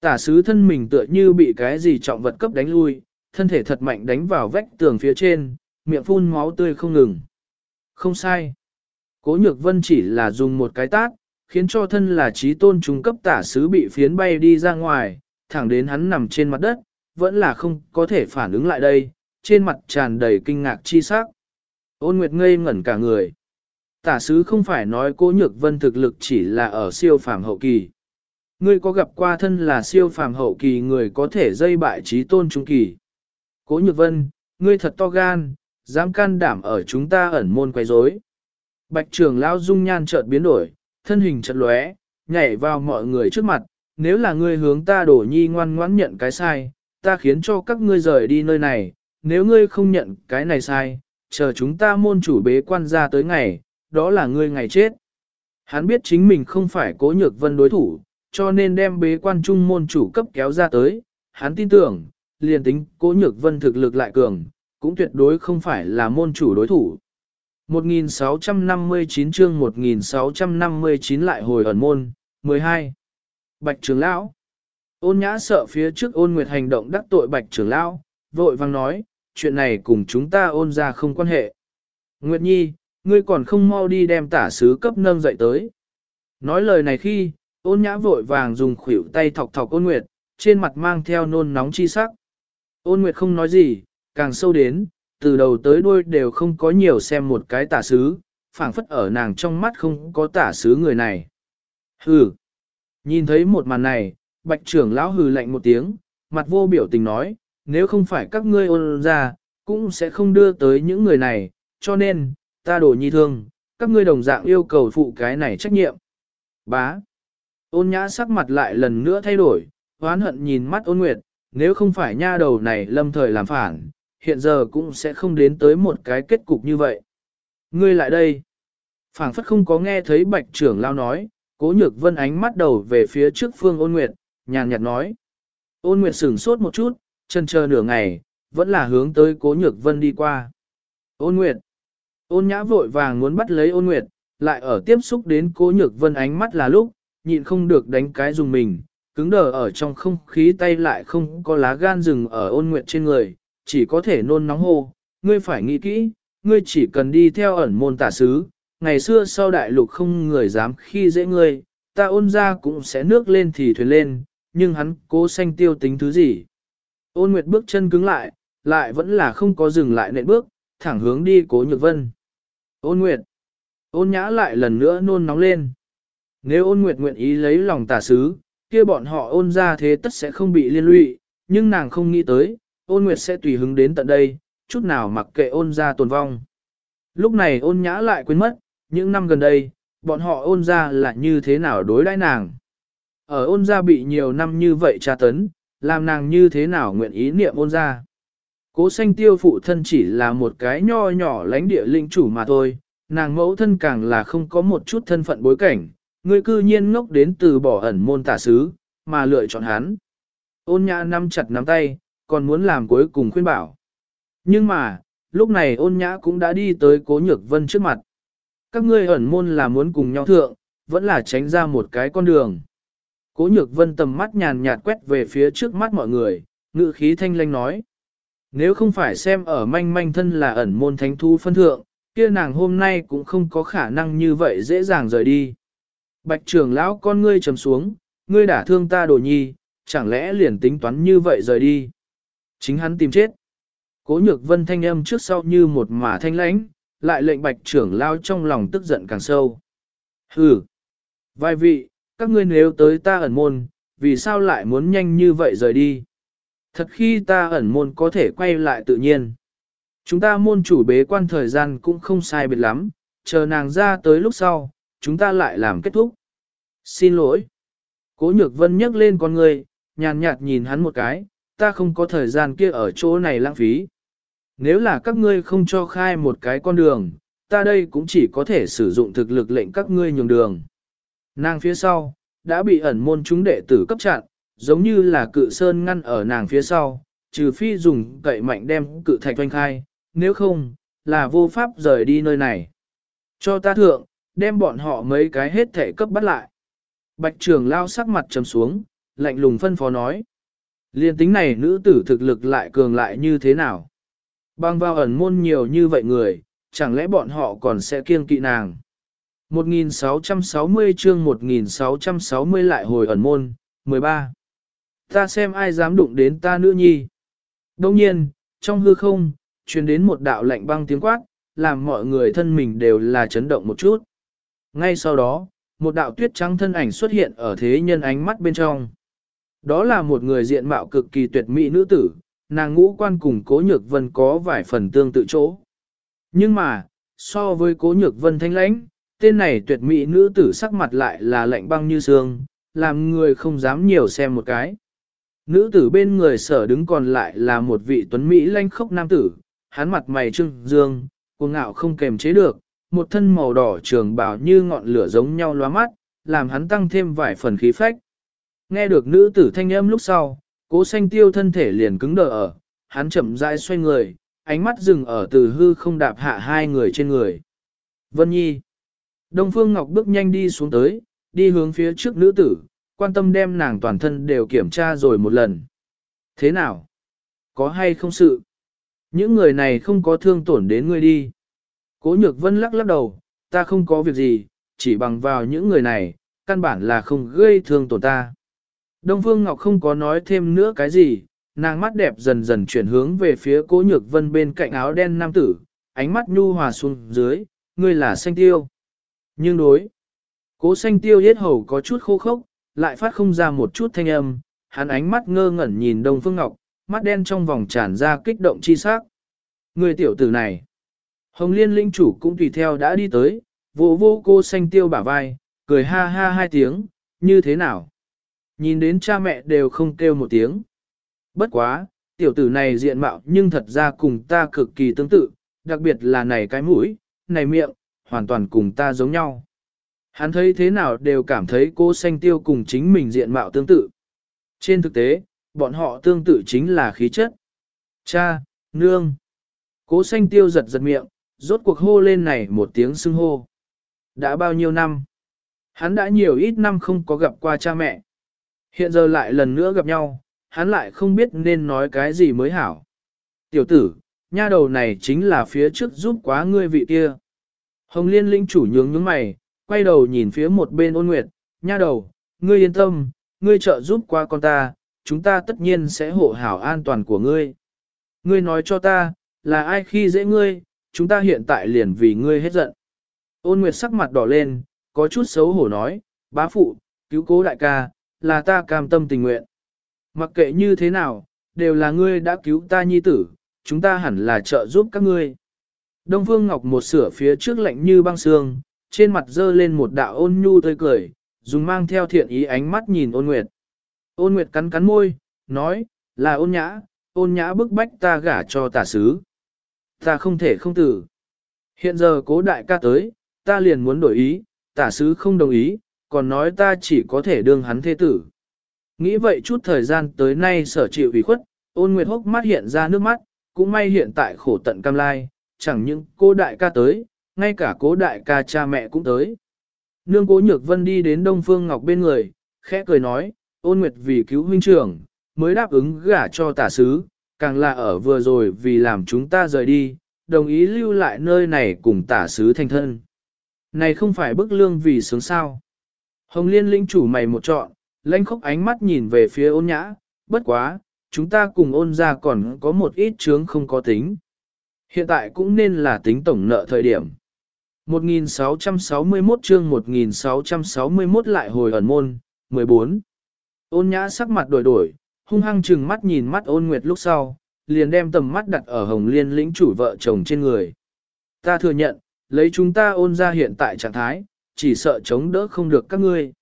tả sứ thân mình tựa như bị cái gì trọng vật cấp đánh lui, thân thể thật mạnh đánh vào vách tường phía trên, miệng phun máu tươi không ngừng. Không sai. Cố nhược vân chỉ là dùng một cái tát, khiến cho thân là trí tôn trung cấp tả sứ bị phiến bay đi ra ngoài, thẳng đến hắn nằm trên mặt đất, vẫn là không có thể phản ứng lại đây, trên mặt tràn đầy kinh ngạc chi sắc. Ôn Nguyệt ngây ngẩn cả người. Tả sứ không phải nói cố nhược vân thực lực chỉ là ở siêu phàm hậu kỳ. Ngươi có gặp qua thân là siêu phàm hậu kỳ người có thể dây bại trí tôn trung kỳ. Cố nhược vân, ngươi thật to gan, dám can đảm ở chúng ta ẩn môn quay rối. Bạch trường lão dung nhan chợt biến đổi, thân hình chợt lóe, nhảy vào mọi người trước mặt, nếu là ngươi hướng ta đổ nhi ngoan ngoãn nhận cái sai, ta khiến cho các ngươi rời đi nơi này, nếu ngươi không nhận cái này sai, chờ chúng ta môn chủ bế quan ra tới ngày, đó là ngươi ngày chết. Hắn biết chính mình không phải cố nhược vân đối thủ, cho nên đem bế quan trung môn chủ cấp kéo ra tới, hắn tin tưởng, liền tính cố nhược vân thực lực lại cường, cũng tuyệt đối không phải là môn chủ đối thủ. 1659 chương 1659 lại hồi ẩn môn, 12. Bạch trường lão. Ôn nhã sợ phía trước ôn nguyệt hành động đắc tội bạch trưởng lão, vội vang nói, chuyện này cùng chúng ta ôn ra không quan hệ. Nguyệt nhi, ngươi còn không mau đi đem tả sứ cấp nâng dậy tới. Nói lời này khi, ôn nhã vội vàng dùng khuỷu tay thọc thọc ôn nguyệt, trên mặt mang theo nôn nóng chi sắc. Ôn nguyệt không nói gì, càng sâu đến, từ đầu tới đuôi đều không có nhiều xem một cái tả sứ, phảng phất ở nàng trong mắt không có tả sứ người này. Hừ! Nhìn thấy một màn này, bạch trưởng lão hừ lạnh một tiếng, mặt vô biểu tình nói, nếu không phải các ngươi ôn ra, cũng sẽ không đưa tới những người này, cho nên, ta đổ nhi thương, các ngươi đồng dạng yêu cầu phụ cái này trách nhiệm. Bá. Ôn nhã sắc mặt lại lần nữa thay đổi, hoán hận nhìn mắt ôn nguyệt, nếu không phải nha đầu này lâm thời làm phản, hiện giờ cũng sẽ không đến tới một cái kết cục như vậy. Ngươi lại đây. phảng phất không có nghe thấy bạch trưởng lao nói, cố nhược vân ánh mắt đầu về phía trước phương ôn nguyệt, nhàn nhạt nói. Ôn nguyệt sửng sốt một chút, chân chờ nửa ngày, vẫn là hướng tới cố nhược vân đi qua. Ôn nguyệt. Ôn nhã vội vàng muốn bắt lấy ôn nguyệt, lại ở tiếp xúc đến cố nhược vân ánh mắt là lúc, nhịn không được đánh cái dùng mình, cứng đờ ở trong không khí tay lại không có lá gan rừng ở ôn nguyệt trên người, chỉ có thể nôn nóng hô, ngươi phải nghĩ kỹ, ngươi chỉ cần đi theo ẩn môn tả sứ, ngày xưa sau đại lục không người dám khi dễ ngươi, ta ôn ra cũng sẽ nước lên thì thuyền lên, nhưng hắn cố sanh tiêu tính thứ gì. Ôn nguyệt bước chân cứng lại, lại vẫn là không có dừng lại nện bước, thẳng hướng đi cố nhược vân. Ôn nguyệt, ôn nhã lại lần nữa nôn nóng lên. Nếu ôn nguyệt nguyện ý lấy lòng tả sứ, kia bọn họ ôn ra thế tất sẽ không bị liên lụy, nhưng nàng không nghĩ tới, ôn nguyệt sẽ tùy hứng đến tận đây, chút nào mặc kệ ôn ra tồn vong. Lúc này ôn nhã lại quên mất, những năm gần đây, bọn họ ôn ra là như thế nào đối đãi nàng. Ở ôn Gia bị nhiều năm như vậy tra tấn, làm nàng như thế nào nguyện ý niệm ôn Gia Cố sanh tiêu phụ thân chỉ là một cái nho nhỏ lãnh địa linh chủ mà thôi, nàng mẫu thân càng là không có một chút thân phận bối cảnh, người cư nhiên ngốc đến từ bỏ ẩn môn tả sứ, mà lựa chọn hắn. Ôn nhã nắm chặt nắm tay, còn muốn làm cuối cùng khuyên bảo. Nhưng mà, lúc này ôn nhã cũng đã đi tới cố nhược vân trước mặt. Các ngươi ẩn môn là muốn cùng nhau thượng, vẫn là tránh ra một cái con đường. Cố nhược vân tầm mắt nhàn nhạt quét về phía trước mắt mọi người, ngự khí thanh lanh nói. Nếu không phải xem ở manh manh thân là ẩn môn thánh thu phân thượng, kia nàng hôm nay cũng không có khả năng như vậy dễ dàng rời đi. Bạch trưởng lão con ngươi trầm xuống, ngươi đã thương ta đồ nhi, chẳng lẽ liền tính toán như vậy rời đi. Chính hắn tìm chết. Cố nhược vân thanh âm trước sau như một mả thanh lãnh, lại lệnh bạch trưởng lao trong lòng tức giận càng sâu. Hừ! Vài vị, các ngươi nếu tới ta ẩn môn, vì sao lại muốn nhanh như vậy rời đi? Thật khi ta ẩn môn có thể quay lại tự nhiên. Chúng ta môn chủ bế quan thời gian cũng không sai biệt lắm, chờ nàng ra tới lúc sau, chúng ta lại làm kết thúc. Xin lỗi. Cố nhược vân nhấc lên con người, nhàn nhạt nhìn hắn một cái, ta không có thời gian kia ở chỗ này lãng phí. Nếu là các ngươi không cho khai một cái con đường, ta đây cũng chỉ có thể sử dụng thực lực lệnh các ngươi nhường đường. Nàng phía sau, đã bị ẩn môn chúng đệ tử cấp chặn, giống như là cự sơn ngăn ở nàng phía sau, trừ phi dùng cậy mạnh đem cự thạch doanh khai, nếu không, là vô pháp rời đi nơi này. Cho ta thượng, đem bọn họ mấy cái hết thể cấp bắt lại. Bạch trường lao sắc mặt trầm xuống, lạnh lùng phân phó nói. Liên tính này nữ tử thực lực lại cường lại như thế nào? Bang vào ẩn môn nhiều như vậy người, chẳng lẽ bọn họ còn sẽ kiêng kỵ nàng? 1660 chương 1660 lại hồi ẩn môn, 13. Ta xem ai dám đụng đến ta nữ nhi. Đông nhiên, trong hư không, truyền đến một đạo lạnh băng tiếng quát, làm mọi người thân mình đều là chấn động một chút. Ngay sau đó, một đạo tuyết trắng thân ảnh xuất hiện ở thế nhân ánh mắt bên trong. Đó là một người diện mạo cực kỳ tuyệt mỹ nữ tử, nàng ngũ quan cùng cố nhược vân có vài phần tương tự chỗ. Nhưng mà, so với cố nhược vân thanh lãnh, tên này tuyệt mỹ nữ tử sắc mặt lại là lạnh băng như xương, làm người không dám nhiều xem một cái. Nữ tử bên người sở đứng còn lại là một vị tuấn Mỹ lanh khốc nam tử, hắn mặt mày trưng dương, cuồng ngạo không kềm chế được, một thân màu đỏ trường bảo như ngọn lửa giống nhau loa mắt, làm hắn tăng thêm vài phần khí phách. Nghe được nữ tử thanh âm lúc sau, cố xanh tiêu thân thể liền cứng đờ ở, hắn chậm rãi xoay người, ánh mắt dừng ở từ hư không đạp hạ hai người trên người. Vân Nhi Đông Phương Ngọc bước nhanh đi xuống tới, đi hướng phía trước nữ tử, quan tâm đem nàng toàn thân đều kiểm tra rồi một lần. Thế nào? Có hay không sự? Những người này không có thương tổn đến ngươi đi. Cố nhược vân lắc lắc đầu, ta không có việc gì, chỉ bằng vào những người này, căn bản là không gây thương tổn ta. Đông Phương Ngọc không có nói thêm nữa cái gì, nàng mắt đẹp dần dần chuyển hướng về phía cố nhược vân bên cạnh áo đen nam tử, ánh mắt nhu hòa xuống dưới, ngươi là xanh tiêu. Nhưng đối, cố xanh tiêu yết hầu có chút khô khốc, lại phát không ra một chút thanh âm, hắn ánh mắt ngơ ngẩn nhìn Đông Phương Ngọc, mắt đen trong vòng tràn ra kích động chi sắc. Người tiểu tử này, Hồng Liên linh chủ cũng tùy theo đã đi tới, vỗ vỗ cô xanh tiêu bả vai, cười ha ha hai tiếng, như thế nào? Nhìn đến cha mẹ đều không kêu một tiếng. Bất quá, tiểu tử này diện mạo nhưng thật ra cùng ta cực kỳ tương tự, đặc biệt là này cái mũi, này miệng, hoàn toàn cùng ta giống nhau. Hắn thấy thế nào đều cảm thấy cô xanh tiêu cùng chính mình diện mạo tương tự. Trên thực tế, bọn họ tương tự chính là khí chất. Cha, nương. Cố xanh tiêu giật giật miệng, rốt cuộc hô lên này một tiếng xưng hô. Đã bao nhiêu năm? Hắn đã nhiều ít năm không có gặp qua cha mẹ. Hiện giờ lại lần nữa gặp nhau, hắn lại không biết nên nói cái gì mới hảo. Tiểu tử, nha đầu này chính là phía trước giúp quá ngươi vị kia. Hồng liên linh chủ nhướng nhướng mày, quay đầu nhìn phía một bên ôn nguyệt, nha đầu, ngươi yên tâm, ngươi trợ giúp qua con ta, chúng ta tất nhiên sẽ hộ hảo an toàn của ngươi. Ngươi nói cho ta, là ai khi dễ ngươi, chúng ta hiện tại liền vì ngươi hết giận. Ôn nguyệt sắc mặt đỏ lên, có chút xấu hổ nói, bá phụ, cứu cố đại ca, là ta cam tâm tình nguyện. Mặc kệ như thế nào, đều là ngươi đã cứu ta nhi tử, chúng ta hẳn là trợ giúp các ngươi. Đông Phương Ngọc một sửa phía trước lạnh như băng xương, trên mặt dơ lên một đạo ôn nhu tươi cười, dùng mang theo thiện ý ánh mắt nhìn ôn nguyệt. Ôn nguyệt cắn cắn môi, nói, là ôn nhã, ôn nhã bức bách ta gả cho tả sứ. Ta không thể không tử. Hiện giờ cố đại ca tới, ta liền muốn đổi ý, tả sứ không đồng ý, còn nói ta chỉ có thể đương hắn thế tử. Nghĩ vậy chút thời gian tới nay sở chịu ủy khuất, ôn nguyệt hốc mắt hiện ra nước mắt, cũng may hiện tại khổ tận cam lai, chẳng những cô đại ca tới, ngay cả cố đại ca cha mẹ cũng tới. Nương cố nhược vân đi đến Đông Phương Ngọc bên người, khẽ cười nói, ôn nguyệt vì cứu huynh trưởng, mới đáp ứng gả cho tả sứ, càng là ở vừa rồi vì làm chúng ta rời đi, đồng ý lưu lại nơi này cùng tả sứ thành thân. Này không phải bức lương vì sướng sao. Hồng liên linh chủ mày một trọn, lãnh khóc ánh mắt nhìn về phía ôn nhã, bất quá, chúng ta cùng ôn ra còn có một ít chướng không có tính. Hiện tại cũng nên là tính tổng nợ thời điểm. 1661 chương 1661 lại hồi ẩn môn, 14. Ôn nhã sắc mặt đổi đổi, hung hăng chừng mắt nhìn mắt ôn nguyệt lúc sau, liền đem tầm mắt đặt ở hồng liên lĩnh chủ vợ chồng trên người. Ta thừa nhận, lấy chúng ta ôn ra hiện tại trạng thái, chỉ sợ chống đỡ không được các ngươi.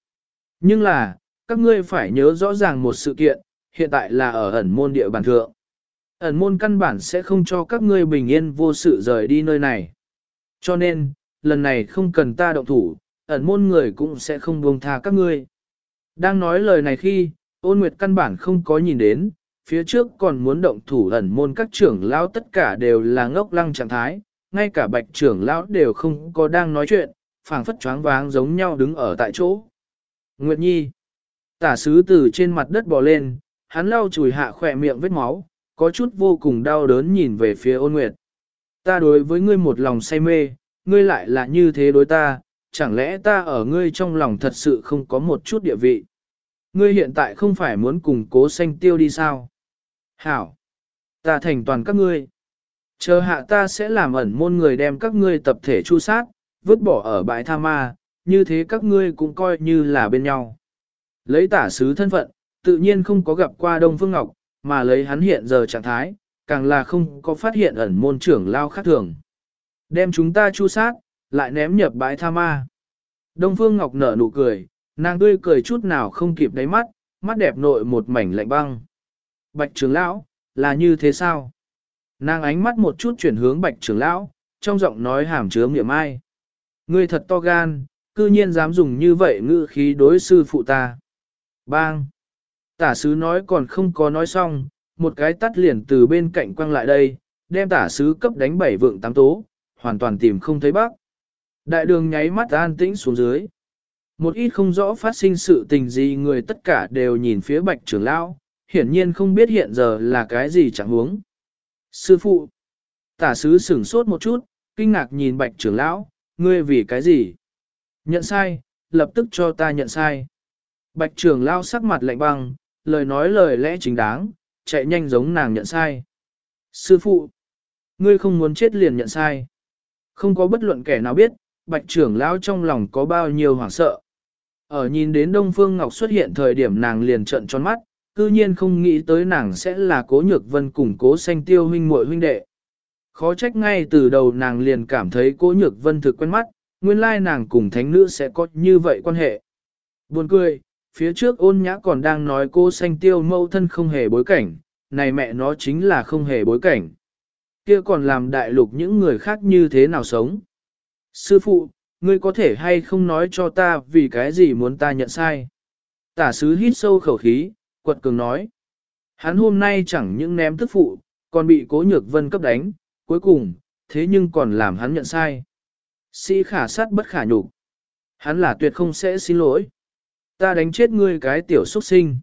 Nhưng là, các ngươi phải nhớ rõ ràng một sự kiện, hiện tại là ở ẩn môn địa bàn thượng. Ẩn môn căn bản sẽ không cho các ngươi bình yên vô sự rời đi nơi này. Cho nên, lần này không cần ta động thủ, ẩn môn người cũng sẽ không buông tha các ngươi. Đang nói lời này khi, ôn nguyệt căn bản không có nhìn đến, phía trước còn muốn động thủ ẩn môn các trưởng lão tất cả đều là ngốc lăng trạng thái, ngay cả bạch trưởng lão đều không có đang nói chuyện, phảng phất choáng váng giống nhau đứng ở tại chỗ. Nguyệt Nhi Tả sứ từ trên mặt đất bò lên, hắn lau chùi hạ khỏe miệng vết máu, có chút vô cùng đau đớn nhìn về phía ôn nguyệt. Ta đối với ngươi một lòng say mê, ngươi lại là như thế đối ta, chẳng lẽ ta ở ngươi trong lòng thật sự không có một chút địa vị. Ngươi hiện tại không phải muốn cùng cố sanh tiêu đi sao? Hảo! Ta thành toàn các ngươi. Chờ hạ ta sẽ làm ẩn môn người đem các ngươi tập thể chu sát, vứt bỏ ở bãi tha ma, như thế các ngươi cũng coi như là bên nhau. Lấy tả sứ thân phận, tự nhiên không có gặp qua Đông Phương Ngọc, mà lấy hắn hiện giờ trạng thái, càng là không có phát hiện ẩn môn trưởng lao khác thường. Đem chúng ta chu sát, lại ném nhập bãi tha ma. Đông Phương Ngọc nở nụ cười, nàng tươi cười chút nào không kịp đáy mắt, mắt đẹp nội một mảnh lạnh băng. Bạch trưởng lão, là như thế sao? Nàng ánh mắt một chút chuyển hướng bạch trưởng lão, trong giọng nói hàm chứa miệng ai. Ngươi thật to gan, cư nhiên dám dùng như vậy ngữ khí đối sư phụ ta. Bang! Tả sứ nói còn không có nói xong, một cái tắt liền từ bên cạnh quăng lại đây, đem tả sứ cấp đánh bảy vượng tám tố, hoàn toàn tìm không thấy bác. Đại đường nháy mắt an tĩnh xuống dưới. Một ít không rõ phát sinh sự tình gì người tất cả đều nhìn phía bạch trưởng lão, hiển nhiên không biết hiện giờ là cái gì chẳng huống. Sư phụ! Tả sứ sửng sốt một chút, kinh ngạc nhìn bạch trưởng lão, ngươi vì cái gì? Nhận sai, lập tức cho ta nhận sai. Bạch trưởng lão sắc mặt lạnh băng, lời nói lời lẽ chính đáng, chạy nhanh giống nàng nhận sai. Sư phụ, ngươi không muốn chết liền nhận sai. Không có bất luận kẻ nào biết, bạch trưởng lão trong lòng có bao nhiêu hoảng sợ. Ở nhìn đến Đông Phương Ngọc xuất hiện thời điểm nàng liền trợn tròn mắt, cư nhiên không nghĩ tới nàng sẽ là cố nhược vân cùng cố xanh tiêu huynh muội huynh đệ. Khó trách ngay từ đầu nàng liền cảm thấy cố nhược vân thực quen mắt, nguyên lai nàng cùng thánh nữ sẽ có như vậy quan hệ. Buồn cười, phía trước ôn nhã còn đang nói cô xanh tiêu mâu thân không hề bối cảnh, này mẹ nó chính là không hề bối cảnh. Kia còn làm đại lục những người khác như thế nào sống. Sư phụ, ngươi có thể hay không nói cho ta vì cái gì muốn ta nhận sai. Tả sứ hít sâu khẩu khí, quật cường nói. Hắn hôm nay chẳng những ném tức phụ, còn bị cố nhược vân cấp đánh, cuối cùng, thế nhưng còn làm hắn nhận sai. Sĩ khả sát bất khả nhục. Hắn là tuyệt không sẽ xin lỗi. Ta đánh chết ngươi cái tiểu xuất sinh.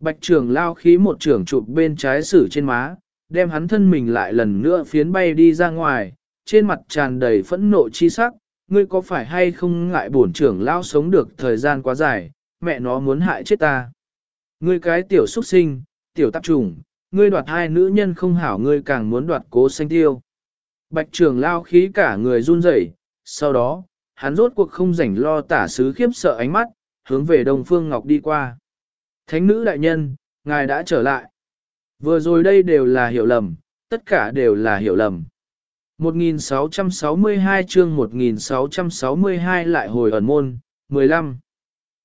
Bạch trưởng lao khí một trưởng chụp bên trái sử trên má, đem hắn thân mình lại lần nữa phiến bay đi ra ngoài, trên mặt tràn đầy phẫn nộ chi sắc, ngươi có phải hay không ngại bổn trưởng lao sống được thời gian quá dài, mẹ nó muốn hại chết ta. Ngươi cái tiểu xuất sinh, tiểu tạp trùng, ngươi đoạt hai nữ nhân không hảo ngươi càng muốn đoạt cố xanh tiêu. Bạch trưởng lao khí cả người run rẩy, sau đó, hắn rốt cuộc không rảnh lo tả sứ khiếp sợ ánh mắt, hướng về Đông Phương Ngọc đi qua. Thánh nữ đại nhân, ngài đã trở lại. Vừa rồi đây đều là hiểu lầm, tất cả đều là hiểu lầm. 1662 chương 1662 lại hồi ẩn môn, 15.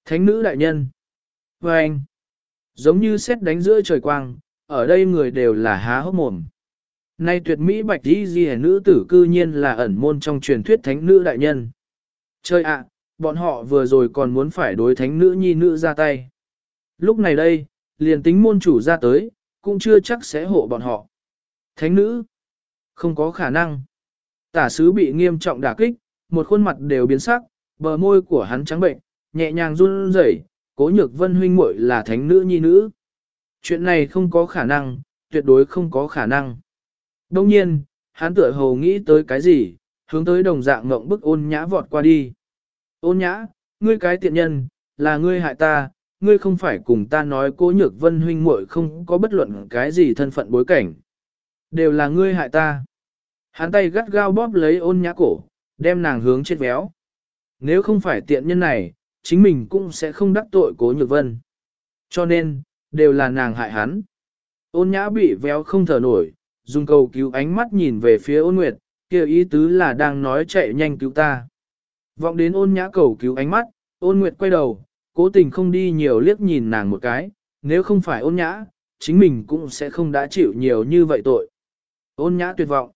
Thánh nữ đại nhân. Và anh, giống như xét đánh giữa trời quang, ở đây người đều là há hốc mồm. Nay tuyệt mỹ bạch đi ghi nữ tử cư nhiên là ẩn môn trong truyền thuyết thánh nữ đại nhân. Chơi ạ, bọn họ vừa rồi còn muốn phải đối thánh nữ nhi nữ ra tay. Lúc này đây, liền tính môn chủ ra tới, cũng chưa chắc sẽ hộ bọn họ. Thánh nữ, không có khả năng. Tả sứ bị nghiêm trọng đả kích, một khuôn mặt đều biến sắc, bờ môi của hắn trắng bệnh, nhẹ nhàng run rẩy, cố nhược vân huynh muội là thánh nữ nhi nữ. Chuyện này không có khả năng, tuyệt đối không có khả năng. Đông nhiên, hắn tựa hồ nghĩ tới cái gì, hướng tới đồng dạng ngộng bức ôn nhã vọt qua đi. Ôn nhã, ngươi cái tiện nhân, là ngươi hại ta, ngươi không phải cùng ta nói cố nhược vân huynh muội không có bất luận cái gì thân phận bối cảnh. Đều là ngươi hại ta. Hắn tay gắt gao bóp lấy ôn nhã cổ, đem nàng hướng chết véo. Nếu không phải tiện nhân này, chính mình cũng sẽ không đắc tội cố nhược vân. Cho nên, đều là nàng hại hắn. Ôn nhã bị véo không thở nổi, dùng cầu cứu ánh mắt nhìn về phía ôn nguyệt, kia ý tứ là đang nói chạy nhanh cứu ta. Vọng đến ôn nhã cầu cứu ánh mắt, ôn nguyệt quay đầu, cố tình không đi nhiều liếc nhìn nàng một cái, nếu không phải ôn nhã, chính mình cũng sẽ không đã chịu nhiều như vậy tội. Ôn nhã tuyệt vọng.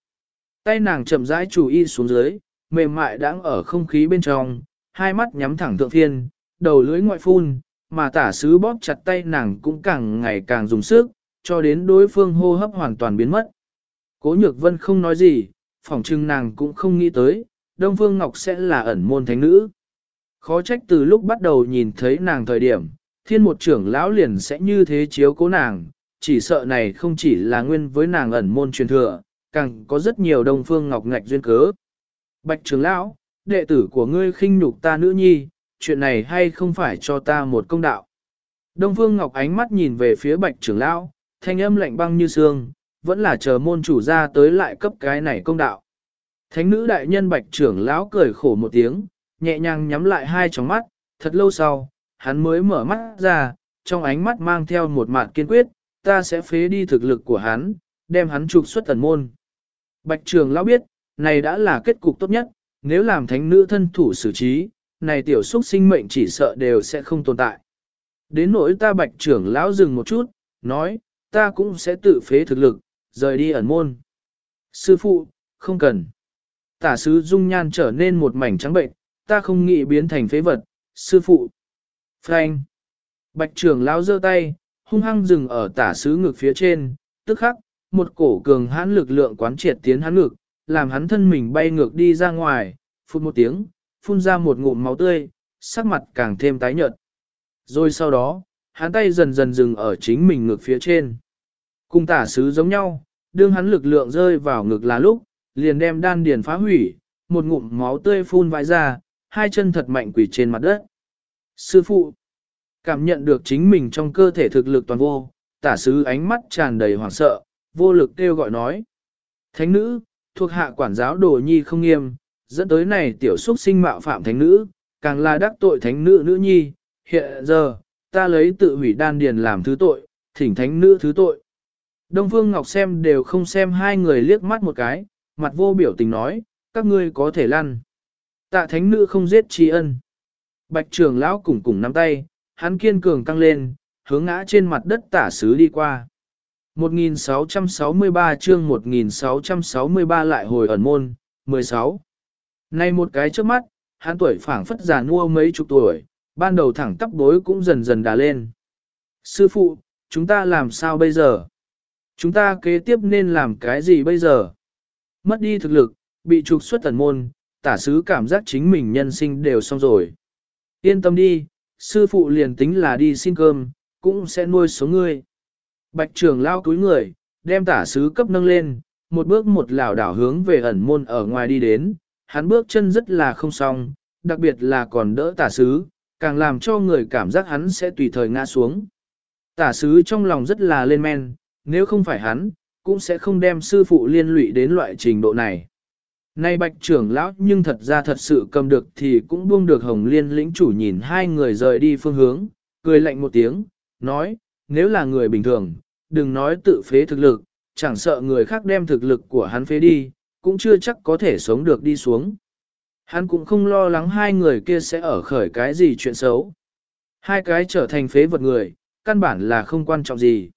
Tay nàng chậm rãi chủ y xuống dưới, mềm mại đang ở không khí bên trong, hai mắt nhắm thẳng thượng thiên, đầu lưỡi ngoại phun, mà tả sứ bóp chặt tay nàng cũng càng ngày càng dùng sức, cho đến đối phương hô hấp hoàn toàn biến mất. Cố nhược vân không nói gì, phỏng chừng nàng cũng không nghĩ tới, Đông Phương Ngọc sẽ là ẩn môn thánh nữ. Khó trách từ lúc bắt đầu nhìn thấy nàng thời điểm, thiên một trưởng lão liền sẽ như thế chiếu cố nàng, chỉ sợ này không chỉ là nguyên với nàng ẩn môn truyền thừa, càng có rất nhiều Đông Phương Ngọc ngạch duyên cớ. Bạch trưởng lão, đệ tử của ngươi khinh nhục ta nữ nhi, chuyện này hay không phải cho ta một công đạo. Đông Phương Ngọc ánh mắt nhìn về phía bạch trưởng lão, thanh âm lạnh băng như xương, vẫn là chờ môn chủ ra tới lại cấp cái này công đạo. Thánh nữ đại nhân bạch trưởng lão cười khổ một tiếng, nhẹ nhàng nhắm lại hai tròng mắt, thật lâu sau, hắn mới mở mắt ra, trong ánh mắt mang theo một mạn kiên quyết, ta sẽ phế đi thực lực của hắn, đem hắn trục xuất tần môn. Bạch trưởng lão biết, này đã là kết cục tốt nhất, nếu làm thánh nữ thân thủ xử trí, này tiểu xúc sinh mệnh chỉ sợ đều sẽ không tồn tại. Đến nỗi ta bạch trưởng lão dừng một chút, nói, ta cũng sẽ tự phế thực lực, rời đi ẩn môn. Sư phụ, không cần. Tả sứ dung nhan trở nên một mảnh trắng bệnh, ta không nghĩ biến thành phế vật, sư phụ. Frank. Bạch trưởng lão giơ tay, hung hăng dừng ở tả sứ ngực phía trên, tức khắc, một cổ cường hãn lực lượng quán triệt tiến hắn ngực, làm hắn thân mình bay ngược đi ra ngoài, phút một tiếng, phun ra một ngụm máu tươi, sắc mặt càng thêm tái nhợt. Rồi sau đó, hắn tay dần dần dừng ở chính mình ngực phía trên. Cùng tả sứ giống nhau, đương hắn lực lượng rơi vào ngực là lúc, liền đem đan điền phá hủy, một ngụm máu tươi phun vãi ra, hai chân thật mạnh quỷ trên mặt đất. Sư phụ, cảm nhận được chính mình trong cơ thể thực lực toàn vô, tả sứ ánh mắt tràn đầy hoảng sợ, vô lực kêu gọi nói. Thánh nữ, thuộc hạ quản giáo đồ nhi không nghiêm, dẫn tới này tiểu xúc sinh mạo phạm thánh nữ, càng là đắc tội thánh nữ nữ nhi, hiện giờ, ta lấy tự hủy đan điền làm thứ tội, thỉnh thánh nữ thứ tội. Đông Phương Ngọc xem đều không xem hai người liếc mắt một cái, mặt vô biểu tình nói, các ngươi có thể lăn. Tạ thánh nữ không giết tri ân. Bạch trưởng lão cùng cùng nắm tay, hắn kiên cường căng lên, hướng ngã trên mặt đất tả sứ đi qua. 1663 chương 1663 lại hồi ẩn môn, 16. Nay một cái trước mắt, hắn tuổi phảng phất già nua mấy chục tuổi, ban đầu thẳng tắp bối cũng dần dần đà lên. Sư phụ, chúng ta làm sao bây giờ? Chúng ta kế tiếp nên làm cái gì bây giờ? Mất đi thực lực, bị trục xuất thần môn, tả sứ cảm giác chính mình nhân sinh đều xong rồi. Yên tâm đi, sư phụ liền tính là đi xin cơm, cũng sẽ nuôi số ngươi. Bạch trường lao túi người, đem tả sứ cấp nâng lên, một bước một lảo đảo hướng về ẩn môn ở ngoài đi đến, hắn bước chân rất là không xong, đặc biệt là còn đỡ tả sứ, càng làm cho người cảm giác hắn sẽ tùy thời ngã xuống. Tả sứ trong lòng rất là lên men, nếu không phải hắn, cũng sẽ không đem sư phụ liên lụy đến loại trình độ này. Nay bạch trưởng lão nhưng thật ra thật sự cầm được thì cũng buông được hồng liên lĩnh chủ nhìn hai người rời đi phương hướng, cười lạnh một tiếng, nói, nếu là người bình thường, đừng nói tự phế thực lực, chẳng sợ người khác đem thực lực của hắn phế đi, cũng chưa chắc có thể sống được đi xuống. Hắn cũng không lo lắng hai người kia sẽ ở khởi cái gì chuyện xấu. Hai cái trở thành phế vật người, căn bản là không quan trọng gì.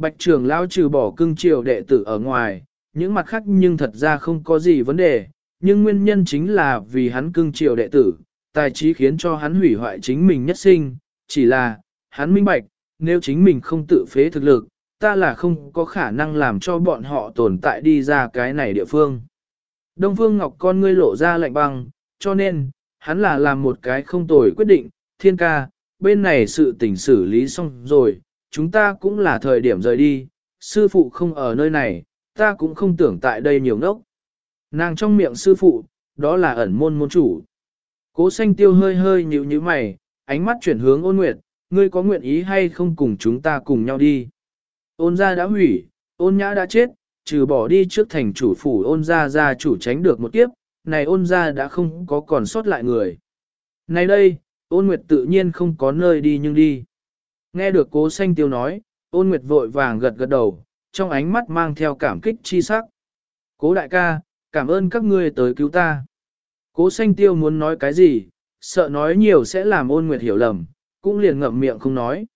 Bạch trưởng lão trừ bỏ cưng triều đệ tử ở ngoài, những mặt khác nhưng thật ra không có gì vấn đề, nhưng nguyên nhân chính là vì hắn cưng triều đệ tử, tài trí khiến cho hắn hủy hoại chính mình nhất sinh, chỉ là, hắn minh bạch, nếu chính mình không tự phế thực lực, ta là không có khả năng làm cho bọn họ tồn tại đi ra cái này địa phương. Đông Phương Ngọc con ngươi lộ ra lạnh băng, cho nên, hắn là làm một cái không tồi quyết định, thiên ca, bên này sự tình xử lý xong rồi, chúng ta cũng là thời điểm rời đi, sư phụ không ở nơi này, ta cũng không tưởng tại đây nhiều ngốc. Nàng trong miệng sư phụ, đó là ẩn môn môn chủ. Cố xanh tiêu hơi hơi nhíu nhíu mày, ánh mắt chuyển hướng ôn nguyệt, ngươi có nguyện ý hay không cùng chúng ta cùng nhau đi. Ôn gia đã hủy, ôn nhã đã chết, trừ bỏ đi trước thành chủ phủ ôn gia gia chủ tránh được một kiếp, này ôn gia đã không có còn sót lại người. Này đây, ôn nguyệt tự nhiên không có nơi đi nhưng đi. Nghe được cố xanh tiêu nói, ôn nguyệt vội vàng gật gật đầu, trong ánh mắt mang theo cảm kích chi sắc. Cố đại ca, cảm ơn các ngươi tới cứu ta. Cố xanh tiêu muốn nói cái gì, sợ nói nhiều sẽ làm ôn nguyệt hiểu lầm, cũng liền ngậm miệng không nói.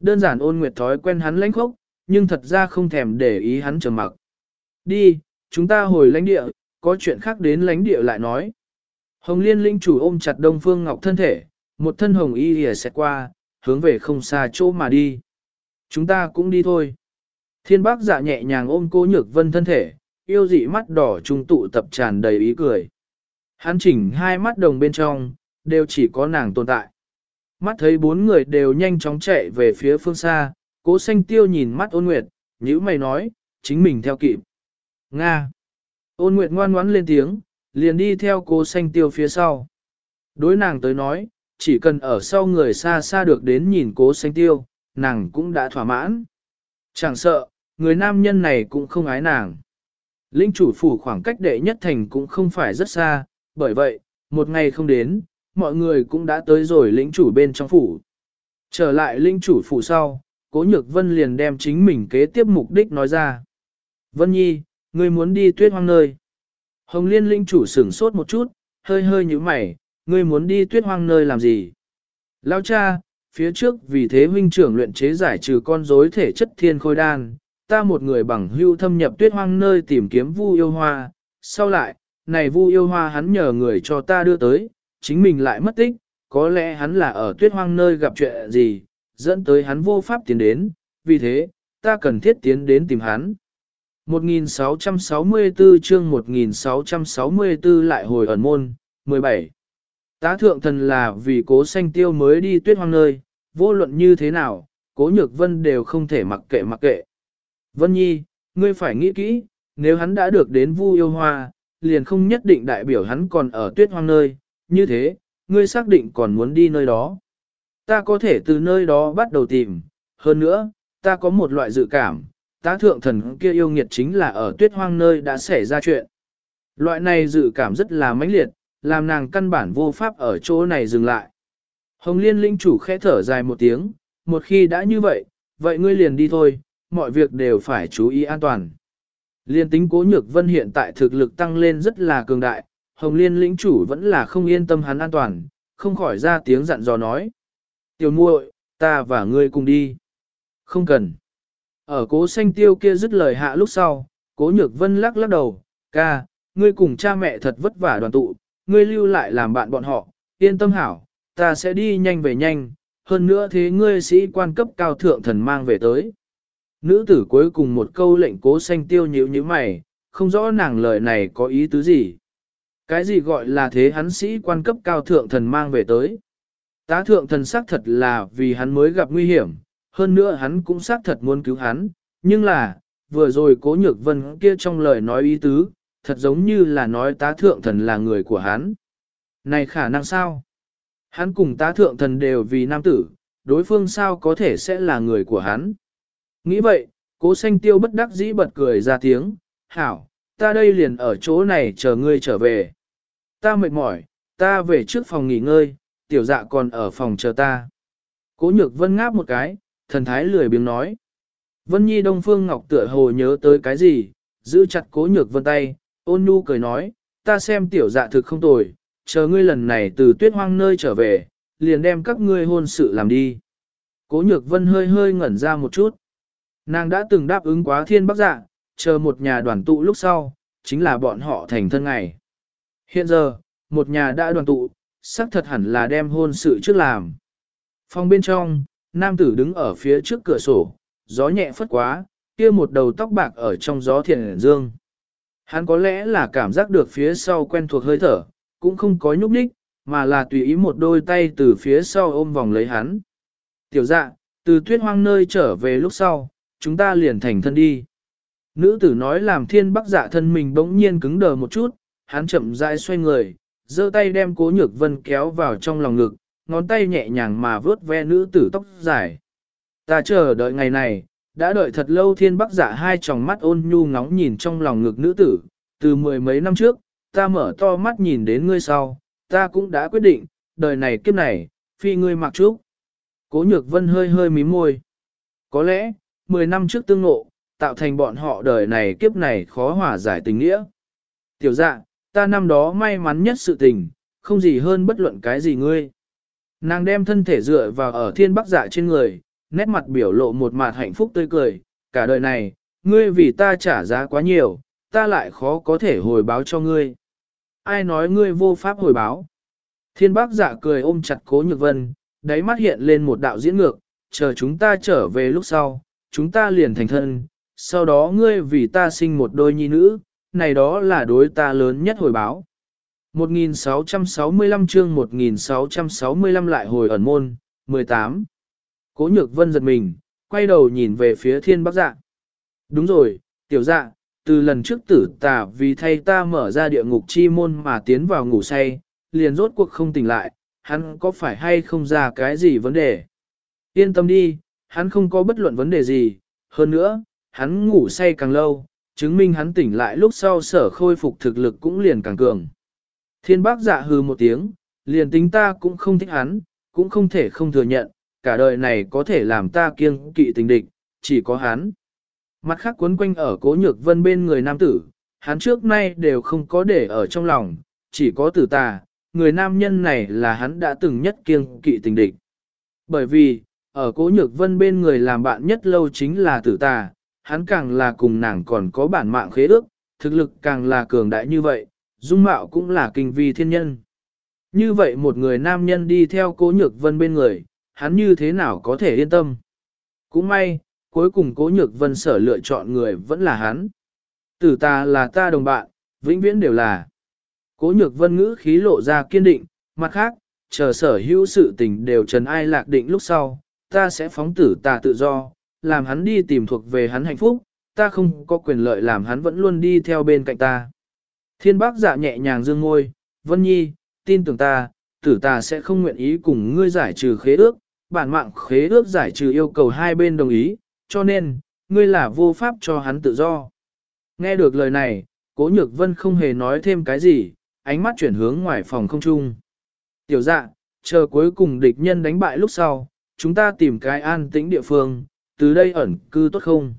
Đơn giản ôn nguyệt thói quen hắn lãnh khốc, nhưng thật ra không thèm để ý hắn trầm mặc. Đi, chúng ta hồi lãnh địa, có chuyện khác đến lãnh địa lại nói. Hồng Liên linh chủ ôm chặt Đông Phương Ngọc thân thể, một thân hồng y lìa xẹt qua, hướng về không xa chỗ mà đi. Chúng ta cũng đi thôi. Thiên bác dạ nhẹ nhàng ôm cô nhược vân thân thể, yêu dị mắt đỏ trung tụ tập tràn đầy ý cười. Hắn chỉnh hai mắt đồng bên trong, đều chỉ có nàng tồn tại. Mắt thấy bốn người đều nhanh chóng chạy về phía phương xa, cố xanh tiêu nhìn mắt ôn nguyệt, nhữ mày nói, chính mình theo kịp. Nga. Ôn nguyệt ngoan ngoãn lên tiếng, liền đi theo cố xanh tiêu phía sau. Đối nàng tới nói, chỉ cần ở sau người xa xa được đến nhìn cố xanh tiêu, nàng cũng đã thỏa mãn. Chẳng sợ, người nam nhân này cũng không ái nàng. Linh chủ phủ khoảng cách đệ nhất thành cũng không phải rất xa, bởi vậy, một ngày không đến, mọi người cũng đã tới rồi lĩnh chủ bên trong phủ. Trở lại linh chủ phủ sau, cố nhược vân liền đem chính mình kế tiếp mục đích nói ra. Vân Nhi, ngươi muốn đi tuyết hoang nơi. Hồng liên linh chủ sửng sốt một chút, hơi hơi như mày, ngươi muốn đi tuyết hoang nơi làm gì? Lao cha, phía trước vì thế huynh trưởng luyện chế giải trừ con rối thể chất thiên khôi đan, ta một người bằng hưu thâm nhập tuyết hoang nơi tìm kiếm vu yêu hoa, sau lại, này vu yêu hoa hắn nhờ người cho ta đưa tới, chính mình lại mất tích, có lẽ hắn là ở tuyết hoang nơi gặp chuyện gì, dẫn tới hắn vô pháp tiến đến, vì thế, ta cần thiết tiến đến tìm hắn. 1664 chương 1664 lại hồi ẩn môn, 17. Tá thượng thần là vì cố sanh tiêu mới đi tuyết hoang nơi, vô luận như thế nào, cố nhược vân đều không thể mặc kệ mặc kệ. Vân Nhi, ngươi phải nghĩ kỹ, nếu hắn đã được đến vu yêu hoa, liền không nhất định đại biểu hắn còn ở tuyết hoang nơi, như thế, ngươi xác định còn muốn đi nơi đó. Ta có thể từ nơi đó bắt đầu tìm, hơn nữa, ta có một loại dự cảm, tá thượng thần kia yêu nghiệt chính là ở tuyết hoang nơi đã xảy ra chuyện. Loại này dự cảm rất là mãnh liệt, làm nàng căn bản vô pháp ở chỗ này dừng lại. Hồng liên linh chủ khẽ thở dài một tiếng, một khi đã như vậy, vậy ngươi liền đi thôi, mọi việc đều phải chú ý an toàn. Liên tính cố nhược vân hiện tại thực lực tăng lên rất là cường đại, Hồng Liên lĩnh chủ vẫn là không yên tâm hắn an toàn, không khỏi ra tiếng dặn dò nói. Tiểu muội, ta và ngươi cùng đi. Không cần. Ở cố xanh tiêu kia dứt lời hạ lúc sau, cố nhược vân lắc lắc đầu, ca, ngươi cùng cha mẹ thật vất vả đoàn tụ, ngươi lưu lại làm bạn bọn họ, yên tâm hảo, ta sẽ đi nhanh về nhanh, hơn nữa thế ngươi sĩ quan cấp cao thượng thần mang về tới. Nữ tử cuối cùng một câu lệnh cố xanh tiêu nhíu như mày, không rõ nàng lời này có ý tứ gì. Cái gì gọi là thế hắn sĩ quan cấp cao thượng thần mang về tới. Tá thượng thần xác thật là vì hắn mới gặp nguy hiểm, hơn nữa hắn cũng xác thật muốn cứu hắn, nhưng là, vừa rồi cố nhược vân kia trong lời nói ý tứ, thật giống như là nói tá thượng thần là người của hắn. Này khả năng sao? Hắn cùng tá thượng thần đều vì nam tử, đối phương sao có thể sẽ là người của hắn? Nghĩ vậy, cố xanh tiêu bất đắc dĩ bật cười ra tiếng, hảo, ta đây liền ở chỗ này chờ ngươi trở về. Ta mệt mỏi, ta về trước phòng nghỉ ngơi, tiểu dạ còn ở phòng chờ ta. Cố nhược vân ngáp một cái, thần thái lười biếng nói. Vân Nhi Đông Phương Ngọc tựa hồ nhớ tới cái gì, giữ chặt cố nhược vân tay, ôn nhu cười nói, ta xem tiểu dạ thực không tồi, chờ ngươi lần này từ tuyết hoang nơi trở về, liền đem các ngươi hôn sự làm đi. Cố nhược vân hơi hơi ngẩn ra một chút. Nàng đã từng đáp ứng quá thiên bắc dạ, chờ một nhà đoàn tụ lúc sau, chính là bọn họ thành thân ngày. Hiện giờ, một nhà đã đoàn tụ, xác thật hẳn là đem hôn sự trước làm. Phòng bên trong, nam tử đứng ở phía trước cửa sổ, gió nhẹ phất quá, kia một đầu tóc bạc ở trong gió thiền dương. Hắn có lẽ là cảm giác được phía sau quen thuộc hơi thở, cũng không có nhúc nhích, mà là tùy ý một đôi tay từ phía sau ôm vòng lấy hắn. Tiểu dạ, từ tuyết hoang nơi trở về lúc sau, chúng ta liền thành thân đi. Nữ tử nói làm thiên bắc dạ thân mình bỗng nhiên cứng đờ một chút, hắn chậm rãi xoay người, giơ tay đem cố nhược vân kéo vào trong lòng ngực, ngón tay nhẹ nhàng mà vớt ve nữ tử tóc dài. Ta chờ đợi ngày này, đã đợi thật lâu thiên bắc giả hai tròng mắt ôn nhu ngóng nhìn trong lòng ngực nữ tử, từ mười mấy năm trước, ta mở to mắt nhìn đến ngươi sau, ta cũng đã quyết định, đời này kiếp này, phi ngươi mặc trúc. Cố nhược vân hơi hơi mím môi. Có lẽ, mười năm trước tương ngộ, tạo thành bọn họ đời này kiếp này khó hòa giải tình nghĩa. Tiểu dạ, ta năm đó may mắn nhất sự tình, không gì hơn bất luận cái gì ngươi. Nàng đem thân thể dựa vào ở thiên bắc dạ trên người, nét mặt biểu lộ một mặt hạnh phúc tươi cười, cả đời này, ngươi vì ta trả giá quá nhiều, ta lại khó có thể hồi báo cho ngươi. Ai nói ngươi vô pháp hồi báo? Thiên bác giả cười ôm chặt cố nhược vân, đáy mắt hiện lên một đạo diễn ngược, chờ chúng ta trở về lúc sau, chúng ta liền thành thân, sau đó ngươi vì ta sinh một đôi nhi nữ, này đó là đối ta lớn nhất hồi báo. 1665 chương 1665 lại hồi ẩn môn, 18. Cố nhược vân giật mình, quay đầu nhìn về phía thiên bắc dạ. Đúng rồi, tiểu dạ, từ lần trước tử tà vì thay ta mở ra địa ngục chi môn mà tiến vào ngủ say, liền rốt cuộc không tỉnh lại, hắn có phải hay không ra cái gì vấn đề? Yên tâm đi, hắn không có bất luận vấn đề gì, hơn nữa, hắn ngủ say càng lâu, chứng minh hắn tỉnh lại lúc sau sở khôi phục thực lực cũng liền càng cường. Thiên bác dạ hư một tiếng, liền tính ta cũng không thích hắn, cũng không thể không thừa nhận, cả đời này có thể làm ta kiêng kỵ tình địch, chỉ có hắn. Mặt khác cuốn quanh ở cố nhược vân bên người nam tử, hắn trước nay đều không có để ở trong lòng, chỉ có tử tà, người nam nhân này là hắn đã từng nhất kiêng kỵ tình địch. Bởi vì, ở cố nhược vân bên người làm bạn nhất lâu chính là tử tà, hắn càng là cùng nàng còn có bản mạng khế ước, thực lực càng là cường đại như vậy, dung mạo cũng là kinh vi thiên nhân. Như vậy một người nam nhân đi theo cố nhược vân bên người, hắn như thế nào có thể yên tâm. Cũng may, cuối cùng cố nhược vân sở lựa chọn người vẫn là hắn. Tử ta là ta đồng bạn, vĩnh viễn đều là. Cố nhược vân ngữ khí lộ ra kiên định, mặt khác, chờ sở hữu sự tình đều trần ai lạc định lúc sau, ta sẽ phóng tử ta tự do, làm hắn đi tìm thuộc về hắn hạnh phúc, ta không có quyền lợi làm hắn vẫn luôn đi theo bên cạnh ta. Thiên bác dạ nhẹ nhàng dương ngôi, Vân Nhi, tin tưởng ta, tử ta sẽ không nguyện ý cùng ngươi giải trừ khế ước, bản mạng khế ước giải trừ yêu cầu hai bên đồng ý, cho nên, ngươi là vô pháp cho hắn tự do. Nghe được lời này, cố nhược vân không hề nói thêm cái gì, ánh mắt chuyển hướng ngoài phòng không trung. Tiểu dạ, chờ cuối cùng địch nhân đánh bại lúc sau, chúng ta tìm cái an tĩnh địa phương, từ đây ẩn cư tốt không?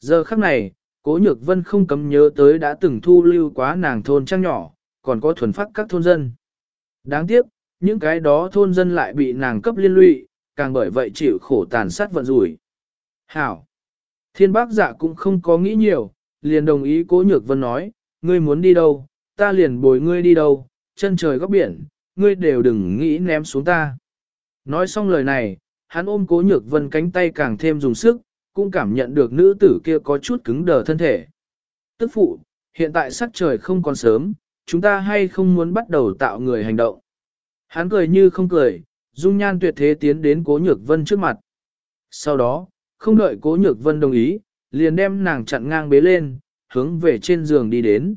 Giờ khắc này, cố nhược vân không cấm nhớ tới đã từng thu lưu quá nàng thôn trang nhỏ, còn có thuần phát các thôn dân. Đáng tiếc, những cái đó thôn dân lại bị nàng cấp liên lụy, càng bởi vậy chịu khổ tàn sát vận rủi. Hảo! Thiên bác dạ cũng không có nghĩ nhiều, liền đồng ý cố nhược vân nói, ngươi muốn đi đâu, ta liền bồi ngươi đi đâu, chân trời góc biển, ngươi đều đừng nghĩ ném xuống ta. Nói xong lời này, hắn ôm cố nhược vân cánh tay càng thêm dùng sức, cũng cảm nhận được nữ tử kia có chút cứng đờ thân thể. Tức phụ, hiện tại sắc trời không còn sớm, chúng ta hay không muốn bắt đầu tạo người hành động. Hắn cười như không cười, dung nhan tuyệt thế tiến đến cố nhược vân trước mặt. Sau đó, không đợi cố nhược vân đồng ý, liền đem nàng chặn ngang bế lên, hướng về trên giường đi đến.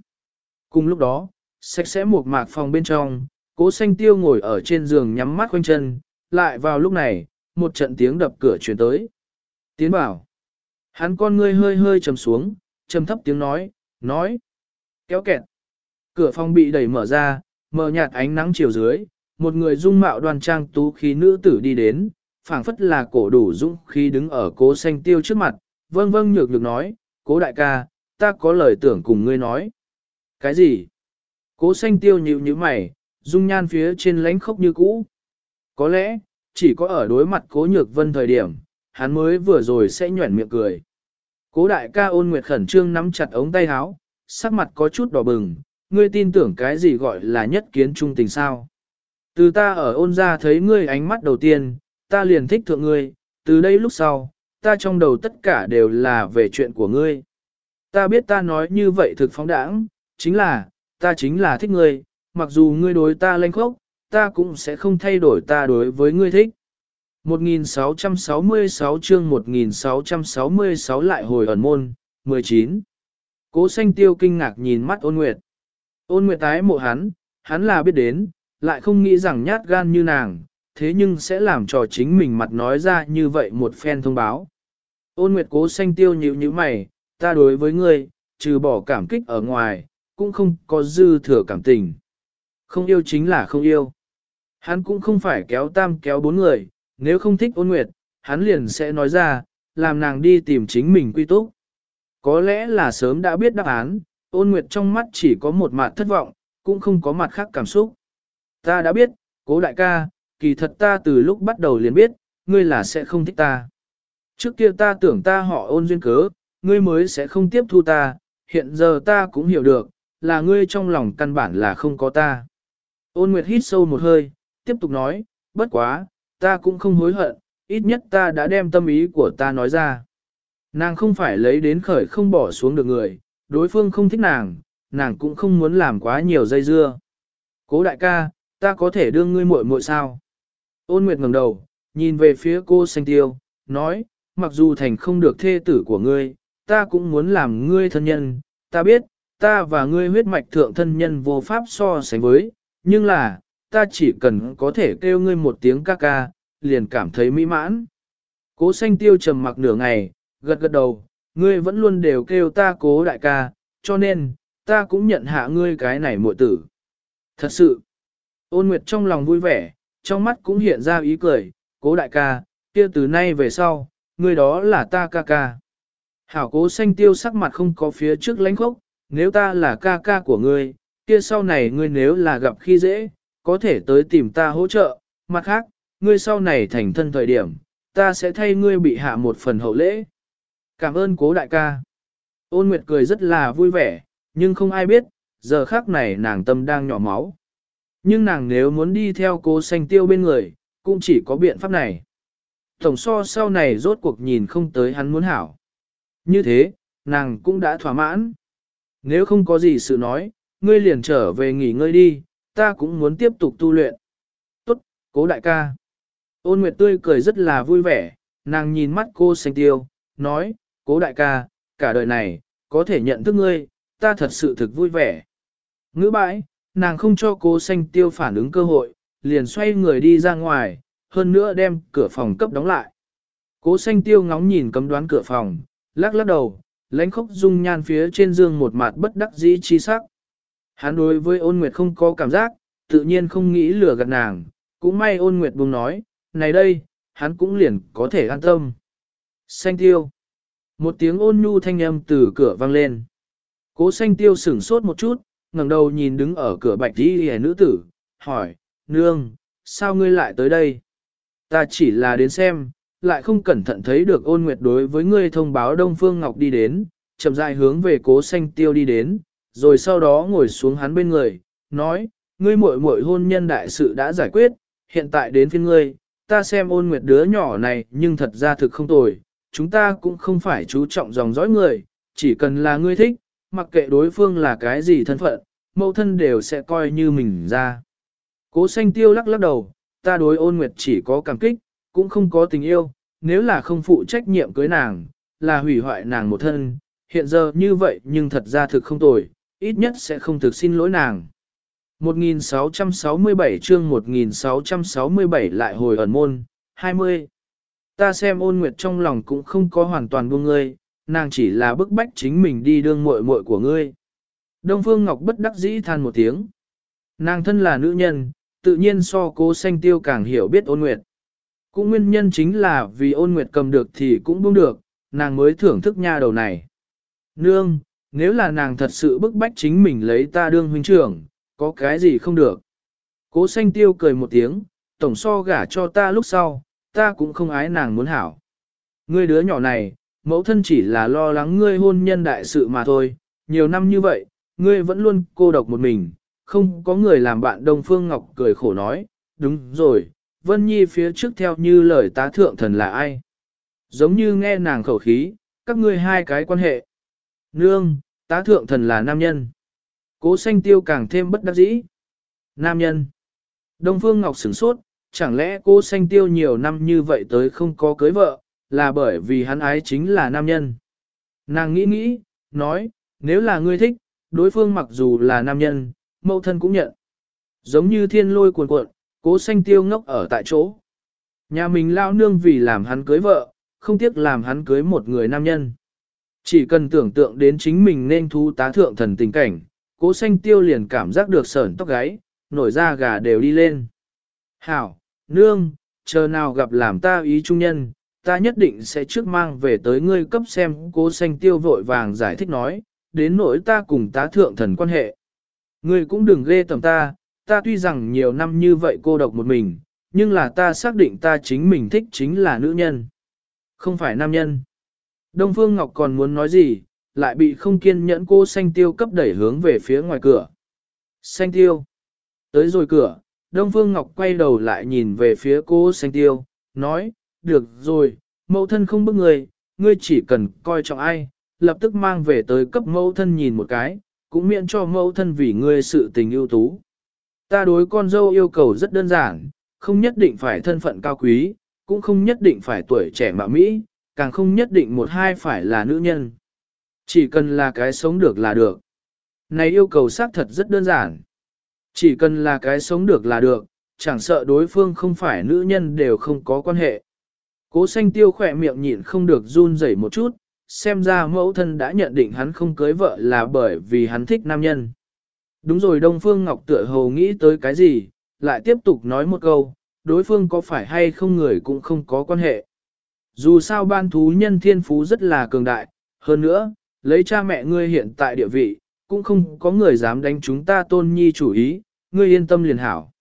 Cùng lúc đó, sạch sẽ một mạc phòng bên trong, cố xanh tiêu ngồi ở trên giường nhắm mắt quanh chân, lại vào lúc này, một trận tiếng đập cửa chuyển tới. Tiến bảo, hắn con ngươi hơi hơi trầm xuống, trầm thấp tiếng nói, nói, kéo kẹt. Cửa phòng bị đẩy mở ra, mở nhạt ánh nắng chiều dưới, một người dung mạo đoan trang tú khí nữ tử đi đến, phảng phất là cổ đủ dũng khí đứng ở cố xanh tiêu trước mặt, vâng vâng nhược nhược nói, cố đại ca, ta có lời tưởng cùng ngươi nói. Cái gì? Cố xanh tiêu nhịu như mày, dung nhan phía trên lánh khốc như cũ. Có lẽ, chỉ có ở đối mặt cố nhược vân thời điểm, hắn mới vừa rồi sẽ nhuẩn miệng cười. Cố đại ca ôn nguyệt khẩn trương nắm chặt ống tay áo, sắc mặt có chút đỏ bừng, ngươi tin tưởng cái gì gọi là nhất kiến trung tình sao. Từ ta ở ôn ra thấy ngươi ánh mắt đầu tiên, ta liền thích thượng ngươi, từ đây lúc sau, ta trong đầu tất cả đều là về chuyện của ngươi. Ta biết ta nói như vậy thực phóng đãng, chính là, ta chính là thích ngươi, mặc dù ngươi đối ta lanh khốc, ta cũng sẽ không thay đổi ta đối với ngươi thích. 1666 chương 1666 lại hồi ẩn môn, 19. Cố xanh tiêu kinh ngạc nhìn mắt ôn nguyệt. Ôn nguyệt tái mộ hắn, hắn là biết đến, lại không nghĩ rằng nhát gan như nàng, thế nhưng sẽ làm cho chính mình mặt nói ra như vậy một phen thông báo. Ôn nguyệt cố xanh tiêu nhịu như mày, ta đối với ngươi, trừ bỏ cảm kích ở ngoài, cũng không có dư thừa cảm tình. Không yêu chính là không yêu. Hắn cũng không phải kéo tam kéo bốn người, nếu không thích ôn nguyệt, hắn liền sẽ nói ra, làm nàng đi tìm chính mình quy túc. Có lẽ là sớm đã biết đáp án, ôn nguyệt trong mắt chỉ có một mặt thất vọng, cũng không có mặt khác cảm xúc. Ta đã biết, cố đại ca, kỳ thật ta từ lúc bắt đầu liền biết, ngươi là sẽ không thích ta. Trước kia ta tưởng ta họ ôn duyên cớ, ngươi mới sẽ không tiếp thu ta, hiện giờ ta cũng hiểu được, là ngươi trong lòng căn bản là không có ta. Ôn Nguyệt hít sâu một hơi, tiếp tục nói, bất quá, ta cũng không hối hận, ít nhất ta đã đem tâm ý của ta nói ra. Nàng không phải lấy đến khởi không bỏ xuống được người, đối phương không thích nàng, nàng cũng không muốn làm quá nhiều dây dưa. Cố đại ca, ta có thể đưa ngươi muội muội sao? Ôn Nguyệt ngẩng đầu, nhìn về phía cô xanh tiêu, nói, mặc dù thành không được thê tử của ngươi, ta cũng muốn làm ngươi thân nhân, ta biết, ta và ngươi huyết mạch thượng thân nhân vô pháp so sánh với, nhưng là, ta chỉ cần có thể kêu ngươi một tiếng ca ca, liền cảm thấy mỹ mãn. Cố xanh tiêu trầm mặc nửa ngày, gật gật đầu, ngươi vẫn luôn đều kêu ta cố đại ca, cho nên, ta cũng nhận hạ ngươi cái này muội tử. Thật sự, ôn nguyệt trong lòng vui vẻ, trong mắt cũng hiện ra ý cười, cố đại ca, kia từ nay về sau, người đó là ta ca ca. Hảo cố xanh tiêu sắc mặt không có phía trước lánh khốc, nếu ta là ca ca của ngươi, kia sau này ngươi nếu là gặp khi dễ, có thể tới tìm ta hỗ trợ, mặt khác, ngươi sau này thành thân thời điểm, ta sẽ thay ngươi bị hạ một phần hậu lễ. Cảm ơn cố đại ca. Ôn Nguyệt cười rất là vui vẻ, nhưng không ai biết, giờ khác này nàng tâm đang nhỏ máu. Nhưng nàng nếu muốn đi theo cố xanh tiêu bên người, cũng chỉ có biện pháp này. Tổng so sau này rốt cuộc nhìn không tới hắn muốn hảo. Như thế, nàng cũng đã thỏa mãn. Nếu không có gì sự nói, ngươi liền trở về nghỉ ngơi đi, ta cũng muốn tiếp tục tu luyện. Tốt, cố đại ca. Ôn Nguyệt tươi cười rất là vui vẻ, nàng nhìn mắt cô xanh tiêu, nói, cố đại ca, cả đời này, có thể nhận thức ngươi, ta thật sự thực vui vẻ. Ngữ bãi, nàng không cho cố xanh tiêu phản ứng cơ hội, liền xoay người đi ra ngoài, hơn nữa đem cửa phòng cấp đóng lại. Cố xanh tiêu ngóng nhìn cấm đoán cửa phòng, lắc lắc đầu, lãnh khốc dung nhan phía trên giường một mặt bất đắc dĩ chi sắc. Hắn đối với ôn nguyệt không có cảm giác, tự nhiên không nghĩ lừa gạt nàng, cũng may ôn nguyệt buông nói, này đây, hắn cũng liền có thể an tâm. Xanh tiêu. Một tiếng ôn nhu thanh âm từ cửa vang lên. Cố xanh tiêu sửng sốt một chút, ngẩng đầu nhìn đứng ở cửa bạch đi hề nữ tử, hỏi, nương, sao ngươi lại tới đây? Ta chỉ là đến xem, lại không cẩn thận thấy được ôn nguyệt đối với ngươi thông báo Đông Phương Ngọc đi đến, chậm rãi hướng về cố xanh tiêu đi đến, rồi sau đó ngồi xuống hắn bên người, nói, ngươi muội muội hôn nhân đại sự đã giải quyết, hiện tại đến phiên ngươi, ta xem ôn nguyệt đứa nhỏ này nhưng thật ra thực không tồi, chúng ta cũng không phải chú trọng dòng dõi người, chỉ cần là ngươi thích, mặc kệ đối phương là cái gì thân phận, mẫu thân đều sẽ coi như mình ra. Cố xanh tiêu lắc lắc đầu, ta đối ôn nguyệt chỉ có cảm kích, cũng không có tình yêu, nếu là không phụ trách nhiệm cưới nàng, là hủy hoại nàng một thân, hiện giờ như vậy nhưng thật ra thực không tồi, ít nhất sẽ không thực xin lỗi nàng. 1667 chương 1667 lại hồi ẩn môn, 20. Ta xem ôn nguyệt trong lòng cũng không có hoàn toàn buông ngươi, nàng chỉ là bức bách chính mình đi đương muội muội của ngươi. Đông Phương Ngọc bất đắc dĩ than một tiếng. Nàng thân là nữ nhân, tự nhiên so cố xanh tiêu càng hiểu biết ôn nguyệt. Cũng nguyên nhân chính là vì ôn nguyệt cầm được thì cũng buông được, nàng mới thưởng thức nha đầu này. Nương, nếu là nàng thật sự bức bách chính mình lấy ta đương huynh trưởng, có cái gì không được. Cố xanh tiêu cười một tiếng, tổng so gả cho ta lúc sau, ta cũng không ái nàng muốn hảo. Ngươi đứa nhỏ này, mẫu thân chỉ là lo lắng ngươi hôn nhân đại sự mà thôi, nhiều năm như vậy, ngươi vẫn luôn cô độc một mình, không có người làm bạn Đông Phương Ngọc cười khổ nói, đúng rồi, Vân Nhi phía trước theo như lời tá thượng thần là ai? Giống như nghe nàng khẩu khí, các ngươi hai cái quan hệ. Nương, tá thượng thần là nam nhân. Cố xanh tiêu càng thêm bất đắc dĩ. Nam nhân. Đông Phương Ngọc sửng sốt, chẳng lẽ cô xanh tiêu nhiều năm như vậy tới không có cưới vợ, là bởi vì hắn ái chính là nam nhân. Nàng nghĩ nghĩ, nói, nếu là ngươi thích, đối phương mặc dù là nam nhân, mẫu thân cũng nhận. Giống như thiên lôi cuồn cuộn, cố xanh tiêu ngốc ở tại chỗ. Nhà mình lao nương vì làm hắn cưới vợ, không tiếc làm hắn cưới một người nam nhân. Chỉ cần tưởng tượng đến chính mình nên thu tá thượng thần tình cảnh, cố xanh tiêu liền cảm giác được sởn tóc gáy, nổi da gà đều đi lên. Hảo, nương, chờ nào gặp làm ta ý trung nhân, ta nhất định sẽ trước mang về tới ngươi cấp xem cố xanh tiêu vội vàng giải thích nói, đến nỗi ta cùng tá thượng thần quan hệ. Ngươi cũng đừng ghê tầm ta, ta tuy rằng nhiều năm như vậy cô độc một mình, nhưng là ta xác định ta chính mình thích chính là nữ nhân, không phải nam nhân. Đông Phương Ngọc còn muốn nói gì, lại bị không kiên nhẫn cô xanh tiêu cấp đẩy hướng về phía ngoài cửa. Xanh tiêu. Tới rồi cửa, Đông Phương Ngọc quay đầu lại nhìn về phía cô xanh tiêu, nói, được rồi, mẫu thân không bức người, ngươi chỉ cần coi trọng ai, lập tức mang về tới cấp mẫu thân nhìn một cái, cũng miễn cho mẫu thân vì ngươi sự tình ưu tú. Ta đối con dâu yêu cầu rất đơn giản, không nhất định phải thân phận cao quý, cũng không nhất định phải tuổi trẻ mạ mỹ, càng không nhất định một hai phải là nữ nhân. Chỉ cần là cái sống được là được. Này yêu cầu xác thật rất đơn giản. Chỉ cần là cái sống được là được, chẳng sợ đối phương không phải nữ nhân đều không có quan hệ. Cố xanh tiêu khỏe miệng nhịn không được run rẩy một chút, xem ra mẫu thân đã nhận định hắn không cưới vợ là bởi vì hắn thích nam nhân. Đúng rồi Đông Phương Ngọc tựa hồ nghĩ tới cái gì, lại tiếp tục nói một câu, đối phương có phải hay không người cũng không có quan hệ. Dù sao ban thú nhân thiên phú rất là cường đại, hơn nữa, lấy cha mẹ ngươi hiện tại địa vị, cũng không có người dám đánh chúng ta tôn nhi chủ ý, ngươi yên tâm liền hảo.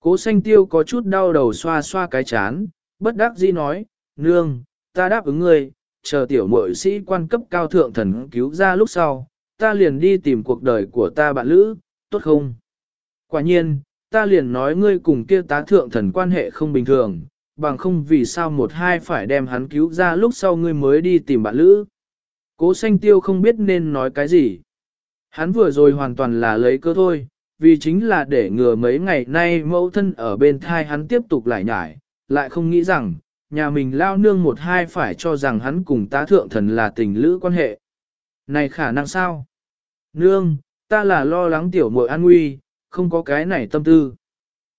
Cố xanh tiêu có chút đau đầu xoa xoa cái chán, bất đắc dĩ nói, nương, ta đáp ứng ngươi, chờ tiểu mội sĩ quan cấp cao thượng thần cứu ra lúc sau, ta liền đi tìm cuộc đời của ta bạn lữ, tốt không? Quả nhiên, ta liền nói ngươi cùng kia tá thượng thần quan hệ không bình thường, bằng không vì sao một hai phải đem hắn cứu ra lúc sau ngươi mới đi tìm bạn lữ. Cố xanh tiêu không biết nên nói cái gì. Hắn vừa rồi hoàn toàn là lấy cơ thôi, vì chính là để ngừa mấy ngày nay mẫu thân ở bên thai hắn tiếp tục lại nhải, lại không nghĩ rằng, nhà mình lao nương một hai phải cho rằng hắn cùng tá thượng thần là tình lữ quan hệ. Này khả năng sao? Nương, ta là lo lắng tiểu muội an nguy, không có cái này tâm tư.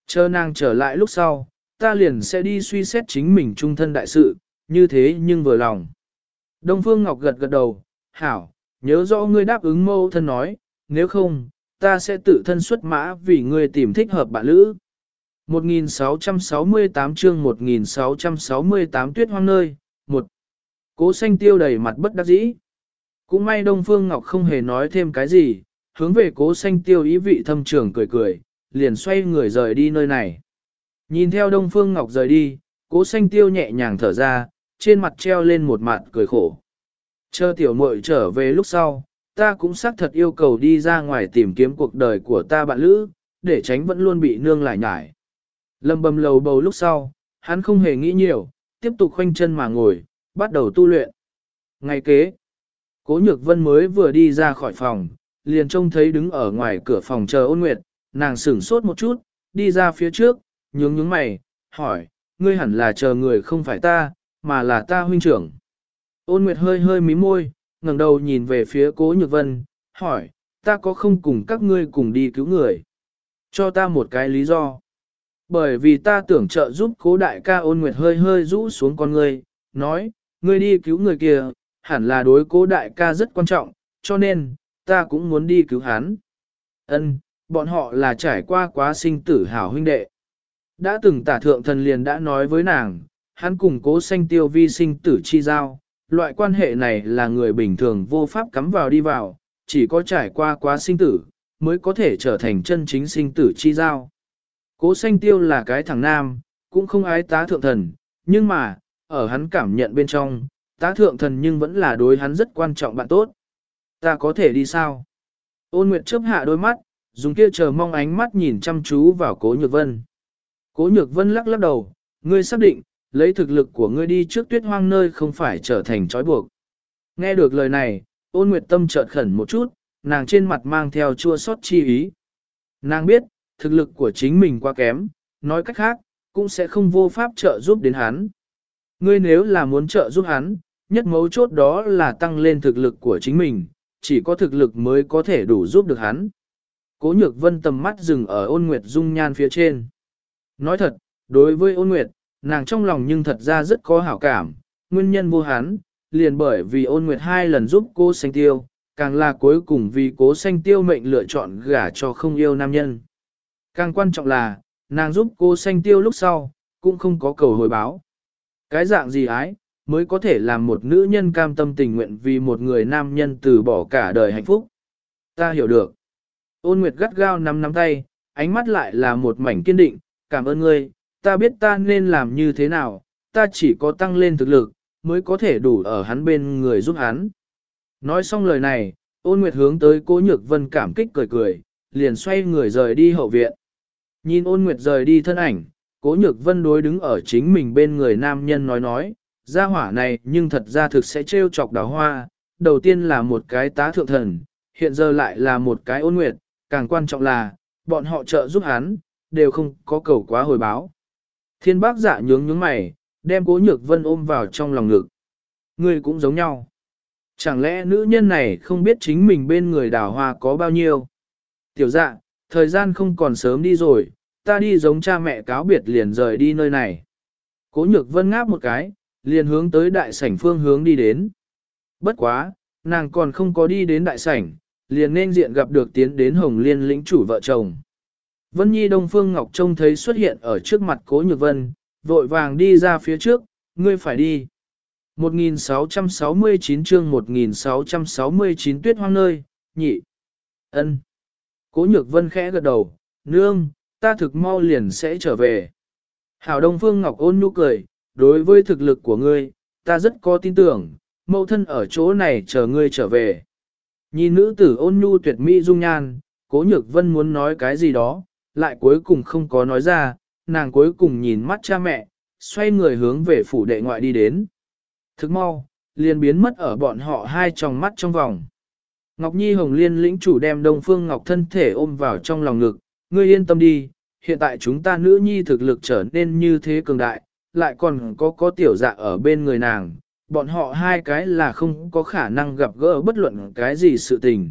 Chờ nàng trở lại lúc sau, ta liền sẽ đi suy xét chính mình trung thân đại sự, như thế nhưng vừa lòng. Đông Phương Ngọc gật gật đầu, hảo, nhớ rõ ngươi đáp ứng mâu thân nói, nếu không, ta sẽ tự thân xuất mã vì ngươi tìm thích hợp bạn lữ. 1668 chương 1668 tuyết hoang nơi, một Cố xanh tiêu đầy mặt bất đắc dĩ. Cũng may Đông Phương Ngọc không hề nói thêm cái gì, hướng về cố xanh tiêu ý vị thâm trường cười cười, liền xoay người rời đi nơi này. Nhìn theo Đông Phương Ngọc rời đi, cố xanh tiêu nhẹ nhàng thở ra, trên mặt treo lên một mặt cười khổ. Chờ tiểu muội trở về lúc sau, ta cũng xác thật yêu cầu đi ra ngoài tìm kiếm cuộc đời của ta bạn lữ, để tránh vẫn luôn bị nương lại nhải. Lâm bầm lầu bầu lúc sau, hắn không hề nghĩ nhiều, tiếp tục khoanh chân mà ngồi, bắt đầu tu luyện. Ngày kế, cố nhược vân mới vừa đi ra khỏi phòng, liền trông thấy đứng ở ngoài cửa phòng chờ ôn nguyệt, nàng sửng sốt một chút, đi ra phía trước, nhướng nhướng mày, hỏi, ngươi hẳn là chờ người không phải ta, mà là ta huynh trưởng. Ôn nguyệt hơi hơi mím môi, ngẩng đầu nhìn về phía cố nhược vân, hỏi, ta có không cùng các ngươi cùng đi cứu người? Cho ta một cái lý do. Bởi vì ta tưởng trợ giúp cố đại ca ôn nguyệt hơi hơi rũ xuống con ngươi, nói, ngươi đi cứu người kia, hẳn là đối cố đại ca rất quan trọng, cho nên, ta cũng muốn đi cứu hắn. Ân, bọn họ là trải qua quá sinh tử hảo huynh đệ. Đã từng tả thượng thần liền đã nói với nàng, hắn cùng cố sanh tiêu vi sinh tử chi giao, loại quan hệ này là người bình thường vô pháp cắm vào đi vào, chỉ có trải qua quá sinh tử, mới có thể trở thành chân chính sinh tử chi giao. Cố Xanh tiêu là cái thằng nam, cũng không ái tá thượng thần, nhưng mà, ở hắn cảm nhận bên trong, tá thượng thần nhưng vẫn là đối hắn rất quan trọng bạn tốt. Ta có thể đi sao? Ôn Nguyệt chớp hạ đôi mắt, dùng kia chờ mong ánh mắt nhìn chăm chú vào Cố Nhược Vân. Cố Nhược Vân lắc lắc đầu, ngươi xác định, lấy thực lực của ngươi đi trước tuyết hoang nơi không phải trở thành trói buộc. Nghe được lời này, ôn nguyệt tâm chợt khẩn một chút, nàng trên mặt mang theo chua xót chi ý. Nàng biết, thực lực của chính mình quá kém, nói cách khác, cũng sẽ không vô pháp trợ giúp đến hắn. Ngươi nếu là muốn trợ giúp hắn, nhất mấu chốt đó là tăng lên thực lực của chính mình, chỉ có thực lực mới có thể đủ giúp được hắn. Cố nhược vân tầm mắt dừng ở ôn nguyệt dung nhan phía trên. Nói thật, đối với ôn nguyệt, nàng trong lòng nhưng thật ra rất có hảo cảm, nguyên nhân vô hắn, liền bởi vì ôn nguyệt hai lần giúp cô xanh tiêu, càng là cuối cùng vì cố xanh tiêu mệnh lựa chọn gả cho không yêu nam nhân. Càng quan trọng là, nàng giúp cô xanh tiêu lúc sau, cũng không có cầu hồi báo. Cái dạng gì ái, mới có thể làm một nữ nhân cam tâm tình nguyện vì một người nam nhân từ bỏ cả đời hạnh phúc. Ta hiểu được. Ôn Nguyệt gắt gao nắm nắm tay, ánh mắt lại là một mảnh kiên định, cảm ơn ngươi, ta biết ta nên làm như thế nào, ta chỉ có tăng lên thực lực, mới có thể đủ ở hắn bên người giúp hắn. Nói xong lời này, ôn nguyệt hướng tới cố nhược vân cảm kích cười cười, liền xoay người rời đi hậu viện. Nhìn ôn nguyệt rời đi thân ảnh, cố nhược vân đối đứng ở chính mình bên người nam nhân nói nói, gia hỏa này nhưng thật ra thực sẽ trêu chọc đào hoa, đầu tiên là một cái tá thượng thần, hiện giờ lại là một cái ôn nguyệt, càng quan trọng là, bọn họ trợ giúp hắn, đều không có cầu quá hồi báo. Thiên bác dạ nhướng nhướng mày, đem cố nhược vân ôm vào trong lòng ngực. Người cũng giống nhau. Chẳng lẽ nữ nhân này không biết chính mình bên người đào hoa có bao nhiêu? Tiểu dạ, thời gian không còn sớm đi rồi, ta đi giống cha mẹ cáo biệt liền rời đi nơi này. Cố nhược vân ngáp một cái, liền hướng tới đại sảnh phương hướng đi đến. Bất quá, nàng còn không có đi đến đại sảnh, liền nên diện gặp được tiến đến hồng liên lĩnh chủ vợ chồng. Vân Nhi Đông Phương Ngọc trông thấy xuất hiện ở trước mặt Cố Nhược Vân, vội vàng đi ra phía trước, ngươi phải đi. 1669 chương 1669 tuyết hoang nơi, nhị. ân. Cố Nhược Vân khẽ gật đầu, nương, ta thực mau liền sẽ trở về. Hảo Đông Phương Ngọc ôn nhu cười, đối với thực lực của ngươi, ta rất có tin tưởng, mẫu thân ở chỗ này chờ ngươi trở về. Nhìn nữ tử ôn nhu tuyệt mỹ dung nhan, Cố Nhược Vân muốn nói cái gì đó, lại cuối cùng không có nói ra, nàng cuối cùng nhìn mắt cha mẹ, xoay người hướng về phủ đệ ngoại đi đến. Thức mau, liền biến mất ở bọn họ hai tròng mắt trong vòng. Ngọc Nhi Hồng Liên lĩnh chủ đem Đông Phương Ngọc thân thể ôm vào trong lòng ngực, ngươi yên tâm đi, hiện tại chúng ta nữ nhi thực lực trở nên như thế cường đại, lại còn có có tiểu dạ ở bên người nàng, bọn họ hai cái là không có khả năng gặp gỡ bất luận cái gì sự tình.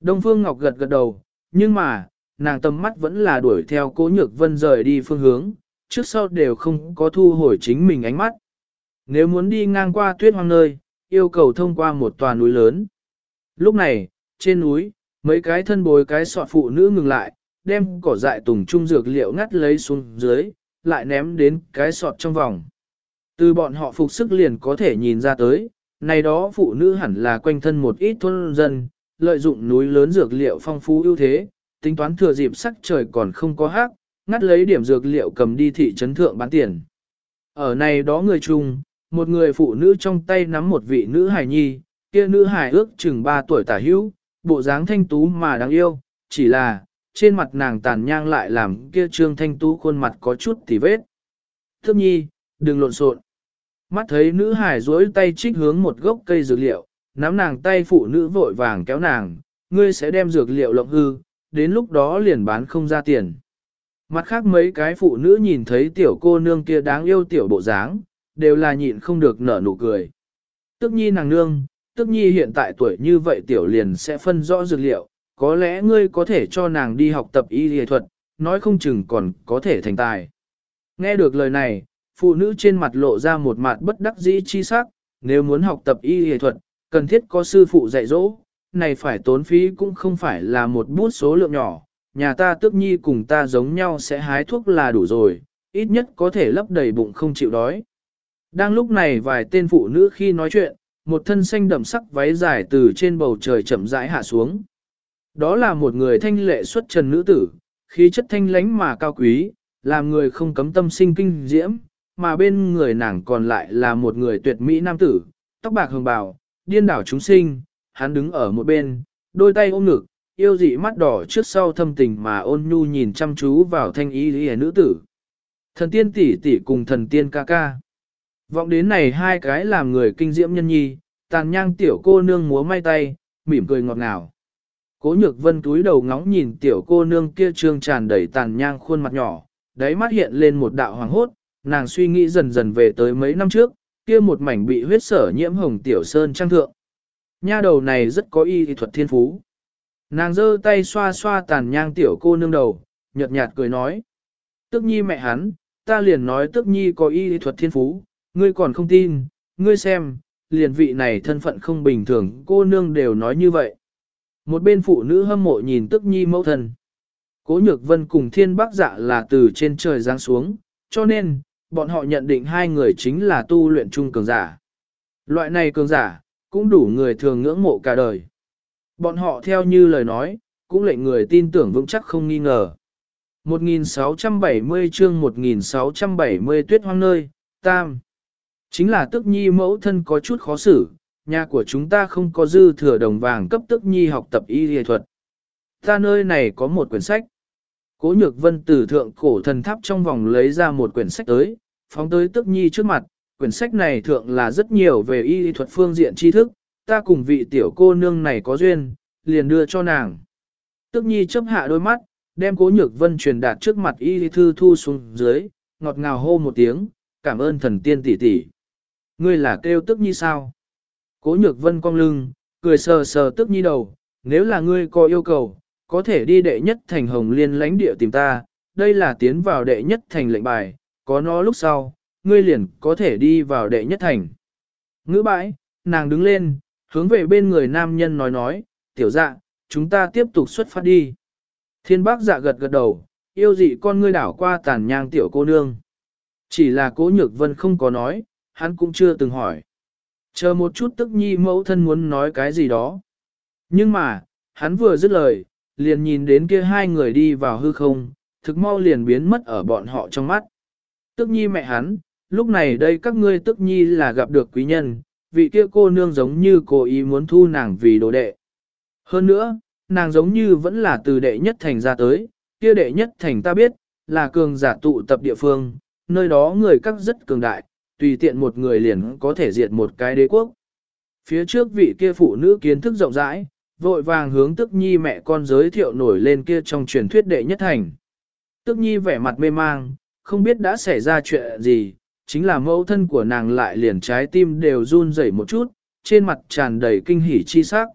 Đông Phương Ngọc gật gật đầu, nhưng mà, nàng tầm mắt vẫn là đuổi theo cố nhược vân rời đi phương hướng, trước sau đều không có thu hồi chính mình ánh mắt. Nếu muốn đi ngang qua tuyết hoang nơi, yêu cầu thông qua một tòa núi lớn. Lúc này, trên núi, mấy cái thân bối cái sọt phụ nữ ngừng lại, đem cỏ dại tùng trung dược liệu ngắt lấy xuống dưới, lại ném đến cái sọt trong vòng. Từ bọn họ phục sức liền có thể nhìn ra tới, này đó phụ nữ hẳn là quanh thân một ít thôn dân, lợi dụng núi lớn dược liệu phong phú ưu thế, tính toán thừa dịp sắc trời còn không có hắc, ngắt lấy điểm dược liệu cầm đi thị trấn thượng bán tiền. Ở này đó người chung, một người phụ nữ trong tay nắm một vị nữ hài nhi, kia nữ hài ước chừng 3 tuổi tả hữu, bộ dáng thanh tú mà đáng yêu, chỉ là, trên mặt nàng tàn nhang lại làm kia trương thanh tú khuôn mặt có chút tỉ vết. Thước nhi, đừng lộn xộn. Mắt thấy nữ hải duỗi tay trích hướng một gốc cây dược liệu, nắm nàng tay phụ nữ vội vàng kéo nàng, ngươi sẽ đem dược liệu lộng hư, đến lúc đó liền bán không ra tiền. Mặt khác mấy cái phụ nữ nhìn thấy tiểu cô nương kia đáng yêu tiểu bộ dáng, đều là nhịn không được nở nụ cười. Tức nhi nàng nương, tức nhi hiện tại tuổi như vậy tiểu liền sẽ phân rõ dược liệu, có lẽ ngươi có thể cho nàng đi học tập y y thuật, nói không chừng còn có thể thành tài. Nghe được lời này, phụ nữ trên mặt lộ ra một mặt bất đắc dĩ chi sắc, nếu muốn học tập y y thuật, cần thiết có sư phụ dạy dỗ, này phải tốn phí cũng không phải là một bút số lượng nhỏ, nhà ta tước nhi cùng ta giống nhau sẽ hái thuốc là đủ rồi, ít nhất có thể lấp đầy bụng không chịu đói. Đang lúc này vài tên phụ nữ khi nói chuyện, một thân xanh đậm sắc váy dài từ trên bầu trời chậm rãi hạ xuống. Đó là một người thanh lệ xuất trần nữ tử, khí chất thanh lánh mà cao quý, làm người không cấm tâm sinh kinh diễm, mà bên người nàng còn lại là một người tuyệt mỹ nam tử, tóc bạc hồng bào, điên đảo chúng sinh, hắn đứng ở một bên, đôi tay ôm ngực, yêu dị mắt đỏ trước sau thâm tình mà ôn nhu nhìn chăm chú vào thanh ý lý nữ tử. Thần tiên tỷ tỷ cùng thần tiên ca ca. Vọng đến này hai cái làm người kinh diễm nhân nhi, tàn nhang tiểu cô nương múa may tay, mỉm cười ngọt ngào. Cố nhược vân túi đầu ngóng nhìn tiểu cô nương kia trương tràn đầy tàn nhang khuôn mặt nhỏ, đáy mắt hiện lên một đạo hoàng hốt, nàng suy nghĩ dần dần về tới mấy năm trước, kia một mảnh bị huyết sở nhiễm hồng tiểu sơn trang thượng. Nha đầu này rất có y thuật thiên phú. Nàng giơ tay xoa xoa tàn nhang tiểu cô nương đầu, nhợt nhạt cười nói. Tức nhi mẹ hắn, ta liền nói tức nhi có y thuật thiên phú, ngươi còn không tin, ngươi xem, liền vị này thân phận không bình thường, cô nương đều nói như vậy. Một bên phụ nữ hâm mộ nhìn tức nhi mẫu thân. Cố nhược vân cùng thiên bác dạ là từ trên trời giáng xuống, cho nên, bọn họ nhận định hai người chính là tu luyện chung cường giả. Loại này cường giả, cũng đủ người thường ngưỡng mộ cả đời. Bọn họ theo như lời nói, cũng lệnh người tin tưởng vững chắc không nghi ngờ. 1670 chương 1670 tuyết hoang nơi, tam. Chính là tức nhi mẫu thân có chút khó xử, nhà của chúng ta không có dư thừa đồng vàng cấp tức nhi học tập y y thuật. Ta nơi này có một quyển sách. Cố nhược vân từ thượng cổ thần tháp trong vòng lấy ra một quyển sách tới, phóng tới tức nhi trước mặt. Quyển sách này thượng là rất nhiều về y y thuật phương diện tri thức, ta cùng vị tiểu cô nương này có duyên, liền đưa cho nàng. Tức nhi chấp hạ đôi mắt, đem cố nhược vân truyền đạt trước mặt y thư thu xuống dưới, ngọt ngào hô một tiếng, cảm ơn thần tiên tỷ tỷ. Ngươi là kêu tức nhi sao? Cố nhược vân cong lưng, cười sờ sờ tức nhi đầu, nếu là ngươi có yêu cầu, có thể đi đệ nhất thành hồng liên lãnh địa tìm ta, đây là tiến vào đệ nhất thành lệnh bài, có nó lúc sau, ngươi liền có thể đi vào đệ nhất thành. Ngữ bãi, nàng đứng lên, hướng về bên người nam nhân nói nói, tiểu dạ, chúng ta tiếp tục xuất phát đi. Thiên bác dạ gật gật đầu, yêu dị con ngươi đảo qua tàn nhang tiểu cô nương. Chỉ là cố nhược vân không có nói, hắn cũng chưa từng hỏi. Chờ một chút tức nhi mẫu thân muốn nói cái gì đó. Nhưng mà, hắn vừa dứt lời, liền nhìn đến kia hai người đi vào hư không, thực mau liền biến mất ở bọn họ trong mắt. Tức nhi mẹ hắn, lúc này đây các ngươi tức nhi là gặp được quý nhân, vị kia cô nương giống như cô ý muốn thu nàng vì đồ đệ. Hơn nữa, nàng giống như vẫn là từ đệ nhất thành ra tới, kia đệ nhất thành ta biết, là cường giả tụ tập địa phương, nơi đó người các rất cường đại, tùy tiện một người liền có thể diệt một cái đế quốc. Phía trước vị kia phụ nữ kiến thức rộng rãi, vội vàng hướng tức nhi mẹ con giới thiệu nổi lên kia trong truyền thuyết đệ nhất thành. Tức nhi vẻ mặt mê mang, không biết đã xảy ra chuyện gì, chính là mẫu thân của nàng lại liền trái tim đều run rẩy một chút, trên mặt tràn đầy kinh hỉ chi sắc.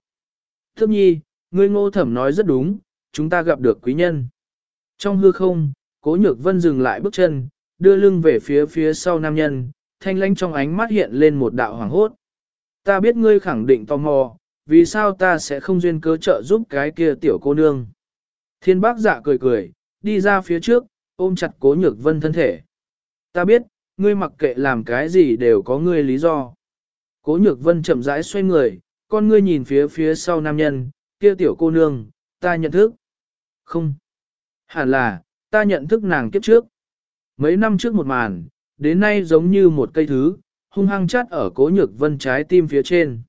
Tức nhi, ngươi ngô thẩm nói rất đúng, chúng ta gặp được quý nhân. Trong hư không, cố nhược vân dừng lại bước chân, đưa lưng về phía phía sau nam nhân, thanh lãnh trong ánh mắt hiện lên một đạo hoàng hốt. Ta biết ngươi khẳng định tò mò, vì sao ta sẽ không duyên cớ trợ giúp cái kia tiểu cô nương. Thiên bác dạ cười cười, đi ra phía trước, ôm chặt cố nhược vân thân thể. Ta biết, ngươi mặc kệ làm cái gì đều có ngươi lý do. Cố nhược vân chậm rãi xoay người, con ngươi nhìn phía phía sau nam nhân, kia tiểu cô nương, ta nhận thức. Không. Hẳn là, ta nhận thức nàng kiếp trước. Mấy năm trước một màn, đến nay giống như một cây thứ, hung hăng chát ở cố nhược vân trái tim phía trên.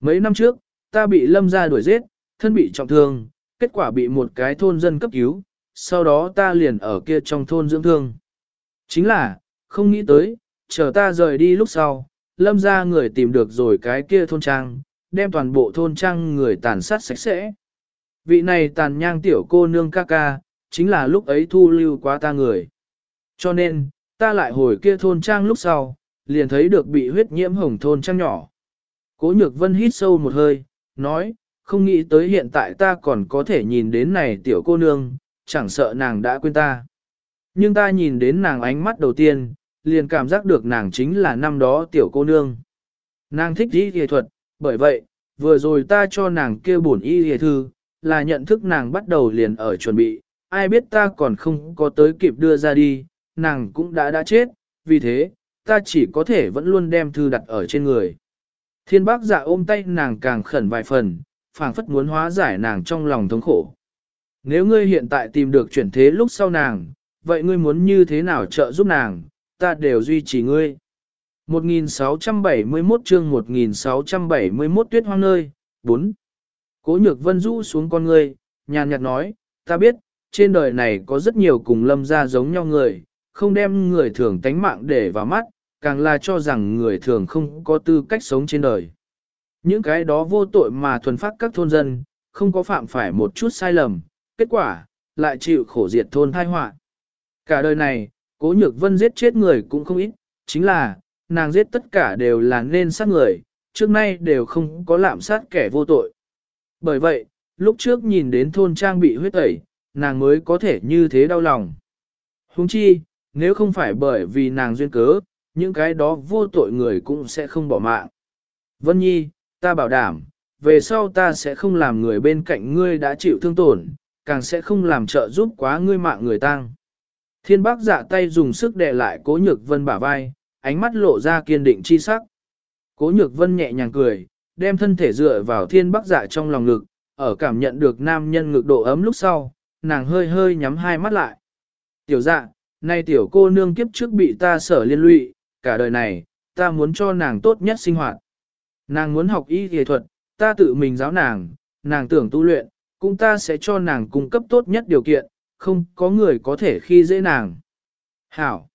Mấy năm trước, ta bị lâm ra đuổi giết, thân bị trọng thương, kết quả bị một cái thôn dân cấp cứu, sau đó ta liền ở kia trong thôn dưỡng thương. Chính là, không nghĩ tới, chờ ta rời đi lúc sau, lâm ra người tìm được rồi cái kia thôn trang, đem toàn bộ thôn trang người tàn sát sạch sẽ. Vị này tàn nhang tiểu cô nương ca ca, chính là lúc ấy thu lưu quá ta người. Cho nên, ta lại hồi kia thôn trang lúc sau, liền thấy được bị huyết nhiễm hồng thôn trang nhỏ. Cố nhược vân hít sâu một hơi, nói, không nghĩ tới hiện tại ta còn có thể nhìn đến này tiểu cô nương, chẳng sợ nàng đã quên ta. Nhưng ta nhìn đến nàng ánh mắt đầu tiên, liền cảm giác được nàng chính là năm đó tiểu cô nương. Nàng thích y y thuật, bởi vậy, vừa rồi ta cho nàng kia bổn y y thư, là nhận thức nàng bắt đầu liền ở chuẩn bị, ai biết ta còn không có tới kịp đưa ra đi, nàng cũng đã đã chết, vì thế, ta chỉ có thể vẫn luôn đem thư đặt ở trên người. Thiên bác dạ ôm tay nàng càng khẩn vài phần, phảng phất muốn hóa giải nàng trong lòng thống khổ. Nếu ngươi hiện tại tìm được chuyển thế lúc sau nàng, vậy ngươi muốn như thế nào trợ giúp nàng, ta đều duy trì ngươi. 1671 chương 1671 tuyết hoang nơi, 4. Cố nhược vân rũ xuống con ngươi, nhàn nhạt nói, ta biết, trên đời này có rất nhiều cùng lâm gia giống nhau người, không đem người thường tánh mạng để vào mắt, càng là cho rằng người thường không có tư cách sống trên đời. Những cái đó vô tội mà thuần phát các thôn dân, không có phạm phải một chút sai lầm, kết quả, lại chịu khổ diệt thôn thai họa. Cả đời này, cố nhược vân giết chết người cũng không ít, chính là, nàng giết tất cả đều là nên sát người, trước nay đều không có lạm sát kẻ vô tội. Bởi vậy, lúc trước nhìn đến thôn trang bị huyết tẩy, nàng mới có thể như thế đau lòng. Huống chi, nếu không phải bởi vì nàng duyên cớ, những cái đó vô tội người cũng sẽ không bỏ mạng. Vân Nhi, ta bảo đảm, về sau ta sẽ không làm người bên cạnh ngươi đã chịu thương tổn, càng sẽ không làm trợ giúp quá ngươi mạng người tăng. Thiên bác dạ tay dùng sức đè lại cố nhược vân bả vai, ánh mắt lộ ra kiên định chi sắc. Cố nhược vân nhẹ nhàng cười, đem thân thể dựa vào thiên bác dạ trong lòng ngực, ở cảm nhận được nam nhân ngực độ ấm lúc sau, nàng hơi hơi nhắm hai mắt lại. Tiểu dạ, nay tiểu cô nương kiếp trước bị ta sở liên lụy, cả đời này, ta muốn cho nàng tốt nhất sinh hoạt. Nàng muốn học y nghệ thuật, ta tự mình giáo nàng, nàng tưởng tu luyện, cũng ta sẽ cho nàng cung cấp tốt nhất điều kiện, không có người có thể khi dễ nàng. Hảo!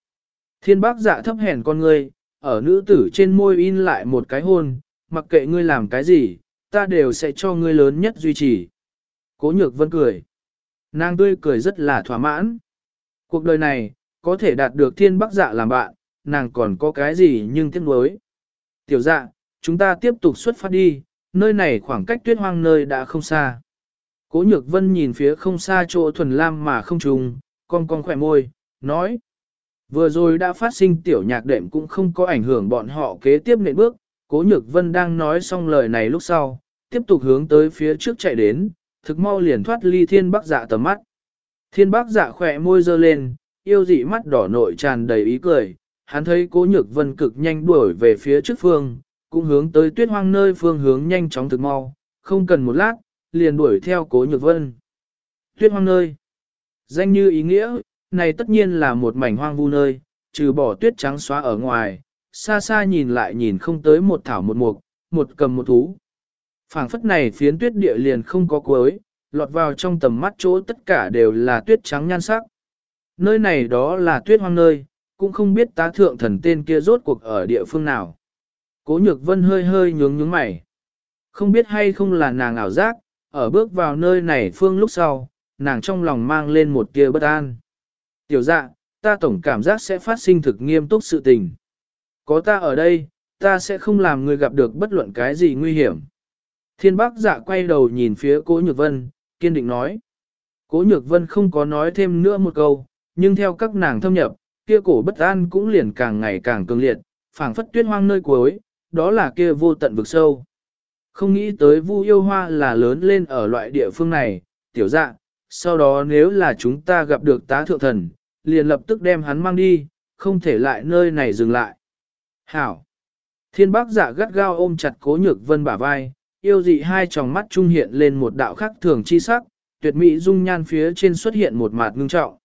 Thiên bác dạ thấp hèn con ngươi, ở nữ tử trên môi in lại một cái hôn, mặc kệ ngươi làm cái gì, ta đều sẽ cho ngươi lớn nhất duy trì. Cố nhược vân cười. Nàng tươi cười rất là thỏa mãn. Cuộc đời này, có thể đạt được thiên bác dạ làm bạn, nàng còn có cái gì nhưng tiếc nuối. Tiểu dạ, chúng ta tiếp tục xuất phát đi, nơi này khoảng cách tuyết hoang nơi đã không xa. Cố nhược vân nhìn phía không xa chỗ thuần lam mà không trùng, con con khỏe môi, nói. Vừa rồi đã phát sinh tiểu nhạc đệm cũng không có ảnh hưởng bọn họ kế tiếp nệm bước, cố nhược vân đang nói xong lời này lúc sau, tiếp tục hướng tới phía trước chạy đến, thực mau liền thoát ly thiên bắc dạ tầm mắt. Thiên bắc dạ khỏe môi dơ lên, yêu dị mắt đỏ nội tràn đầy ý cười, hắn thấy cố nhược vân cực nhanh đuổi về phía trước phương, cũng hướng tới tuyết hoang nơi phương hướng nhanh chóng thực mau, không cần một lát, liền đuổi theo cố nhược vân. Tuyết hoang nơi. Danh như ý nghĩa, này tất nhiên là một mảnh hoang vu nơi, trừ bỏ tuyết trắng xóa ở ngoài, xa xa nhìn lại nhìn không tới một thảo một mục, một cầm một thú. phảng phất này phiến tuyết địa liền không có cuối, lọt vào trong tầm mắt chỗ tất cả đều là tuyết trắng nhan sắc. Nơi này đó là tuyết hoang nơi, cũng không biết tá thượng thần tên kia rốt cuộc ở địa phương nào. Cố nhược vân hơi hơi nhướng nhướng mày. Không biết hay không là nàng ảo giác, ở bước vào nơi này phương lúc sau, nàng trong lòng mang lên một tia bất an. Tiểu dạ, ta tổng cảm giác sẽ phát sinh thực nghiêm túc sự tình. Có ta ở đây, ta sẽ không làm người gặp được bất luận cái gì nguy hiểm. Thiên bác dạ quay đầu nhìn phía cố nhược vân, kiên định nói. Cố nhược vân không có nói thêm nữa một câu, nhưng theo các nàng thâm nhập, kia cổ bất an cũng liền càng ngày càng cường liệt, phảng phất tuyết hoang nơi cuối, đó là kia vô tận vực sâu. Không nghĩ tới vu yêu hoa là lớn lên ở loại địa phương này, tiểu dạ, sau đó nếu là chúng ta gặp được tá thượng thần, liền lập tức đem hắn mang đi, không thể lại nơi này dừng lại. Hảo! Thiên bác dạ gắt gao ôm chặt cố nhược vân bả vai, yêu dị hai tròng mắt trung hiện lên một đạo khắc thường chi sắc, tuyệt mỹ dung nhan phía trên xuất hiện một mặt ngưng trọng.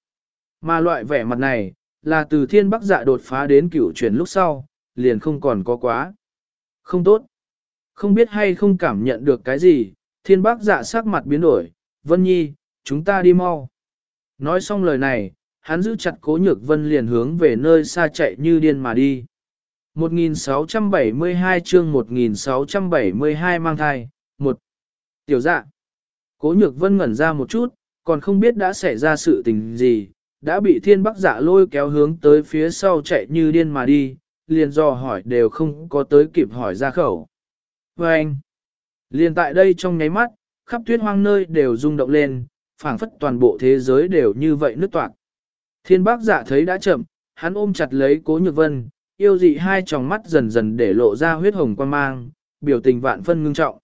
Mà loại vẻ mặt này, là từ thiên bắc dạ đột phá đến cửu chuyển lúc sau, liền không còn có quá. Không tốt. Không biết hay không cảm nhận được cái gì, thiên bắc dạ sắc mặt biến đổi, Vân Nhi, chúng ta đi mau. Nói xong lời này, hắn giữ chặt cố nhược vân liền hướng về nơi xa chạy như điên mà đi. 1672 chương 1672 mang thai, một Tiểu dạ. Cố nhược vân ngẩn ra một chút, còn không biết đã xảy ra sự tình gì, đã bị thiên bắc dạ lôi kéo hướng tới phía sau chạy như điên mà đi, liền dò hỏi đều không có tới kịp hỏi ra khẩu. Và anh, liền tại đây trong nháy mắt, khắp tuyết hoang nơi đều rung động lên, phảng phất toàn bộ thế giới đều như vậy nứt toạc. Thiên bác dạ thấy đã chậm, hắn ôm chặt lấy cố nhược vân, yêu dị hai tròng mắt dần dần để lộ ra huyết hồng quan mang, biểu tình vạn phân ngưng trọng.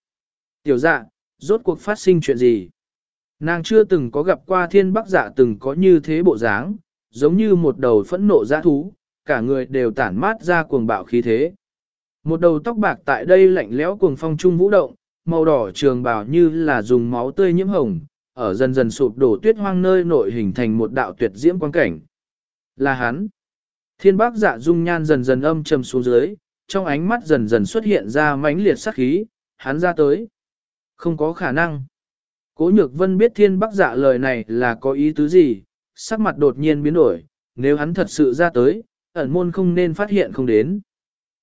Tiểu dạ, rốt cuộc phát sinh chuyện gì? Nàng chưa từng có gặp qua thiên bắc dạ từng có như thế bộ dáng, giống như một đầu phẫn nộ dã thú, cả người đều tản mát ra cuồng bạo khí thế. Một đầu tóc bạc tại đây lạnh lẽo cuồng phong trung vũ động, màu đỏ trường bào như là dùng máu tươi nhiễm hồng, ở dần dần sụp đổ tuyết hoang nơi nội hình thành một đạo tuyệt diễm quang cảnh. Là hắn. Thiên bác dạ dung nhan dần dần âm trầm xuống dưới, trong ánh mắt dần dần xuất hiện ra mãnh liệt sắc khí, hắn ra tới. Không có khả năng. Cố nhược vân biết thiên bác dạ lời này là có ý tứ gì, sắc mặt đột nhiên biến đổi, nếu hắn thật sự ra tới, ẩn môn không nên phát hiện không đến.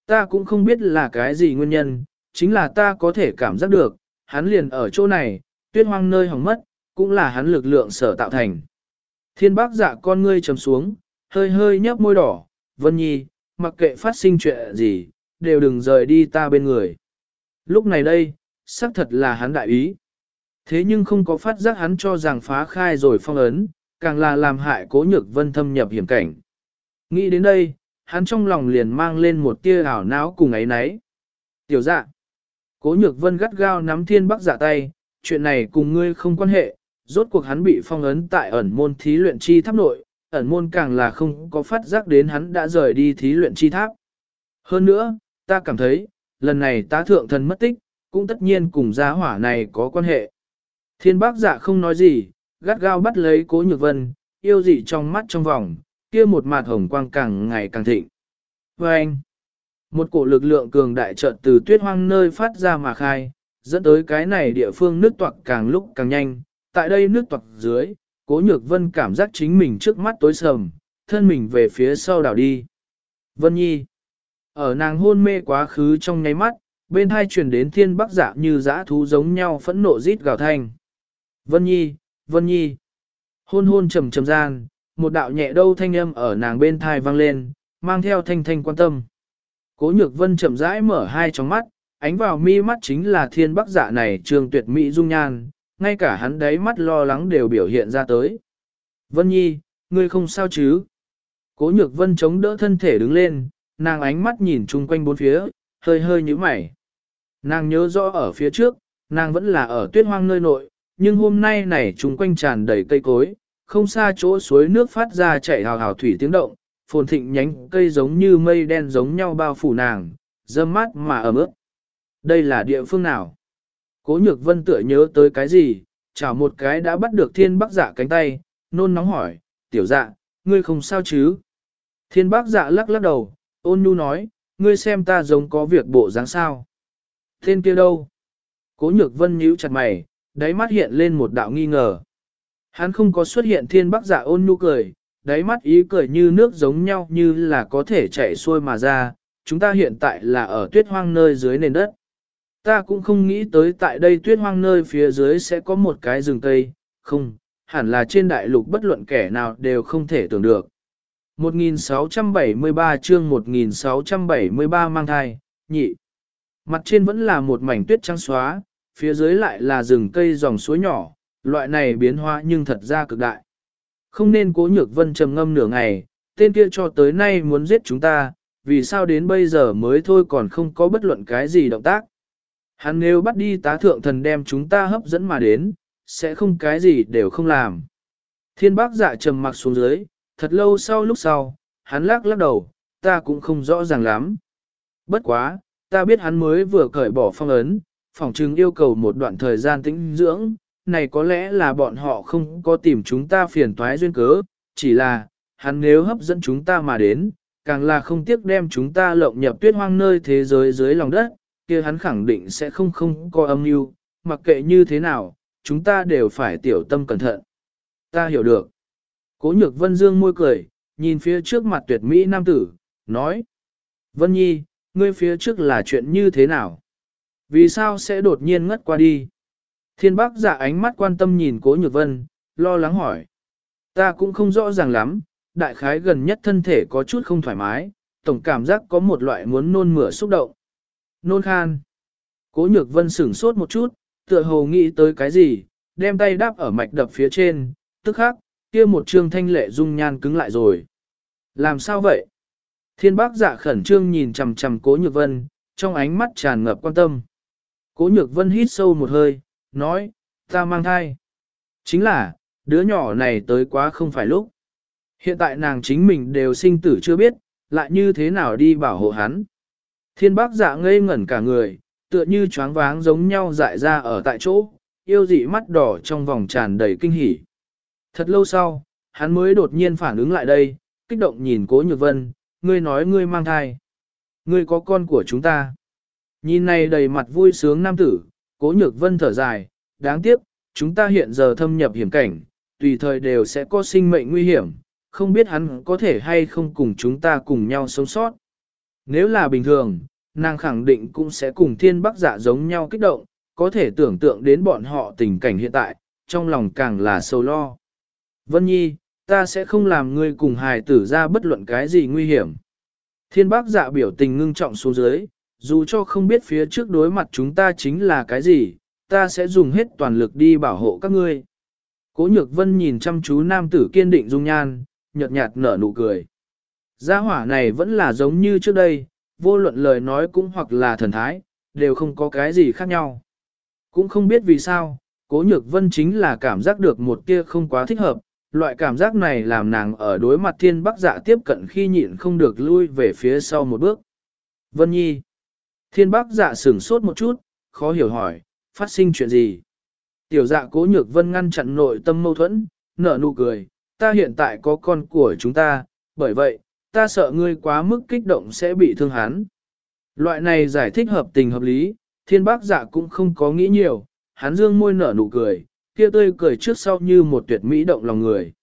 Ta cũng không biết là cái gì nguyên nhân, chính là ta có thể cảm giác được, hắn liền ở chỗ này, tuyết hoang nơi hỏng mất, cũng là hắn lực lượng sở tạo thành. Thiên bác dạ con ngươi trầm xuống, hơi hơi nhấp môi đỏ, Vân Nhi, mặc kệ phát sinh chuyện gì, đều đừng rời đi ta bên người. Lúc này đây, xác thật là hắn đại ý. Thế nhưng không có phát giác hắn cho rằng phá khai rồi phong ấn, càng là làm hại cố nhược vân thâm nhập hiểm cảnh. Nghĩ đến đây, hắn trong lòng liền mang lên một tia ảo não cùng ấy nấy. Tiểu dạ, cố nhược vân gắt gao nắm thiên bắc giả tay, chuyện này cùng ngươi không quan hệ, rốt cuộc hắn bị phong ấn tại ẩn môn thí luyện chi tháp nội, ẩn môn càng là không có phát giác đến hắn đã rời đi thí luyện chi tháp. Hơn nữa, ta cảm thấy, lần này tá thượng thần mất tích, cũng tất nhiên cùng gia hỏa này có quan hệ. Thiên bác giả không nói gì, gắt gao bắt lấy cố nhược vân, yêu dị trong mắt trong vòng, kia một mặt hồng quang càng ngày càng thịnh. Và anh, một cổ lực lượng cường đại trận từ tuyết hoang nơi phát ra mà khai, dẫn tới cái này địa phương nước toạc càng lúc càng nhanh, tại đây nước toạc dưới, cố nhược vân cảm giác chính mình trước mắt tối sầm, thân mình về phía sau đảo đi. Vân Nhi, ở nàng hôn mê quá khứ trong nháy mắt, bên hai truyền đến thiên bắc dạ như dã thú giống nhau phẫn nộ rít gào thanh. Vân Nhi, Vân Nhi, hôn hôn trầm trầm gian, một đạo nhẹ đâu thanh âm ở nàng bên thai vang lên, mang theo thanh thanh quan tâm. Cố nhược vân chậm rãi mở hai tròng mắt, ánh vào mi mắt chính là thiên bắc giả này trường tuyệt mỹ dung nhan, ngay cả hắn đấy mắt lo lắng đều biểu hiện ra tới. Vân Nhi, ngươi không sao chứ? Cố nhược vân chống đỡ thân thể đứng lên, nàng ánh mắt nhìn chung quanh bốn phía, hơi hơi nhíu mày. Nàng nhớ rõ ở phía trước, nàng vẫn là ở tuyết hoang nơi nội, nhưng hôm nay này chung quanh tràn đầy cây cối, không xa chỗ suối nước phát ra chảy hào hào thủy tiếng động, phồn thịnh nhánh cây giống như mây đen giống nhau bao phủ nàng, dâm mát mà ẩm ướt. Đây là địa phương nào? Cố nhược vân tựa nhớ tới cái gì, chảo một cái đã bắt được thiên bác dạ cánh tay, nôn nóng hỏi, tiểu dạ, ngươi không sao chứ? Thiên bác dạ lắc lắc đầu, ôn nhu nói, ngươi xem ta giống có việc bộ dáng sao? Thiên kia đâu? Cố nhược vân nhíu chặt mày, đáy mắt hiện lên một đạo nghi ngờ. Hắn không có xuất hiện thiên bác dạ ôn nhu cười, đáy mắt ý cười như nước giống nhau như là có thể chảy xuôi mà ra, chúng ta hiện tại là ở tuyết hoang nơi dưới nền đất. Ta cũng không nghĩ tới tại đây tuyết hoang nơi phía dưới sẽ có một cái rừng cây, không, hẳn là trên đại lục bất luận kẻ nào đều không thể tưởng được. 1673 chương 1673 mang thai, nhị. Mặt trên vẫn là một mảnh tuyết trắng xóa, phía dưới lại là rừng cây dòng suối nhỏ, loại này biến hóa nhưng thật ra cực đại. Không nên cố nhược vân trầm ngâm nửa ngày, tên kia cho tới nay muốn giết chúng ta, vì sao đến bây giờ mới thôi còn không có bất luận cái gì động tác. Hắn nếu bắt đi tá thượng thần đem chúng ta hấp dẫn mà đến, sẽ không cái gì đều không làm. Thiên bác dạ trầm mặc xuống dưới, thật lâu sau lúc sau, hắn lắc lắc đầu, ta cũng không rõ ràng lắm. Bất quá, ta biết hắn mới vừa cởi bỏ phong ấn, phòng chừng yêu cầu một đoạn thời gian tĩnh dưỡng, này có lẽ là bọn họ không có tìm chúng ta phiền toái duyên cớ, chỉ là, hắn nếu hấp dẫn chúng ta mà đến, càng là không tiếc đem chúng ta lộng nhập tuyết hoang nơi thế giới dưới lòng đất, kia hắn khẳng định sẽ không không có âm mưu, mặc kệ như thế nào, chúng ta đều phải tiểu tâm cẩn thận. Ta hiểu được. Cố nhược Vân Dương môi cười, nhìn phía trước mặt tuyệt mỹ nam tử, nói. Vân Nhi, ngươi phía trước là chuyện như thế nào? Vì sao sẽ đột nhiên ngất qua đi? Thiên bác giả dạ ánh mắt quan tâm nhìn cố nhược vân, lo lắng hỏi. Ta cũng không rõ ràng lắm, đại khái gần nhất thân thể có chút không thoải mái, tổng cảm giác có một loại muốn nôn mửa xúc động. Nôn khan. Cố nhược vân sửng sốt một chút, tựa hồ nghĩ tới cái gì, đem tay đáp ở mạch đập phía trên, tức khắc, kia một trương thanh lệ dung nhan cứng lại rồi. Làm sao vậy? Thiên bác dạ khẩn trương nhìn chầm chầm cố nhược vân, trong ánh mắt tràn ngập quan tâm. Cố nhược vân hít sâu một hơi, nói, ta mang thai. Chính là, đứa nhỏ này tới quá không phải lúc. Hiện tại nàng chính mình đều sinh tử chưa biết, lại như thế nào đi bảo hộ hắn. Thiên bác dạ ngây ngẩn cả người, tựa như choáng váng giống nhau dại ra ở tại chỗ, yêu dị mắt đỏ trong vòng tràn đầy kinh hỉ. Thật lâu sau, hắn mới đột nhiên phản ứng lại đây, kích động nhìn cố nhược vân, ngươi nói ngươi mang thai. Ngươi có con của chúng ta. Nhìn này đầy mặt vui sướng nam tử, cố nhược vân thở dài, đáng tiếc, chúng ta hiện giờ thâm nhập hiểm cảnh, tùy thời đều sẽ có sinh mệnh nguy hiểm, không biết hắn có thể hay không cùng chúng ta cùng nhau sống sót. Nếu là bình thường, nàng khẳng định cũng sẽ cùng thiên bắc dạ giống nhau kích động, có thể tưởng tượng đến bọn họ tình cảnh hiện tại, trong lòng càng là sâu lo. Vân Nhi, ta sẽ không làm ngươi cùng hài tử ra bất luận cái gì nguy hiểm. Thiên bác dạ biểu tình ngưng trọng xuống dưới, dù cho không biết phía trước đối mặt chúng ta chính là cái gì, ta sẽ dùng hết toàn lực đi bảo hộ các ngươi. Cố nhược vân nhìn chăm chú nam tử kiên định dung nhan, nhợt nhạt nở nụ cười. Gia hỏa này vẫn là giống như trước đây, vô luận lời nói cũng hoặc là thần thái, đều không có cái gì khác nhau. Cũng không biết vì sao, cố nhược vân chính là cảm giác được một kia không quá thích hợp, loại cảm giác này làm nàng ở đối mặt thiên bắc dạ tiếp cận khi nhịn không được lui về phía sau một bước. Vân Nhi. Thiên bắc dạ sửng sốt một chút, khó hiểu hỏi, phát sinh chuyện gì? Tiểu dạ cố nhược vân ngăn chặn nội tâm mâu thuẫn, nở nụ cười, ta hiện tại có con của chúng ta, bởi vậy, ta sợ ngươi quá mức kích động sẽ bị thương hắn. Loại này giải thích hợp tình hợp lý, thiên bác dạ cũng không có nghĩ nhiều, hắn dương môi nở nụ cười, kia tươi cười trước sau như một tuyệt mỹ động lòng người.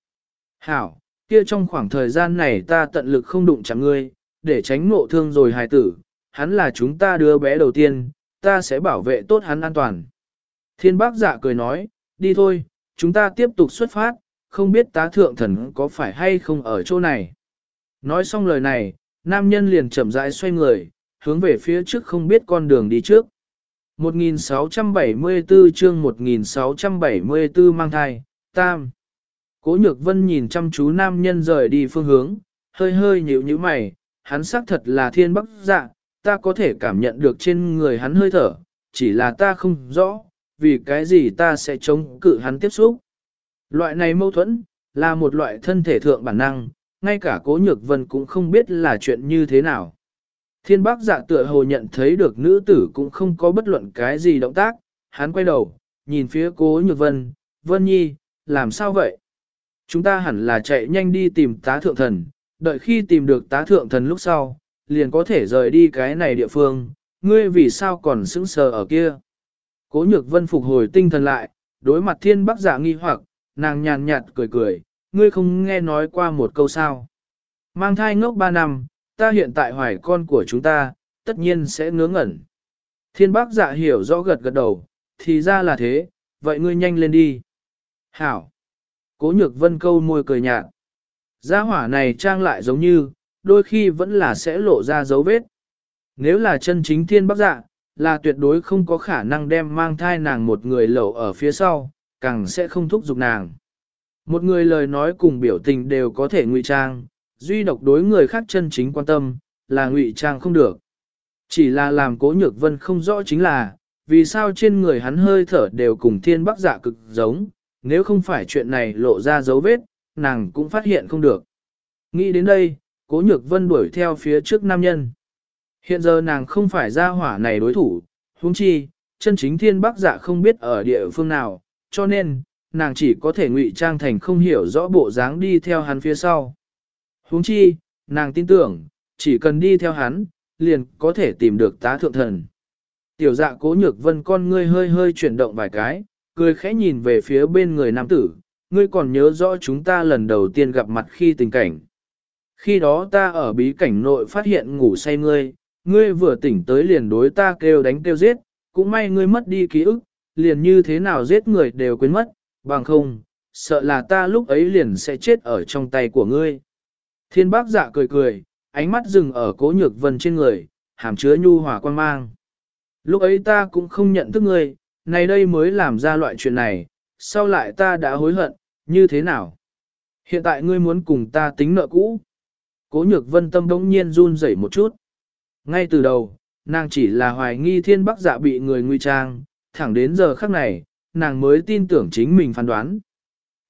Hảo, kia trong khoảng thời gian này ta tận lực không đụng chạm ngươi, để tránh ngộ thương rồi hài tử, hắn là chúng ta đứa bé đầu tiên, ta sẽ bảo vệ tốt hắn an toàn. Thiên bác dạ cười nói, đi thôi, chúng ta tiếp tục xuất phát, không biết tá thượng thần có phải hay không ở chỗ này. Nói xong lời này, nam nhân liền chậm rãi xoay người, hướng về phía trước không biết con đường đi trước. 1674 chương 1674 mang thai, tam. Cố nhược vân nhìn chăm chú nam nhân rời đi phương hướng, hơi hơi nhíu nhíu mày, hắn xác thật là thiên bắc dạ, ta có thể cảm nhận được trên người hắn hơi thở, chỉ là ta không rõ, vì cái gì ta sẽ chống cự hắn tiếp xúc. Loại này mâu thuẫn, là một loại thân thể thượng bản năng, ngay cả cố nhược vân cũng không biết là chuyện như thế nào. Thiên bác dạ tựa hồ nhận thấy được nữ tử cũng không có bất luận cái gì động tác, hắn quay đầu, nhìn phía cố nhược vân, vân nhi, làm sao vậy? Chúng ta hẳn là chạy nhanh đi tìm tá thượng thần, đợi khi tìm được tá thượng thần lúc sau, liền có thể rời đi cái này địa phương, ngươi vì sao còn sững sờ ở kia? Cố nhược vân phục hồi tinh thần lại, đối mặt thiên bác dạ nghi hoặc, nàng nhàn nhạt cười cười, ngươi không nghe nói qua một câu sao. Mang thai ngốc ba năm, ta hiện tại hoài con của chúng ta, tất nhiên sẽ ngớ ngẩn. Thiên bác dạ hiểu rõ gật gật đầu, thì ra là thế, vậy ngươi nhanh lên đi. Hảo. Cố nhược vân câu môi cười nhạt. Gia hỏa này trang lại giống như, đôi khi vẫn là sẽ lộ ra dấu vết. Nếu là chân chính thiên bác dạ, là tuyệt đối không có khả năng đem mang thai nàng một người lẩu ở phía sau, càng sẽ không thúc giục nàng. Một người lời nói cùng biểu tình đều có thể ngụy trang, duy độc đối người khác chân chính quan tâm, là ngụy trang không được. Chỉ là làm cố nhược vân không rõ chính là, vì sao trên người hắn hơi thở đều cùng thiên bắc dạ cực giống, nếu không phải chuyện này lộ ra dấu vết, nàng cũng phát hiện không được. Nghĩ đến đây, cố nhược vân đuổi theo phía trước nam nhân. Hiện giờ nàng không phải ra hỏa này đối thủ, huống chi, chân chính thiên bác dạ không biết ở địa phương nào, cho nên, nàng chỉ có thể ngụy trang thành không hiểu rõ bộ dáng đi theo hắn phía sau. huống chi, nàng tin tưởng, chỉ cần đi theo hắn, liền có thể tìm được tá thượng thần. Tiểu dạ cố nhược vân con ngươi hơi hơi chuyển động vài cái, cười khẽ nhìn về phía bên người nam tử, ngươi còn nhớ rõ chúng ta lần đầu tiên gặp mặt khi tình cảnh. Khi đó ta ở bí cảnh nội phát hiện ngủ say ngươi, ngươi vừa tỉnh tới liền đối ta kêu đánh kêu giết, cũng may ngươi mất đi ký ức, liền như thế nào giết người đều quên mất, bằng không, sợ là ta lúc ấy liền sẽ chết ở trong tay của ngươi. Thiên bác dạ cười cười, ánh mắt dừng ở cố nhược vân trên người, hàm chứa nhu hòa quan mang. Lúc ấy ta cũng không nhận thức ngươi, này đây mới làm ra loại chuyện này, sau lại ta đã hối hận, như thế nào? Hiện tại ngươi muốn cùng ta tính nợ cũ. Cố nhược vân tâm đống nhiên run rẩy một chút. Ngay từ đầu, nàng chỉ là hoài nghi thiên Bác dạ bị người nguy trang, thẳng đến giờ khắc này, nàng mới tin tưởng chính mình phán đoán.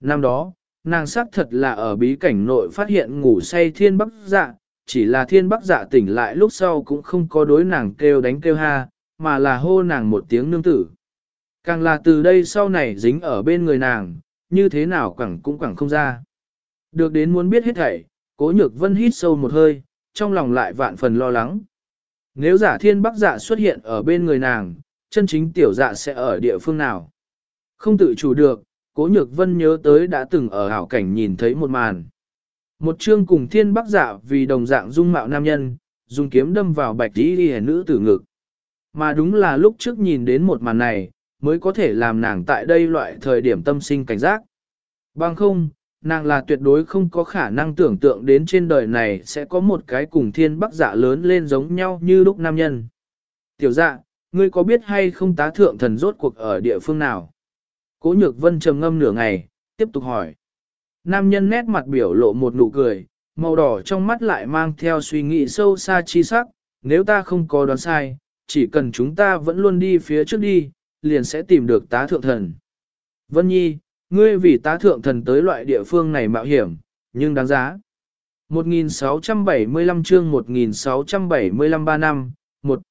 Năm đó, nàng xác thật là ở bí cảnh nội phát hiện ngủ say thiên bắc dạ, chỉ là thiên bắc dạ tỉnh lại lúc sau cũng không có đối nàng kêu đánh kêu ha, mà là hô nàng một tiếng nương tử. Càng là từ đây sau này dính ở bên người nàng, như thế nào quẳng cũng quẳng không ra. Được đến muốn biết hết thảy, cố nhược vân hít sâu một hơi, trong lòng lại vạn phần lo lắng. Nếu giả thiên bắc dạ xuất hiện ở bên người nàng, chân chính tiểu dạ sẽ ở địa phương nào? Không tự chủ được, cố nhược vân nhớ tới đã từng ở hảo cảnh nhìn thấy một màn. Một chương cùng thiên bắc dạ vì đồng dạng dung mạo nam nhân, dùng kiếm đâm vào bạch tí đi nữ tử ngực. Mà đúng là lúc trước nhìn đến một màn này, mới có thể làm nàng tại đây loại thời điểm tâm sinh cảnh giác. Bằng không, nàng là tuyệt đối không có khả năng tưởng tượng đến trên đời này sẽ có một cái cùng thiên bắc dạ lớn lên giống nhau như lúc nam nhân. Tiểu dạ, ngươi có biết hay không tá thượng thần rốt cuộc ở địa phương nào? Cố nhược vân trầm ngâm nửa ngày, tiếp tục hỏi. Nam nhân nét mặt biểu lộ một nụ cười, màu đỏ trong mắt lại mang theo suy nghĩ sâu xa chi sắc, nếu ta không có đoán sai, chỉ cần chúng ta vẫn luôn đi phía trước đi, liền sẽ tìm được tá thượng thần. Vân Nhi, ngươi vì tá thượng thần tới loại địa phương này mạo hiểm, nhưng đáng giá. 1675 chương 1675 ba năm, một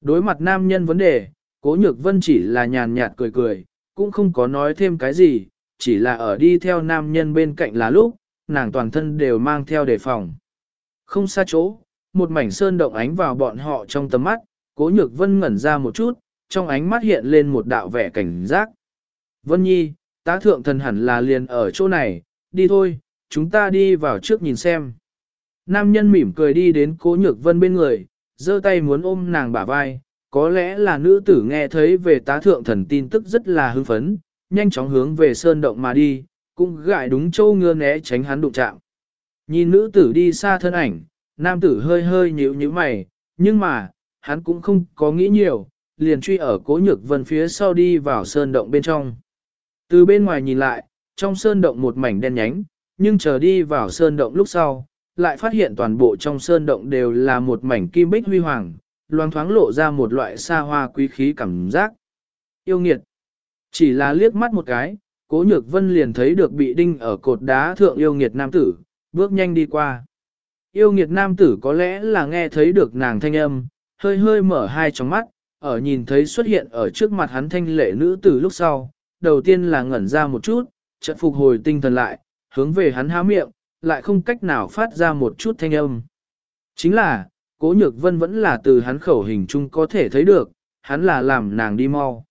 Đối mặt nam nhân vấn đề, cố nhược vân chỉ là nhàn nhạt cười cười, cũng không có nói thêm cái gì, chỉ là ở đi theo nam nhân bên cạnh là lúc, nàng toàn thân đều mang theo đề phòng. Không xa chỗ, một mảnh sơn động ánh vào bọn họ trong tầm mắt, cố nhược vân ngẩn ra một chút, trong ánh mắt hiện lên một đạo vẻ cảnh giác. Vân Nhi, tá thượng thần hẳn là liền ở chỗ này, đi thôi, chúng ta đi vào trước nhìn xem. Nam nhân mỉm cười đi đến cố nhược vân bên người, giơ tay muốn ôm nàng bả vai, có lẽ là nữ tử nghe thấy về tá thượng thần tin tức rất là hưng phấn, nhanh chóng hướng về sơn động mà đi, cũng gại đúng châu ngưa né tránh hắn đụng chạm. Nhìn nữ tử đi xa thân ảnh, nam tử hơi hơi nhíu nhíu mày, nhưng mà, hắn cũng không có nghĩ nhiều, liền truy ở cố nhược vân phía sau đi vào sơn động bên trong. Từ bên ngoài nhìn lại, trong sơn động một mảnh đen nhánh, nhưng chờ đi vào sơn động lúc sau, lại phát hiện toàn bộ trong sơn động đều là một mảnh kim bích huy hoàng, loang thoáng lộ ra một loại xa hoa quý khí cảm giác. Yêu nghiệt. Chỉ là liếc mắt một cái, cố nhược vân liền thấy được bị đinh ở cột đá thượng yêu nghiệt nam tử, bước nhanh đi qua. Yêu nghiệt nam tử có lẽ là nghe thấy được nàng thanh âm, hơi hơi mở hai tròng mắt, ở nhìn thấy xuất hiện ở trước mặt hắn thanh lệ nữ tử lúc sau, đầu tiên là ngẩn ra một chút, chợt phục hồi tinh thần lại, hướng về hắn há miệng, lại không cách nào phát ra một chút thanh âm. Chính là, cố nhược vân vẫn là từ hắn khẩu hình chung có thể thấy được, hắn là làm nàng đi mau.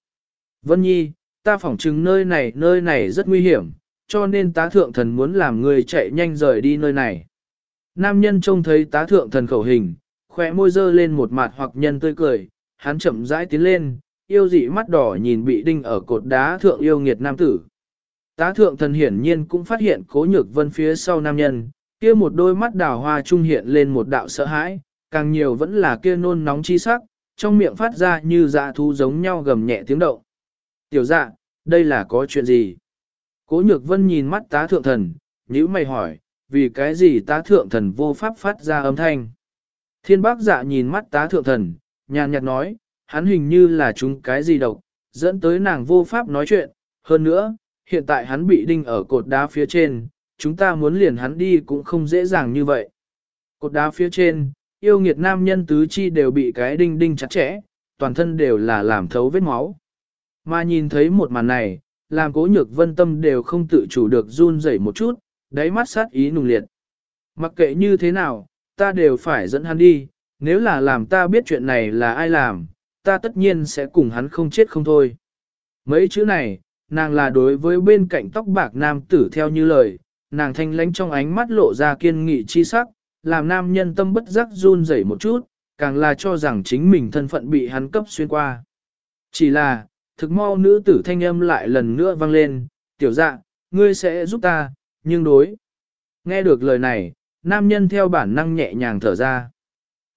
Vân Nhi, ta phỏng chứng nơi này nơi này rất nguy hiểm, cho nên tá thượng thần muốn làm người chạy nhanh rời đi nơi này. Nam nhân trông thấy tá thượng thần khẩu hình, khỏe môi dơ lên một mặt hoặc nhân tươi cười, hắn chậm rãi tiến lên, yêu dị mắt đỏ nhìn bị đinh ở cột đá thượng yêu nghiệt nam tử. Tá thượng thần hiển nhiên cũng phát hiện cố nhược vân phía sau nam nhân, kia một đôi mắt đào hoa trung hiện lên một đạo sợ hãi, càng nhiều vẫn là kia nôn nóng chi sắc, trong miệng phát ra như dạ thú giống nhau gầm nhẹ tiếng động. Tiểu dạ, đây là có chuyện gì? Cố nhược vân nhìn mắt tá thượng thần, nhíu mày hỏi, vì cái gì tá thượng thần vô pháp phát ra âm thanh? Thiên bác dạ nhìn mắt tá thượng thần, nhàn nhạt nói, hắn hình như là chúng cái gì độc, dẫn tới nàng vô pháp nói chuyện, hơn nữa, hiện tại hắn bị đinh ở cột đá phía trên, chúng ta muốn liền hắn đi cũng không dễ dàng như vậy. Cột đá phía trên, yêu nghiệt nam nhân tứ chi đều bị cái đinh đinh chặt chẽ, toàn thân đều là làm thấu vết máu. Mà nhìn thấy một màn này, làm cố nhược vân tâm đều không tự chủ được run rẩy một chút, đáy mắt sát ý nùng liệt. Mặc kệ như thế nào, ta đều phải dẫn hắn đi, nếu là làm ta biết chuyện này là ai làm, ta tất nhiên sẽ cùng hắn không chết không thôi. Mấy chữ này, nàng là đối với bên cạnh tóc bạc nam tử theo như lời, nàng thanh lánh trong ánh mắt lộ ra kiên nghị chi sắc, làm nam nhân tâm bất giác run rẩy một chút, càng là cho rằng chính mình thân phận bị hắn cấp xuyên qua. Chỉ là, thực mau nữ tử thanh âm lại lần nữa vang lên, tiểu dạ, ngươi sẽ giúp ta, nhưng đối. Nghe được lời này, nam nhân theo bản năng nhẹ nhàng thở ra.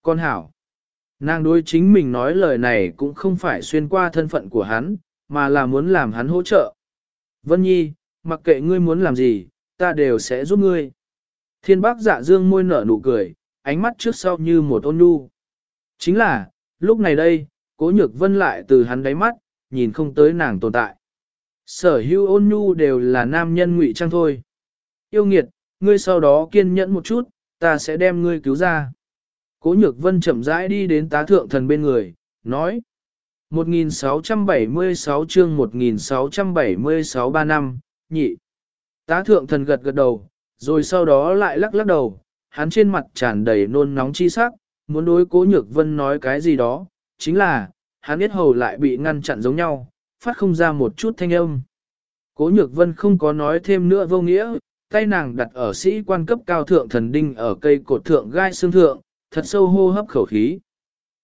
Con hảo, nàng đối chính mình nói lời này cũng không phải xuyên qua thân phận của hắn, mà là muốn làm hắn hỗ trợ. Vân Nhi, mặc kệ ngươi muốn làm gì, ta đều sẽ giúp ngươi. Thiên bác dạ dương môi nở nụ cười, ánh mắt trước sau như một ôn nhu. Chính là, lúc này đây, cố nhược vân lại từ hắn đáy mắt, nhìn không tới nàng tồn tại. Sở hữu ôn nhu đều là nam nhân ngụy trang thôi. Yêu nghiệt, ngươi sau đó kiên nhẫn một chút, ta sẽ đem ngươi cứu ra. Cố nhược vân chậm rãi đi đến tá thượng thần bên người, nói. 1676 chương 1676 ba năm, nhị. Tá thượng thần gật gật đầu, rồi sau đó lại lắc lắc đầu, hắn trên mặt tràn đầy nôn nóng chi sắc, muốn đối cố nhược vân nói cái gì đó, chính là, hắn biết hầu lại bị ngăn chặn giống nhau, phát không ra một chút thanh âm. Cố nhược vân không có nói thêm nữa vô nghĩa, tay nàng đặt ở sĩ quan cấp cao thượng thần đinh ở cây cột thượng gai xương thượng, thật sâu hô hấp khẩu khí.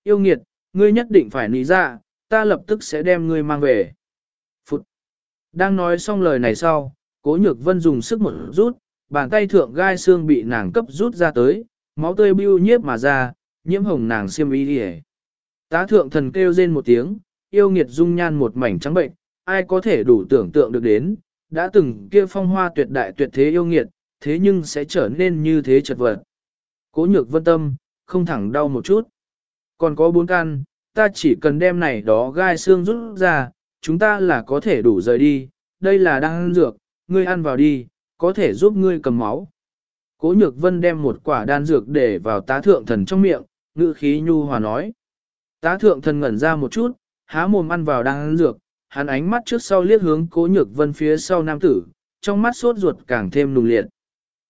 Yêu nghiệt, ngươi nhất định phải nị ra, ta lập tức sẽ đem ngươi mang về. Phụt! Đang nói xong lời này sau, cố nhược vân dùng sức một rút, bàn tay thượng gai xương bị nàng cấp rút ra tới, máu tươi bưu nhiếp mà ra, nhiễm hồng nàng xiêm y đi Tá thượng thần kêu rên một tiếng, yêu nghiệt dung nhan một mảnh trắng bệnh, ai có thể đủ tưởng tượng được đến, đã từng kia phong hoa tuyệt đại tuyệt thế yêu nghiệt, thế nhưng sẽ trở nên như thế chật vật. Cố nhược vân tâm, không thẳng đau một chút. Còn có bốn căn, ta chỉ cần đem này đó gai xương rút ra, chúng ta là có thể đủ rời đi, đây là đang ăn dược, ngươi ăn vào đi, có thể giúp ngươi cầm máu. Cố nhược vân đem một quả đan dược để vào tá thượng thần trong miệng, ngữ khí nhu hòa nói. Tá thượng thần ngẩn ra một chút, há mồm ăn vào đan dược, hắn ánh mắt trước sau liếc hướng cố nhược vân phía sau nam tử, trong mắt sốt ruột càng thêm nùng liệt.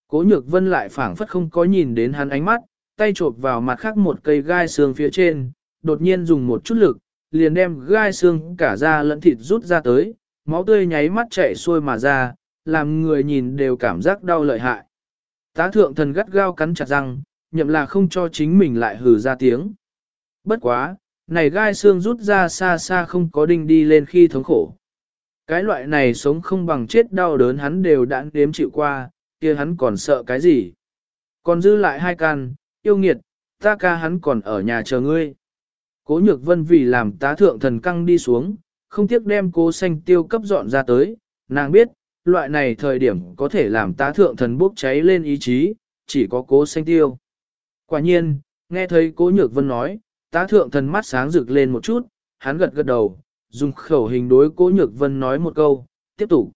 Cố nhược vân lại phảng phất không có nhìn đến hắn ánh mắt, tay chộp vào mặt khác một cây gai xương phía trên, đột nhiên dùng một chút lực, liền đem gai xương cả da lẫn thịt rút ra tới, máu tươi nháy mắt chảy xuôi mà ra, làm người nhìn đều cảm giác đau lợi hại. Tá thượng thần gắt gao cắn chặt răng, nhậm là không cho chính mình lại hừ ra tiếng. Bất quá, này gai xương rút ra xa xa không có đinh đi lên khi thống khổ. Cái loại này sống không bằng chết đau đớn hắn đều đã đếm chịu qua, kia hắn còn sợ cái gì. Còn dư lại hai can, yêu nghiệt, ta ca hắn còn ở nhà chờ ngươi. Cố nhược vân vì làm tá thượng thần căng đi xuống, không tiếc đem cố xanh tiêu cấp dọn ra tới, nàng biết, loại này thời điểm có thể làm tá thượng thần bốc cháy lên ý chí, chỉ có cố xanh tiêu. Quả nhiên, nghe thấy cố nhược vân nói, tá thượng thần mắt sáng rực lên một chút, hắn gật gật đầu, dùng khẩu hình đối cố nhược vân nói một câu, tiếp tục.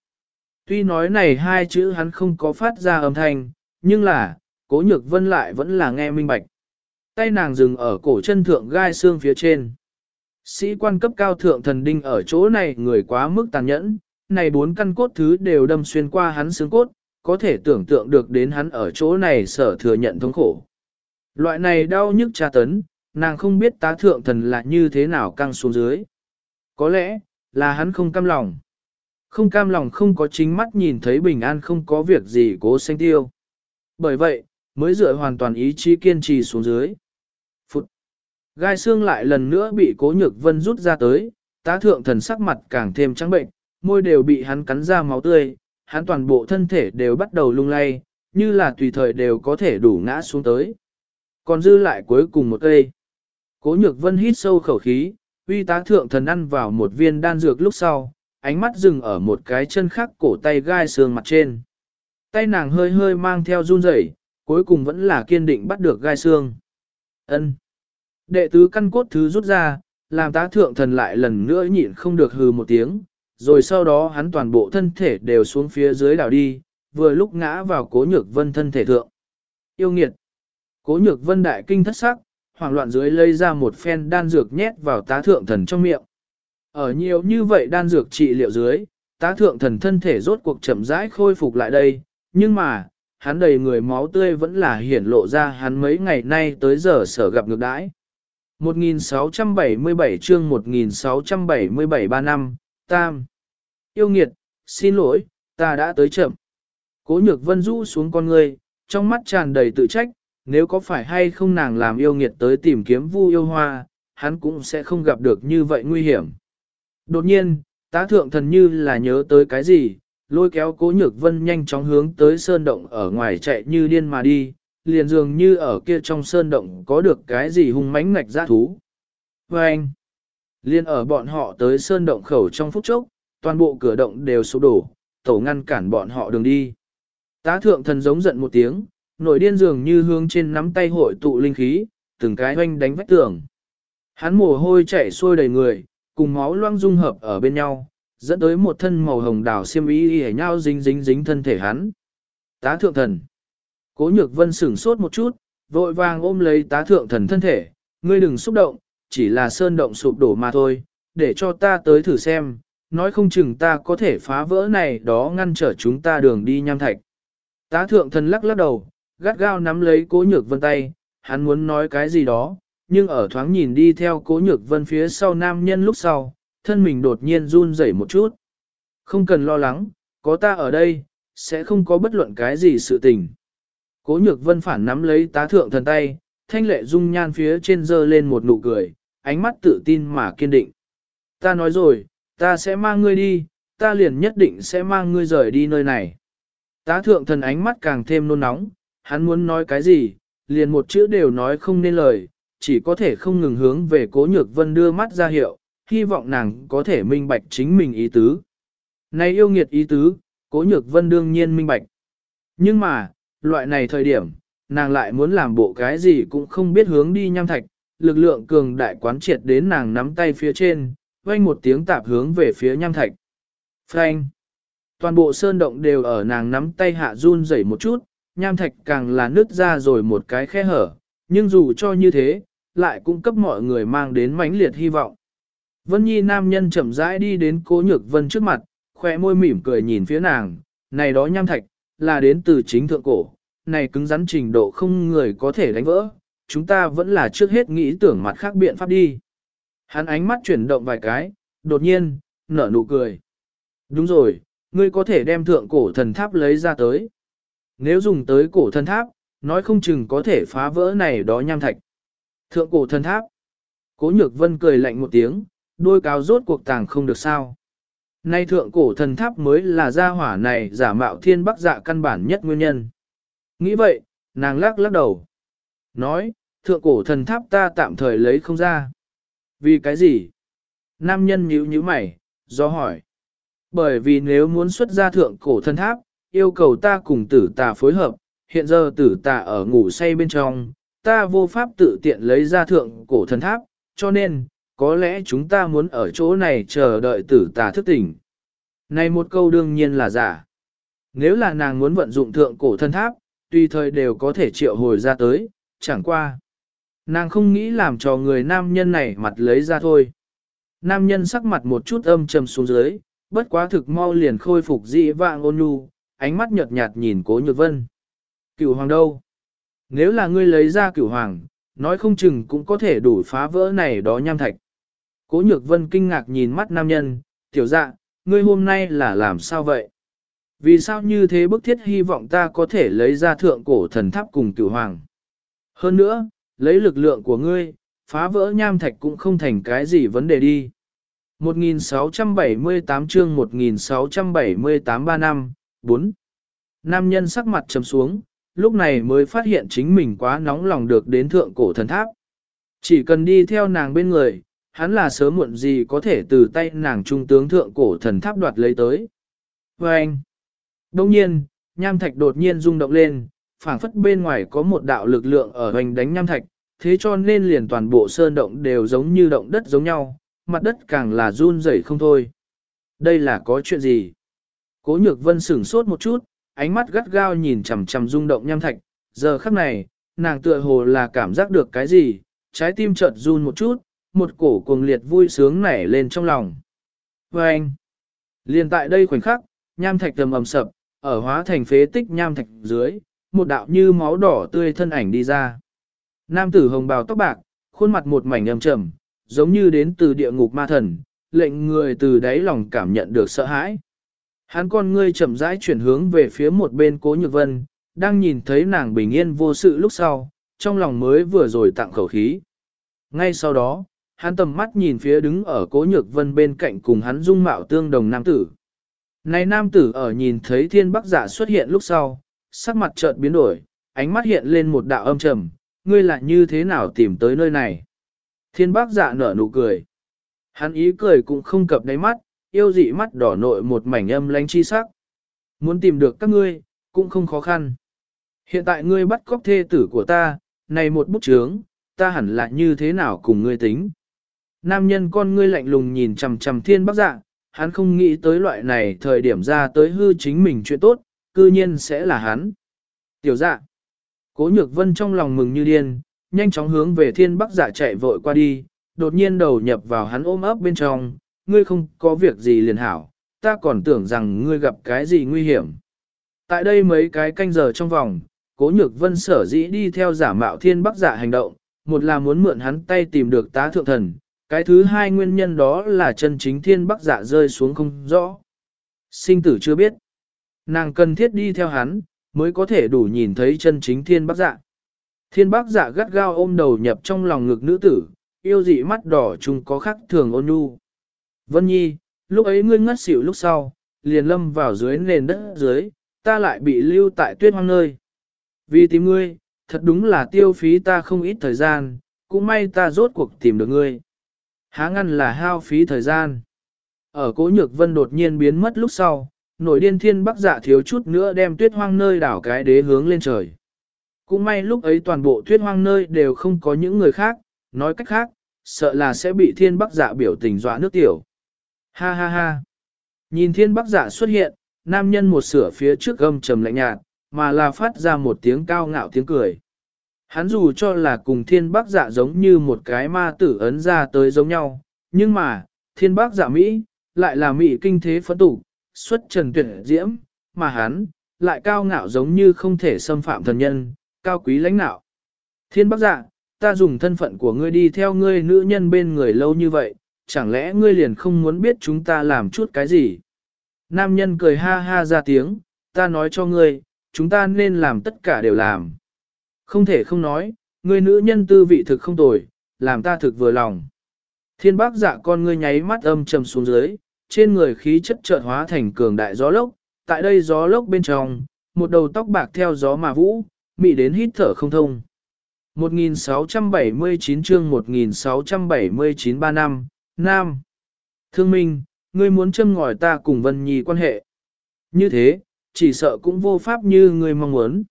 Tuy nói này hai chữ hắn không có phát ra âm thanh, nhưng là, cố nhược vân lại vẫn là nghe minh bạch. Tay nàng dừng ở cổ chân thượng gai xương phía trên. Sĩ quan cấp cao thượng thần đinh ở chỗ này người quá mức tàn nhẫn, này bốn căn cốt thứ đều đâm xuyên qua hắn xương cốt, có thể tưởng tượng được đến hắn ở chỗ này sở thừa nhận thống khổ. Loại này đau nhức tra tấn, nàng không biết tá thượng thần là như thế nào căng xuống dưới. Có lẽ, là hắn không cam lòng. Không cam lòng không có chính mắt nhìn thấy bình an không có việc gì cố sanh tiêu. Bởi vậy, mới dựa hoàn toàn ý chí kiên trì xuống dưới. Phụt! Gai xương lại lần nữa bị cố nhược vân rút ra tới, tá thượng thần sắc mặt càng thêm trắng bệnh, môi đều bị hắn cắn ra máu tươi, hắn toàn bộ thân thể đều bắt đầu lung lay, như là tùy thời đều có thể đủ ngã xuống tới. Còn dư lại cuối cùng một cây. Cố nhược vân hít sâu khẩu khí, uy tá thượng thần ăn vào một viên đan dược lúc sau, ánh mắt dừng ở một cái chân khác cổ tay gai xương mặt trên. Tay nàng hơi hơi mang theo run rẩy, cuối cùng vẫn là kiên định bắt được gai xương. Ân. Đệ tứ căn cốt thứ rút ra, làm tá thượng thần lại lần nữa nhịn không được hừ một tiếng, rồi sau đó hắn toàn bộ thân thể đều xuống phía dưới đảo đi, vừa lúc ngã vào cố nhược vân thân thể thượng. Yêu nghiệt. Cố nhược vân đại kinh thất sắc, hoảng loạn dưới lấy ra một phen đan dược nhét vào tá thượng thần trong miệng. Ở nhiều như vậy đan dược trị liệu dưới, tá thượng thần thân thể rốt cuộc chậm rãi khôi phục lại đây, nhưng mà, hắn đầy người máu tươi vẫn là hiển lộ ra hắn mấy ngày nay tới giờ sở gặp ngược đãi. 1677 chương 1677 ba năm, Tam. Yêu nghiệt, xin lỗi, ta đã tới chậm. Cố nhược vân rũ xuống con người, trong mắt tràn đầy tự trách, nếu có phải hay không nàng làm yêu nghiệt tới tìm kiếm vu yêu hoa, hắn cũng sẽ không gặp được như vậy nguy hiểm. Đột nhiên, tá thượng thần như là nhớ tới cái gì, lôi kéo cố nhược vân nhanh chóng hướng tới sơn động ở ngoài chạy như điên mà đi, liền dường như ở kia trong sơn động có được cái gì hung mãnh ngạch ra thú. Vâng! Và anh, liền ở bọn họ tới sơn động khẩu trong phút chốc, toàn bộ cửa động đều sụp đổ, tổ ngăn cản bọn họ đường đi. Tá thượng thần giống giận một tiếng, nổi điên dường như hướng trên nắm tay hội tụ linh khí, từng cái hoanh đánh vách tường. Hắn mồ hôi chảy xuôi đầy người, cùng máu loang dung hợp ở bên nhau, dẫn tới một thân màu hồng đào xiêm y y nhau dính dính dính thân thể hắn. Tá thượng thần. Cố nhược vân sửng sốt một chút, vội vàng ôm lấy tá thượng thần thân thể, ngươi đừng xúc động, chỉ là sơn động sụp đổ mà thôi, để cho ta tới thử xem, nói không chừng ta có thể phá vỡ này đó ngăn trở chúng ta đường đi nham thạch. Tá thượng thần lắc lắc đầu, gắt gao nắm lấy cố nhược vân tay, hắn muốn nói cái gì đó, nhưng ở thoáng nhìn đi theo cố nhược vân phía sau nam nhân lúc sau, thân mình đột nhiên run rẩy một chút. Không cần lo lắng, có ta ở đây, sẽ không có bất luận cái gì sự tình. Cố nhược vân phản nắm lấy tá thượng thần tay, thanh lệ dung nhan phía trên dơ lên một nụ cười, ánh mắt tự tin mà kiên định. Ta nói rồi, ta sẽ mang ngươi đi, ta liền nhất định sẽ mang ngươi rời đi nơi này. Tá thượng thần ánh mắt càng thêm nôn nóng, hắn muốn nói cái gì, liền một chữ đều nói không nên lời, chỉ có thể không ngừng hướng về cố nhược vân đưa mắt ra hiệu, hy vọng nàng có thể minh bạch chính mình ý tứ. Này yêu nghiệt ý tứ, cố nhược vân đương nhiên minh bạch. Nhưng mà, loại này thời điểm, nàng lại muốn làm bộ cái gì cũng không biết hướng đi nham thạch, lực lượng cường đại quán triệt đến nàng nắm tay phía trên, vang một tiếng tạp hướng về phía nham thạch. Phanh! Toàn bộ sơn động đều ở nàng nắm tay hạ run rẩy một chút, nham thạch càng là nứt ra rồi một cái khe hở, nhưng dù cho như thế, lại cũng cấp mọi người mang đến mãnh liệt hy vọng. Vân Nhi nam nhân chậm rãi đi đến cố nhược vân trước mặt, khóe môi mỉm cười nhìn phía nàng, này đó nham thạch, là đến từ chính thượng cổ, này cứng rắn trình độ không người có thể đánh vỡ, chúng ta vẫn là trước hết nghĩ tưởng mặt khác biện pháp đi. Hắn ánh mắt chuyển động vài cái, đột nhiên, nở nụ cười. Đúng rồi, ngươi có thể đem thượng cổ thần tháp lấy ra tới. Nếu dùng tới cổ thần tháp, nói không chừng có thể phá vỡ này đó nham thạch. Thượng cổ thần tháp. Cố nhược vân cười lạnh một tiếng, đôi cáo rốt cuộc tàng không được sao. Nay thượng cổ thần tháp mới là gia hỏa này giả mạo thiên bắc dạ căn bản nhất nguyên nhân. Nghĩ vậy, nàng lắc lắc đầu. Nói, thượng cổ thần tháp ta tạm thời lấy không ra. Vì cái gì? Nam nhân nhíu nhíu mày, do hỏi. Bởi vì nếu muốn xuất ra thượng cổ thân tháp, yêu cầu ta cùng tử tà phối hợp, hiện giờ tử tà ở ngủ say bên trong, ta vô pháp tự tiện lấy ra thượng cổ thần tháp, cho nên, có lẽ chúng ta muốn ở chỗ này chờ đợi tử tà thức tỉnh. Này một câu đương nhiên là giả. Nếu là nàng muốn vận dụng thượng cổ thần tháp, tùy thời đều có thể triệu hồi ra tới, chẳng qua. Nàng không nghĩ làm cho người nam nhân này mặt lấy ra thôi. Nam nhân sắc mặt một chút âm trầm xuống dưới, bất quá thực mau liền khôi phục dị vạng ôn nhu, ánh mắt nhợt nhạt nhìn cố nhược vân. Cửu hoàng đâu? Nếu là ngươi lấy ra cửu hoàng, nói không chừng cũng có thể đủ phá vỡ này đó nham thạch. Cố nhược vân kinh ngạc nhìn mắt nam nhân, tiểu dạ, ngươi hôm nay là làm sao vậy? Vì sao như thế bức thiết hy vọng ta có thể lấy ra thượng cổ thần tháp cùng cửu hoàng? Hơn nữa, lấy lực lượng của ngươi, phá vỡ nham thạch cũng không thành cái gì vấn đề đi. 1678 chương 1678 ba năm, 4. Nam nhân sắc mặt trầm xuống, lúc này mới phát hiện chính mình quá nóng lòng được đến thượng cổ thần tháp. Chỉ cần đi theo nàng bên người, hắn là sớm muộn gì có thể từ tay nàng trung tướng thượng cổ thần tháp đoạt lấy tới. Và anh, đông nhiên, nham thạch đột nhiên rung động lên, phảng phất bên ngoài có một đạo lực lượng ở hoành đánh nham thạch, thế cho nên liền toàn bộ sơn động đều giống như động đất giống nhau, mặt đất càng là run rẩy không thôi. Đây là có chuyện gì? Cố nhược vân sửng sốt một chút, ánh mắt gắt gao nhìn chằm chằm rung động nham thạch, giờ khắc này, nàng tựa hồ là cảm giác được cái gì, trái tim chợt run một chút, một cổ cuồng liệt vui sướng nảy lên trong lòng. Và anh, liền tại đây khoảnh khắc, nham thạch tầm ầm sập, ở hóa thành phế tích nham thạch dưới, một đạo như máu đỏ tươi thân ảnh đi ra. Nam tử hồng bào tóc bạc, khuôn mặt một mảnh âm trầm, giống như đến từ địa ngục ma thần, lệnh người từ đáy lòng cảm nhận được sợ hãi. Hắn con ngươi chậm rãi chuyển hướng về phía một bên cố nhược vân, đang nhìn thấy nàng bình yên vô sự lúc sau, trong lòng mới vừa rồi tặng khẩu khí. Ngay sau đó, hắn tầm mắt nhìn phía đứng ở cố nhược vân bên cạnh cùng hắn dung mạo tương đồng nam tử. Này nam tử ở nhìn thấy thiên bắc giả xuất hiện lúc sau, sắc mặt chợt biến đổi, ánh mắt hiện lên một đạo âm trầm, ngươi là như thế nào tìm tới nơi này. Thiên bác dạ nở nụ cười. Hắn ý cười cũng không cập đáy mắt, yêu dị mắt đỏ nội một mảnh âm lánh chi sắc. Muốn tìm được các ngươi, cũng không khó khăn. Hiện tại ngươi bắt cóc thê tử của ta, này một bút chướng, ta hẳn là như thế nào cùng ngươi tính. Nam nhân con ngươi lạnh lùng nhìn chằm chằm thiên bác dạ, hắn không nghĩ tới loại này thời điểm ra tới hư chính mình chuyện tốt, cư nhiên sẽ là hắn. Tiểu dạ, cố nhược vân trong lòng mừng như điên, nhanh chóng hướng về thiên bắc dạ chạy vội qua đi, đột nhiên đầu nhập vào hắn ôm ấp bên trong, ngươi không có việc gì liền hảo, ta còn tưởng rằng ngươi gặp cái gì nguy hiểm. Tại đây mấy cái canh giờ trong vòng, cố nhược vân sở dĩ đi theo giả mạo thiên bắc dạ hành động, một là muốn mượn hắn tay tìm được tá thượng thần, cái thứ hai nguyên nhân đó là chân chính thiên bắc dạ rơi xuống không rõ. Sinh tử chưa biết. Nàng cần thiết đi theo hắn, mới có thể đủ nhìn thấy chân chính thiên bác dạ. Thiên bác dạ gắt gao ôm đầu nhập trong lòng ngực nữ tử, yêu dị mắt đỏ chung có khắc thường ôn nhu. Vân Nhi, lúc ấy ngươi ngất xỉu lúc sau, liền lâm vào dưới nền đất dưới, ta lại bị lưu tại tuyết hoang nơi. Vì tìm ngươi, thật đúng là tiêu phí ta không ít thời gian, cũng may ta rốt cuộc tìm được ngươi. Há ngăn là hao phí thời gian. Ở cố nhược vân đột nhiên biến mất lúc sau, nổi điên thiên bắc dạ thiếu chút nữa đem tuyết hoang nơi đảo cái đế hướng lên trời. Cũng may lúc ấy toàn bộ tuyết hoang nơi đều không có những người khác, nói cách khác, sợ là sẽ bị thiên bắc dạ biểu tình dọa nước tiểu. Ha ha ha. Nhìn thiên bắc dạ xuất hiện, nam nhân một sửa phía trước gầm trầm lạnh nhạt, mà là phát ra một tiếng cao ngạo tiếng cười. Hắn dù cho là cùng thiên bắc dạ giống như một cái ma tử ấn ra tới giống nhau, nhưng mà, thiên bắc dạ Mỹ, lại là Mỹ kinh thế phấn tủ xuất trần tuyệt diễm, mà hắn, lại cao ngạo giống như không thể xâm phạm thần nhân, cao quý lãnh nạo. Thiên bác dạ, ta dùng thân phận của ngươi đi theo ngươi nữ nhân bên người lâu như vậy, chẳng lẽ ngươi liền không muốn biết chúng ta làm chút cái gì? Nam nhân cười ha ha ra tiếng, ta nói cho ngươi, chúng ta nên làm tất cả đều làm. Không thể không nói, ngươi nữ nhân tư vị thực không tồi, làm ta thực vừa lòng. Thiên bác dạ con ngươi nháy mắt âm trầm xuống dưới, trên người khí chất chợt hóa thành cường đại gió lốc, tại đây gió lốc bên trong, một đầu tóc bạc theo gió mà vũ, mị đến hít thở không thông. 1679 chương 1679 ba năm, Nam. Thương Minh, ngươi muốn châm ngòi ta cùng Vân Nhi quan hệ. Như thế, chỉ sợ cũng vô pháp như ngươi mong muốn.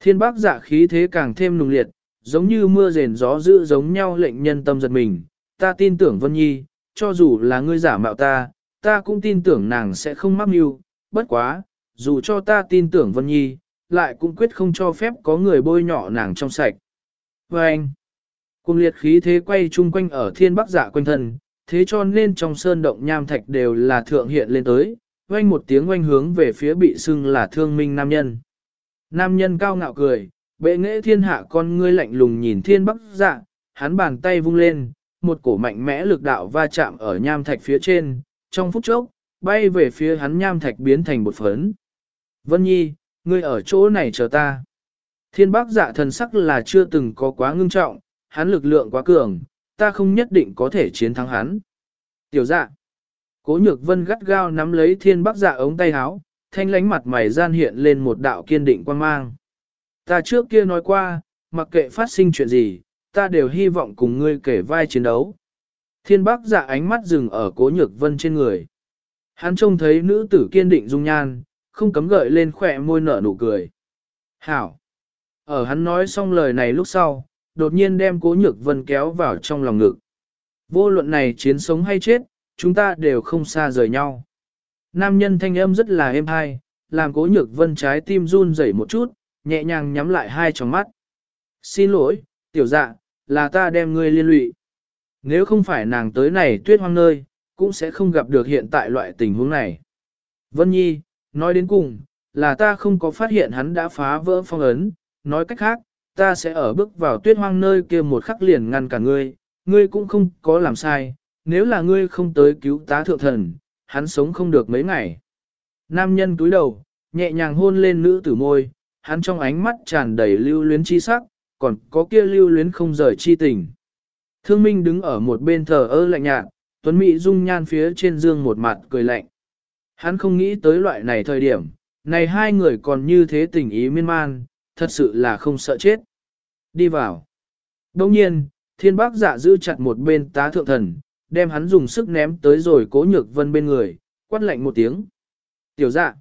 Thiên bác giả khí thế càng thêm nùng liệt, giống như mưa rền gió dữ giống nhau lệnh nhân tâm giật mình. Ta tin tưởng Vân Nhi, cho dù là ngươi giả mạo ta, ta cũng tin tưởng nàng sẽ không mắc mưu. Bất quá, dù cho ta tin tưởng Vân Nhi, lại cũng quyết không cho phép có người bôi nhọ nàng trong sạch. Và anh, cùng liệt khí thế quay chung quanh ở thiên bắc dạ quanh thân, thế cho nên trong sơn động nham thạch đều là thượng hiện lên tới, quanh một tiếng quanh hướng về phía bị xưng là thương minh nam nhân. Nam nhân cao ngạo cười, bệ nghệ thiên hạ con ngươi lạnh lùng nhìn thiên bắc dạ, hắn bàn tay vung lên, một cổ mạnh mẽ lực đạo va chạm ở nham thạch phía trên, trong phút chốc, bay về phía hắn nham thạch biến thành bột phấn. Vân Nhi, ngươi ở chỗ này chờ ta. Thiên bác dạ thần sắc là chưa từng có quá ngưng trọng, hắn lực lượng quá cường, ta không nhất định có thể chiến thắng hắn. Tiểu dạ. Cố nhược vân gắt gao nắm lấy thiên bác dạ ống tay áo, thanh lánh mặt mày gian hiện lên một đạo kiên định quan mang. Ta trước kia nói qua, mặc kệ phát sinh chuyện gì, ta đều hy vọng cùng ngươi kể vai chiến đấu. Thiên bác dạ ánh mắt dừng ở cố nhược vân trên người. Hắn trông thấy nữ tử kiên định dung nhan, không cấm gợi lên khỏe môi nở nụ cười. Hảo! Ở hắn nói xong lời này lúc sau, đột nhiên đem cố nhược vân kéo vào trong lòng ngực. Vô luận này chiến sống hay chết, chúng ta đều không xa rời nhau. Nam nhân thanh âm rất là êm hay, làm cố nhược vân trái tim run rẩy một chút, nhẹ nhàng nhắm lại hai tròng mắt. Xin lỗi, tiểu dạ, là ta đem ngươi liên lụy. Nếu không phải nàng tới này tuyết hoang nơi, cũng sẽ không gặp được hiện tại loại tình huống này. Vân Nhi, nói đến cùng, là ta không có phát hiện hắn đã phá vỡ phong ấn, nói cách khác, ta sẽ ở bước vào tuyết hoang nơi kia một khắc liền ngăn cả ngươi, ngươi cũng không có làm sai, nếu là ngươi không tới cứu tá thượng thần, hắn sống không được mấy ngày. Nam nhân túi đầu, nhẹ nhàng hôn lên nữ tử môi, hắn trong ánh mắt tràn đầy lưu luyến chi sắc, còn có kia lưu luyến không rời chi tình. Thương Minh đứng ở một bên thờ ơ lạnh nhạt, Tuấn Mỹ dung nhan phía trên dương một mặt cười lạnh. Hắn không nghĩ tới loại này thời điểm, này hai người còn như thế tình ý miên man, thật sự là không sợ chết. Đi vào. Đồng nhiên, thiên bác dạ giữ chặt một bên tá thượng thần, đem hắn dùng sức ném tới rồi cố nhược vân bên người, quát lạnh một tiếng. Tiểu dạ.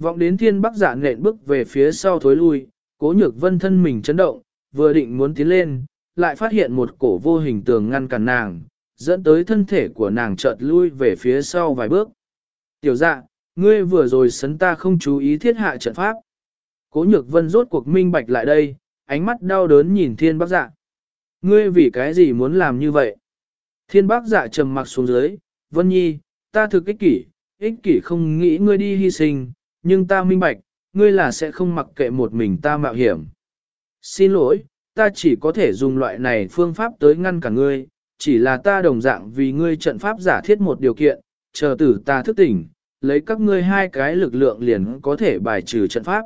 Vọng đến thiên bác dạ nện bước về phía sau thối lui, cố nhược vân thân mình chấn động, vừa định muốn tiến lên, lại phát hiện một cổ vô hình tường ngăn cản nàng, dẫn tới thân thể của nàng chợt lui về phía sau vài bước. Tiểu dạ, ngươi vừa rồi sấn ta không chú ý thiết hạ trận pháp. Cố nhược vân rốt cuộc minh bạch lại đây, ánh mắt đau đớn nhìn thiên bác dạ. Ngươi vì cái gì muốn làm như vậy? Thiên bác dạ trầm mặc xuống dưới, vân nhi, ta thực ích kỷ, ích kỷ không nghĩ ngươi đi hy sinh, nhưng ta minh bạch, ngươi là sẽ không mặc kệ một mình ta mạo hiểm. Xin lỗi, ta chỉ có thể dùng loại này phương pháp tới ngăn cả ngươi, chỉ là ta đồng dạng vì ngươi trận pháp giả thiết một điều kiện, chờ tử ta thức tỉnh, lấy các ngươi hai cái lực lượng liền có thể bài trừ trận pháp.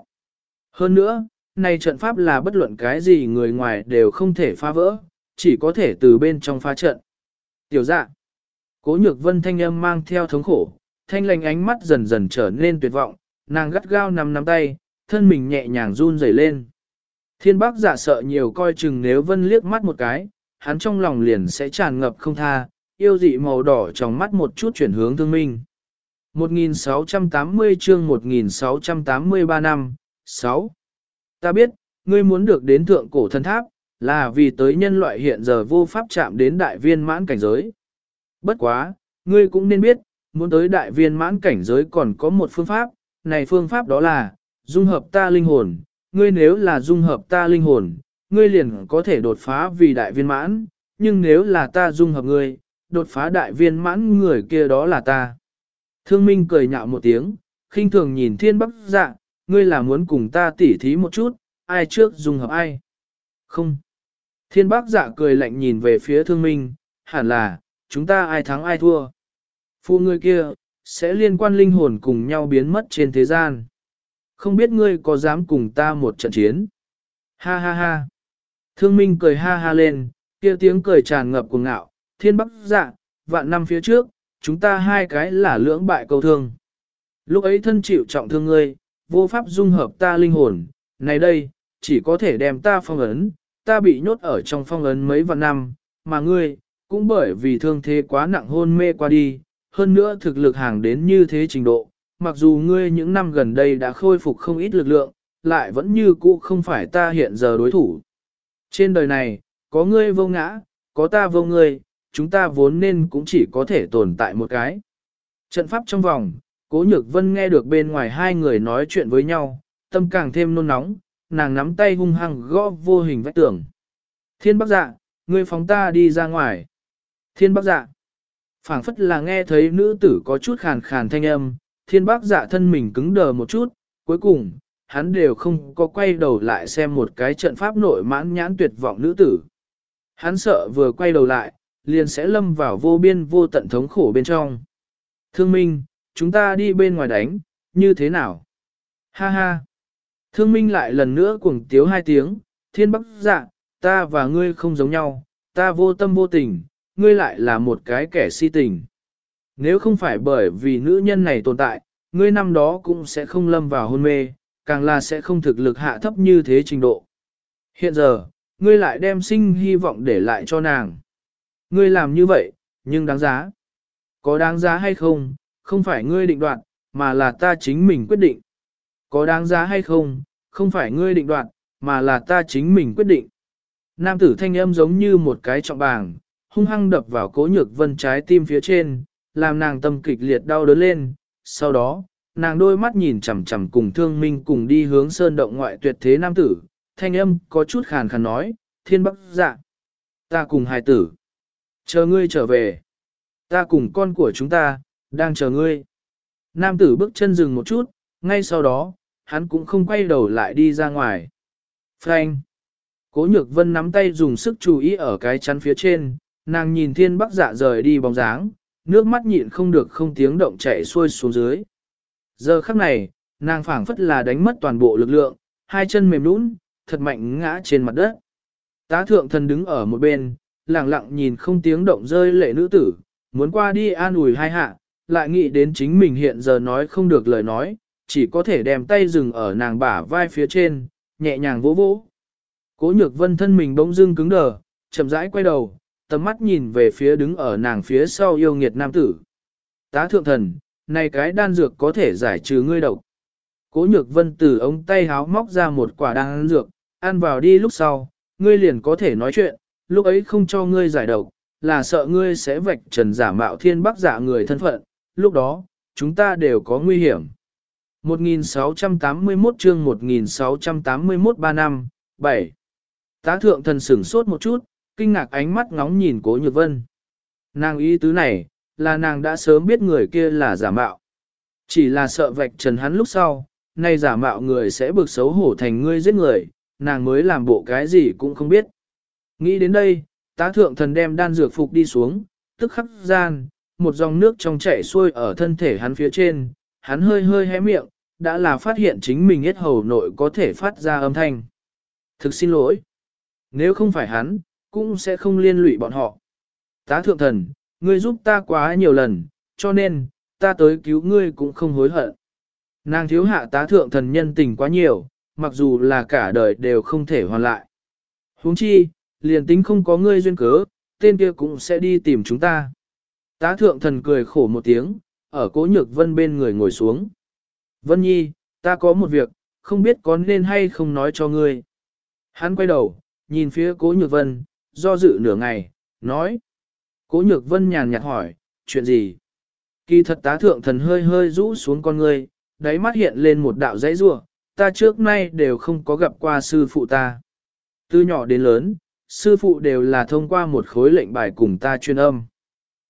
Hơn nữa, này trận pháp là bất luận cái gì người ngoài đều không thể phá vỡ, chỉ có thể từ bên trong phá trận. Tiểu dạ, cố nhược vân thanh âm mang theo thống khổ, thanh lành ánh mắt dần dần trở nên tuyệt vọng, nàng gắt gao nắm nắm tay, thân mình nhẹ nhàng run rẩy lên. Thiên bác giả sợ nhiều coi chừng nếu vân liếc mắt một cái, hắn trong lòng liền sẽ tràn ngập không tha, yêu dị màu đỏ trong mắt một chút chuyển hướng thương minh. 1680 chương 1683 năm, 6. Ta biết, ngươi muốn được đến thượng cổ thần tháp, là vì tới nhân loại hiện giờ vô pháp chạm đến đại viên mãn cảnh giới. Bất quá, ngươi cũng nên biết, muốn tới đại viên mãn cảnh giới còn có một phương pháp, này phương pháp đó là, dung hợp ta linh hồn, ngươi nếu là dung hợp ta linh hồn, ngươi liền có thể đột phá vì đại viên mãn, nhưng nếu là ta dung hợp ngươi, đột phá đại viên mãn người kia đó là ta. Thương Minh cười nhạo một tiếng, khinh thường nhìn thiên bắc dạ, ngươi là muốn cùng ta tỉ thí một chút, ai trước dung hợp ai. Không. Thiên bác dạ cười lạnh nhìn về phía thương minh, hẳn là, chúng ta ai thắng ai thua. Phu ngươi kia, sẽ liên quan linh hồn cùng nhau biến mất trên thế gian. Không biết ngươi có dám cùng ta một trận chiến. Ha ha ha. Thương minh cười ha ha lên, kia tiếng cười tràn ngập cuồng ngạo, thiên bắc dạ, vạn năm phía trước, chúng ta hai cái là lưỡng bại câu thương. Lúc ấy thân chịu trọng thương ngươi, vô pháp dung hợp ta linh hồn, này đây, chỉ có thể đem ta phong ấn, ta bị nhốt ở trong phong ấn mấy vạn năm, mà ngươi, cũng bởi vì thương thế quá nặng hôn mê qua đi, hơn nữa thực lực hàng đến như thế trình độ, mặc dù ngươi những năm gần đây đã khôi phục không ít lực lượng, lại vẫn như cũ không phải ta hiện giờ đối thủ. Trên đời này, có ngươi vô ngã, có ta vô ngươi, chúng ta vốn nên cũng chỉ có thể tồn tại một cái. Trận pháp trong vòng, cố nhược vân nghe được bên ngoài hai người nói chuyện với nhau, tâm càng thêm nôn nóng, nàng nắm tay hung hăng gõ vô hình vách tường. Thiên bắc dạ, ngươi phóng ta đi ra ngoài. Thiên bắc dạ, phảng phất là nghe thấy nữ tử có chút khàn khàn thanh âm, thiên bác dạ thân mình cứng đờ một chút, cuối cùng, hắn đều không có quay đầu lại xem một cái trận pháp nội mãn nhãn tuyệt vọng nữ tử. Hắn sợ vừa quay đầu lại, liền sẽ lâm vào vô biên vô tận thống khổ bên trong. Thương minh, chúng ta đi bên ngoài đánh, như thế nào? Ha ha! Thương minh lại lần nữa cuồng tiếu hai tiếng, thiên bắc dạ, ta và ngươi không giống nhau, ta vô tâm vô tình, ngươi lại là một cái kẻ si tình. Nếu không phải bởi vì nữ nhân này tồn tại, ngươi năm đó cũng sẽ không lâm vào hôn mê, càng là sẽ không thực lực hạ thấp như thế trình độ. Hiện giờ, ngươi lại đem sinh hy vọng để lại cho nàng. Ngươi làm như vậy, nhưng đáng giá. Có đáng giá hay không, không phải ngươi định đoạt, mà là ta chính mình quyết định. Có đáng giá hay không, không phải ngươi định đoạt, mà là ta chính mình quyết định. Nam tử thanh âm giống như một cái trọng bàng, hung hăng đập vào cố nhược vân trái tim phía trên, làm nàng tâm kịch liệt đau đớn lên. Sau đó, nàng đôi mắt nhìn chằm chằm cùng thương minh cùng đi hướng sơn động ngoại tuyệt thế nam tử, thanh âm có chút khàn khàn nói, thiên bắc dạ. Ta cùng hài tử. Chờ ngươi trở về. Ta cùng con của chúng ta, đang chờ ngươi. Nam tử bước chân dừng một chút, ngay sau đó, hắn cũng không quay đầu lại đi ra ngoài. Frank. Cố nhược vân nắm tay dùng sức chú ý ở cái chắn phía trên, nàng nhìn thiên bắc dạ rời đi bóng dáng, nước mắt nhịn không được không tiếng động chảy xuôi xuống dưới. Giờ khắc này, nàng phảng phất là đánh mất toàn bộ lực lượng, hai chân mềm nũng, thật mạnh ngã trên mặt đất. Tá thượng thần đứng ở một bên, lặng lặng nhìn không tiếng động rơi lệ nữ tử, muốn qua đi an ủi hai hạ, lại nghĩ đến chính mình hiện giờ nói không được lời nói, chỉ có thể đem tay dừng ở nàng bả vai phía trên, nhẹ nhàng vỗ vỗ. Cố nhược vân thân mình bỗng dưng cứng đờ, chậm rãi quay đầu, tầm mắt nhìn về phía đứng ở nàng phía sau yêu nghiệt nam tử. Tá thượng thần, này cái đan dược có thể giải trừ ngươi độc. Cố nhược vân từ ống tay háo móc ra một quả đan dược, ăn vào đi lúc sau, ngươi liền có thể nói chuyện, lúc ấy không cho ngươi giải độc, là sợ ngươi sẽ vạch trần giả mạo thiên bắc giả người thân phận, lúc đó, chúng ta đều có nguy hiểm. 1681 chương 1681 3 năm, 7. Tá thượng thần sửng sốt một chút, kinh ngạc ánh mắt ngóng nhìn cố nhược vân. Nàng ý tứ này, là nàng đã sớm biết người kia là giả mạo. Chỉ là sợ vạch trần hắn lúc sau, nay giả mạo người sẽ bực xấu hổ thành ngươi giết người, nàng mới làm bộ cái gì cũng không biết. Nghĩ đến đây, tá thượng thần đem đan dược phục đi xuống, tức khắc gian, một dòng nước trong chảy xuôi ở thân thể hắn phía trên, hắn hơi hơi hé miệng, đã là phát hiện chính mình hết hầu nội có thể phát ra âm thanh. Thực xin lỗi. Nếu không phải hắn, cũng sẽ không liên lụy bọn họ. Tá thượng thần, ngươi giúp ta quá nhiều lần, cho nên, ta tới cứu ngươi cũng không hối hận. Nàng thiếu hạ tá thượng thần nhân tình quá nhiều, mặc dù là cả đời đều không thể hoàn lại. huống chi, liền tính không có ngươi duyên cớ, tên kia cũng sẽ đi tìm chúng ta. Tá thượng thần cười khổ một tiếng, ở cố nhược vân bên người ngồi xuống. Vân nhi, ta có một việc, không biết có nên hay không nói cho ngươi. Hắn quay đầu, nhìn phía cố nhược vân, do dự nửa ngày, nói. Cố nhược vân nhàn nhạt hỏi, chuyện gì? Kỳ thật tá thượng thần hơi hơi rũ xuống con ngươi, đáy mắt hiện lên một đạo dãy rua, ta trước nay đều không có gặp qua sư phụ ta. Từ nhỏ đến lớn, sư phụ đều là thông qua một khối lệnh bài cùng ta chuyên âm.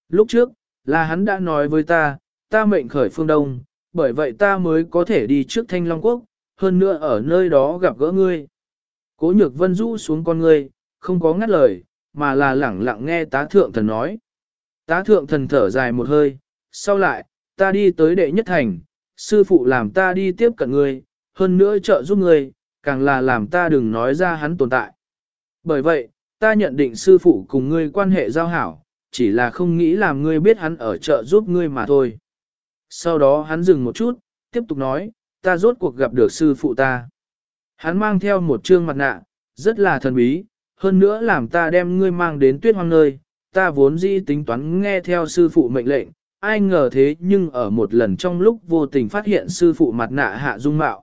Lúc trước, là hắn đã nói với ta, ta mệnh khởi phương Đông, bởi vậy ta mới có thể đi trước Thanh Long Quốc, hơn nữa ở nơi đó gặp gỡ ngươi. Cố nhược vân rũ xuống con ngươi, không có ngắt lời, mà là lẳng lặng nghe tá thượng thần nói. Tá thượng thần thở dài một hơi, sau lại, ta đi tới đệ nhất thành, sư phụ làm ta đi tiếp cận ngươi, hơn nữa trợ giúp ngươi, càng là làm ta đừng nói ra hắn tồn tại. Bởi vậy, ta nhận định sư phụ cùng ngươi quan hệ giao hảo, chỉ là không nghĩ làm ngươi biết hắn ở trợ giúp ngươi mà thôi. Sau đó hắn dừng một chút, tiếp tục nói, ta rốt cuộc gặp được sư phụ ta. Hắn mang theo một trương mặt nạ, rất là thần bí, hơn nữa làm ta đem ngươi mang đến tuyết hoang nơi, ta vốn dĩ tính toán nghe theo sư phụ mệnh lệnh, ai ngờ thế nhưng ở một lần trong lúc vô tình phát hiện sư phụ mặt nạ hạ dung mạo.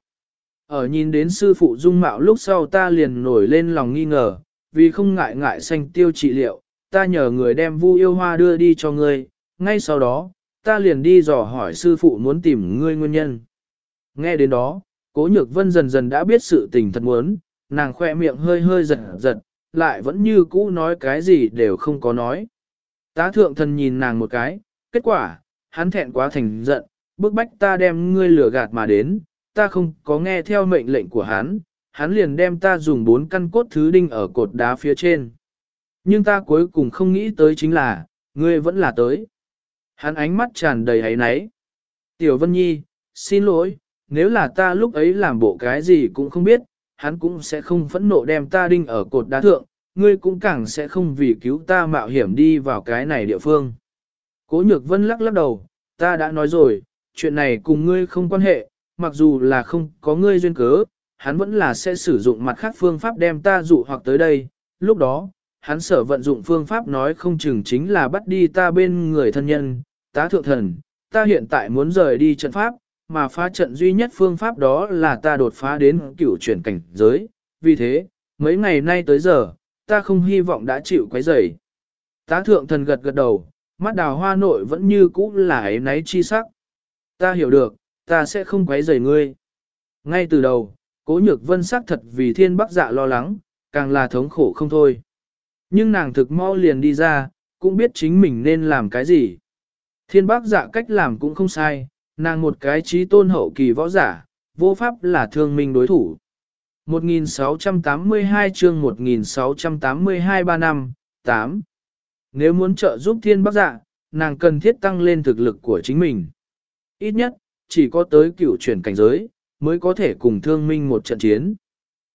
Ở nhìn đến sư phụ dung mạo lúc sau ta liền nổi lên lòng nghi ngờ, vì không ngại ngại xanh tiêu trị liệu, ta nhờ người đem vu yêu hoa đưa đi cho ngươi, ngay sau đó, ta liền đi dò hỏi sư phụ muốn tìm ngươi nguyên nhân. Nghe đến đó, cố nhược vân dần dần đã biết sự tình thật muốn, nàng khoe miệng hơi hơi giật giật, lại vẫn như cũ nói cái gì đều không có nói. Tá thượng thần nhìn nàng một cái, kết quả, hắn thẹn quá thành giận, bức bách ta đem ngươi lừa gạt mà đến, ta không có nghe theo mệnh lệnh của hắn, hắn liền đem ta dùng bốn căn cốt thứ đinh ở cột đá phía trên. Nhưng ta cuối cùng không nghĩ tới chính là, ngươi vẫn là tới. Hắn ánh mắt tràn đầy hấy náy. Tiểu Vân Nhi, xin lỗi, nếu là ta lúc ấy làm bộ cái gì cũng không biết, hắn cũng sẽ không phẫn nộ đem ta đinh ở cột đá thượng, ngươi cũng càng sẽ không vì cứu ta mạo hiểm đi vào cái này địa phương. Cố nhược vân lắc lắc đầu, ta đã nói rồi, chuyện này cùng ngươi không quan hệ, mặc dù là không có ngươi duyên cớ, hắn vẫn là sẽ sử dụng mặt khác phương pháp đem ta dụ hoặc tới đây, lúc đó, hắn sở vận dụng phương pháp nói không chừng chính là bắt đi ta bên người thân nhân, tá thượng thần, ta hiện tại muốn rời đi trận pháp, mà phá trận duy nhất phương pháp đó là ta đột phá đến cửu chuyển cảnh giới, vì thế, mấy ngày nay tới giờ, ta không hy vọng đã chịu quấy rầy. Tá thượng thần gật gật đầu, mắt đào hoa nội vẫn như cũ là ấy náy chi sắc. Ta hiểu được, ta sẽ không quấy rầy ngươi. Ngay từ đầu, cố nhược vân sắc thật vì thiên bắc dạ lo lắng, càng là thống khổ không thôi. Nhưng nàng thực mau liền đi ra, cũng biết chính mình nên làm cái gì. Thiên bác dạ cách làm cũng không sai, nàng một cái trí tôn hậu kỳ võ giả, vô pháp là thương minh đối thủ. 1682 chương 1682 3 năm, 8. Nếu muốn trợ giúp thiên bác dạ, nàng cần thiết tăng lên thực lực của chính mình. Ít nhất, chỉ có tới cửu chuyển cảnh giới, mới có thể cùng thương minh một trận chiến.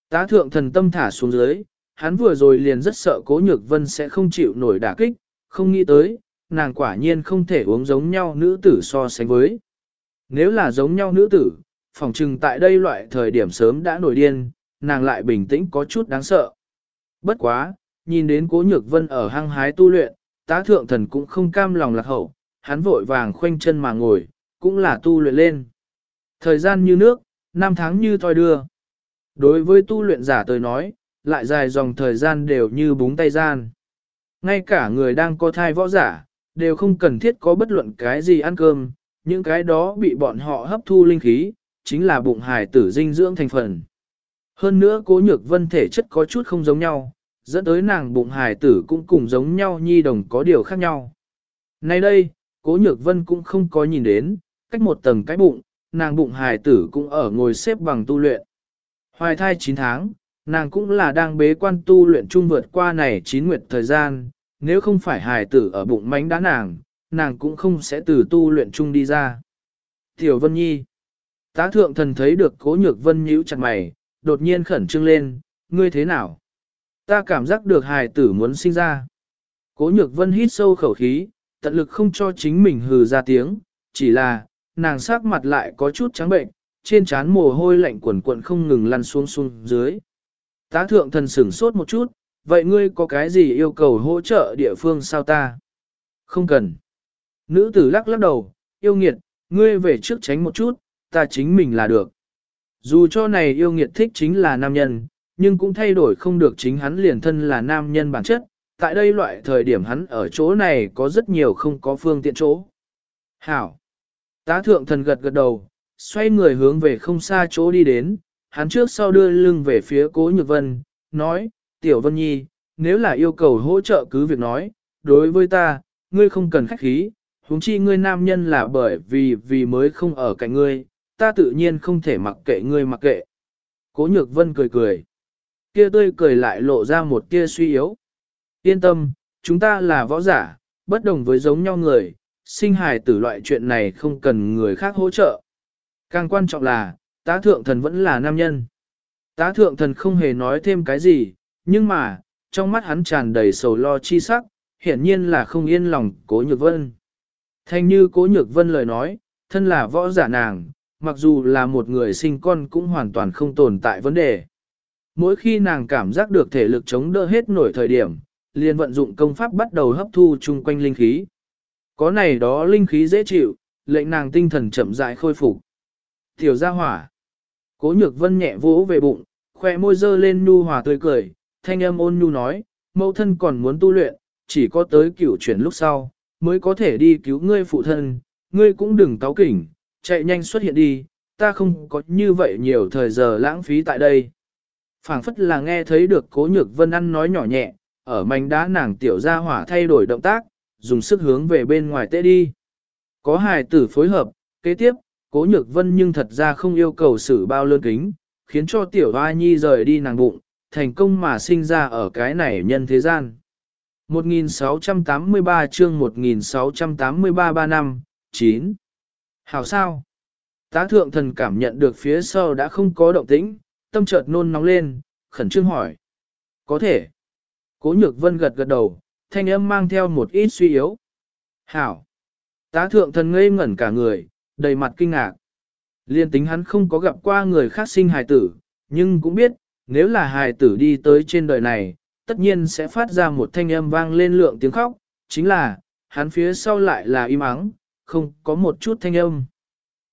Tá thượng thần tâm thả xuống dưới, hắn vừa rồi liền rất sợ cố nhược vân sẽ không chịu nổi đả kích, không nghĩ tới, nàng quả nhiên không thể uống giống nhau nữ tử so sánh với. Nếu là giống nhau nữ tử, phòng trừng tại đây loại thời điểm sớm đã nổi điên, nàng lại bình tĩnh có chút đáng sợ. Bất quá, nhìn đến cố nhược vân ở hăng hái tu luyện, tá thượng thần cũng không cam lòng lạc hậu, hắn vội vàng khoanh chân mà ngồi, cũng là tu luyện lên. Thời gian như nước, năm tháng như thoi đưa. Đối với tu luyện giả tôi nói, lại dài dòng thời gian đều như búng tay gian. Ngay cả người đang có thai võ giả, đều không cần thiết có bất luận cái gì ăn cơm, những cái đó bị bọn họ hấp thu linh khí, chính là bụng hài tử dinh dưỡng thành phần. Hơn nữa cố nhược vân thể chất có chút không giống nhau, dẫn tới nàng bụng hài tử cũng cùng giống nhau nhi đồng có điều khác nhau. Nay đây, cố nhược vân cũng không có nhìn đến, cách một tầng cái bụng, nàng bụng hài tử cũng ở ngồi xếp bằng tu luyện. Hoài thai 9 tháng, nàng cũng là đang bế quan tu luyện chung vượt qua này 9 nguyệt thời gian, nếu không phải hài tử ở bụng mánh đá nàng, nàng cũng không sẽ từ tu luyện chung đi ra. Tiểu Vân Nhi Tá thượng thần thấy được cố nhược vân nhíu chặt mày, đột nhiên khẩn trương lên, ngươi thế nào? Ta cảm giác được hài tử muốn sinh ra. Cố nhược vân hít sâu khẩu khí, tận lực không cho chính mình hừ ra tiếng, chỉ là, nàng sắc mặt lại có chút trắng bệnh, trên trán mồ hôi lạnh quần quận không ngừng lăn xuống xuống dưới. Tá thượng thần sửng sốt một chút, vậy ngươi có cái gì yêu cầu hỗ trợ địa phương sao ta? Không cần. Nữ tử lắc lắc đầu, yêu nghiệt, ngươi về trước tránh một chút, ta chính mình là được. Dù cho này yêu nghiệt thích chính là nam nhân, nhưng cũng thay đổi không được chính hắn liền thân là nam nhân bản chất. Tại đây loại thời điểm hắn ở chỗ này có rất nhiều không có phương tiện chỗ. Hảo. Tá thượng thần gật gật đầu, xoay người hướng về không xa chỗ đi đến, hắn trước sau đưa lưng về phía cố nhược vân, nói, tiểu vân nhi, nếu là yêu cầu hỗ trợ cứ việc nói, đối với ta, ngươi không cần khách khí, huống chi ngươi nam nhân là bởi vì vì mới không ở cạnh ngươi, ta tự nhiên không thể mặc kệ ngươi mặc kệ. Cố nhược vân cười cười. Kia tươi cười lại lộ ra một tia suy yếu. Yên tâm, chúng ta là võ giả, bất đồng với giống nhau người, sinh hài tử loại chuyện này không cần người khác hỗ trợ. Càng quan trọng là, tá thượng thần vẫn là nam nhân. Tá thượng thần không hề nói thêm cái gì, nhưng mà, trong mắt hắn tràn đầy sầu lo chi sắc, hiển nhiên là không yên lòng cố nhược vân. Thanh như cố nhược vân lời nói, thân là võ giả nàng, mặc dù là một người sinh con cũng hoàn toàn không tồn tại vấn đề. Mỗi khi nàng cảm giác được thể lực chống đỡ hết nổi thời điểm, liền vận dụng công pháp bắt đầu hấp thu chung quanh linh khí. Có này đó linh khí dễ chịu, lệnh nàng tinh thần chậm rãi khôi phục. Tiểu gia hỏa. Cố nhược vân nhẹ vỗ về bụng, khoe môi dơ lên nu hòa tươi cười, thanh âm ôn nhu nói, mẫu thân còn muốn tu luyện, chỉ có tới cửu chuyển lúc sau, mới có thể đi cứu ngươi phụ thân, ngươi cũng đừng táo kỉnh, chạy nhanh xuất hiện đi, ta không có như vậy nhiều thời giờ lãng phí tại đây. phảng phất là nghe thấy được cố nhược vân ăn nói nhỏ nhẹ, ở mảnh đá nàng tiểu gia hỏa thay đổi động tác, dùng sức hướng về bên ngoài tê đi. Có hài tử phối hợp, kế tiếp, cố nhược vân nhưng thật ra không yêu cầu xử bao lơn kính, khiến cho tiểu hoa nhi rời đi nàng bụng, thành công mà sinh ra ở cái này nhân thế gian. 1683 chương 1683 ba năm, 9. Hảo sao? Tá thượng thần cảm nhận được phía sau đã không có động tĩnh, tâm chợt nôn nóng lên, khẩn trương hỏi. Có thể. Cố nhược vân gật gật đầu, thanh âm mang theo một ít suy yếu. Hảo. Tá thượng thần ngây ngẩn cả người, đầy mặt kinh ngạc. Liên tính hắn không có gặp qua người khác sinh hài tử, nhưng cũng biết, nếu là hài tử đi tới trên đời này, tất nhiên sẽ phát ra một thanh âm vang lên lượng tiếng khóc, chính là, hắn phía sau lại là im ắng, không có một chút thanh âm.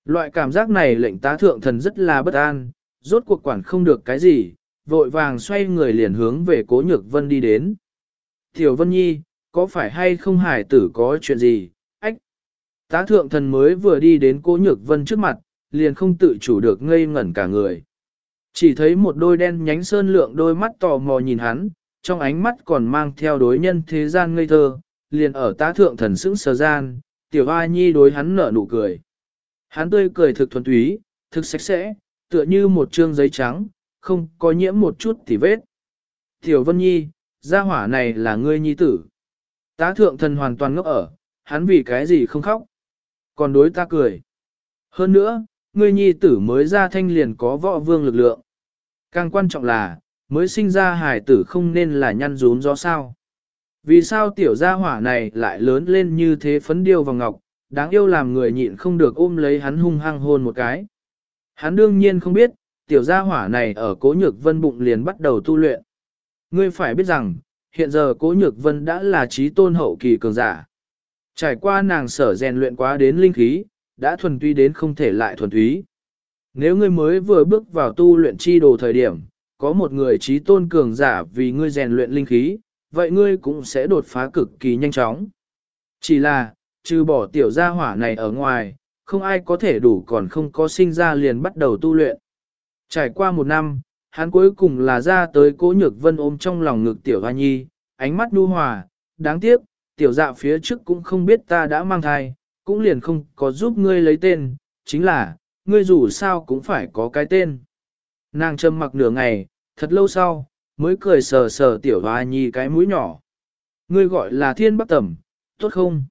Loại cảm giác này lệnh tá thượng thần rất là bất an, rốt cuộc quản không được cái gì, vội vàng xoay người liền hướng về cố nhược vân đi đến. Tiểu Vân Nhi, có phải hay không hải tử có chuyện gì? Ách! Tá thượng thần mới vừa đi đến cố nhược vân trước mặt, liền không tự chủ được ngây ngẩn cả người. Chỉ thấy một đôi đen nhánh sơn lượng đôi mắt tò mò nhìn hắn, trong ánh mắt còn mang theo đối nhân thế gian ngây thơ, liền ở tá thượng thần sững sờ gian, tiểu A nhi đối hắn nở nụ cười. Hắn tươi cười thực thuần túy, thực sạch sẽ, tựa như một trương giấy trắng, không có nhiễm một chút tỉ vết. Tiểu Vân Nhi, gia hỏa này là ngươi nhi tử. Tá thượng thần hoàn toàn ngốc ở, hắn vì cái gì không khóc. Còn đối ta cười. Hơn nữa, ngươi nhi tử mới ra thanh liền có võ vương lực lượng. Càng quan trọng là, mới sinh ra hài tử không nên là nhăn rún do sao. Vì sao tiểu gia hỏa này lại lớn lên như thế phấn điêu vào ngọc, đáng yêu làm người nhịn không được ôm lấy hắn hung hăng hôn một cái. Hắn đương nhiên không biết, tiểu gia hỏa này ở cố nhược vân bụng liền bắt đầu tu luyện. Ngươi phải biết rằng, hiện giờ cố nhược vân đã là trí tôn hậu kỳ cường giả. Trải qua nàng sở rèn luyện quá đến linh khí, đã thuần túy đến không thể lại thuần túy. Nếu ngươi mới vừa bước vào tu luyện chi đồ thời điểm, có một người trí tôn cường giả vì ngươi rèn luyện linh khí, vậy ngươi cũng sẽ đột phá cực kỳ nhanh chóng. Chỉ là, trừ bỏ tiểu gia hỏa này ở ngoài, không ai có thể đủ còn không có sinh ra liền bắt đầu tu luyện. Trải qua một năm, hắn cuối cùng là ra tới cố nhược vân ôm trong lòng ngực tiểu hoa nhi, ánh mắt nu hòa, đáng tiếc, tiểu dạ phía trước cũng không biết ta đã mang thai, cũng liền không có giúp ngươi lấy tên, chính là, ngươi dù sao cũng phải có cái tên. Nàng châm mặc nửa ngày, thật lâu sau, mới cười sờ sờ tiểu hoa nhi cái mũi nhỏ. Ngươi gọi là thiên bắc tẩm, tốt không?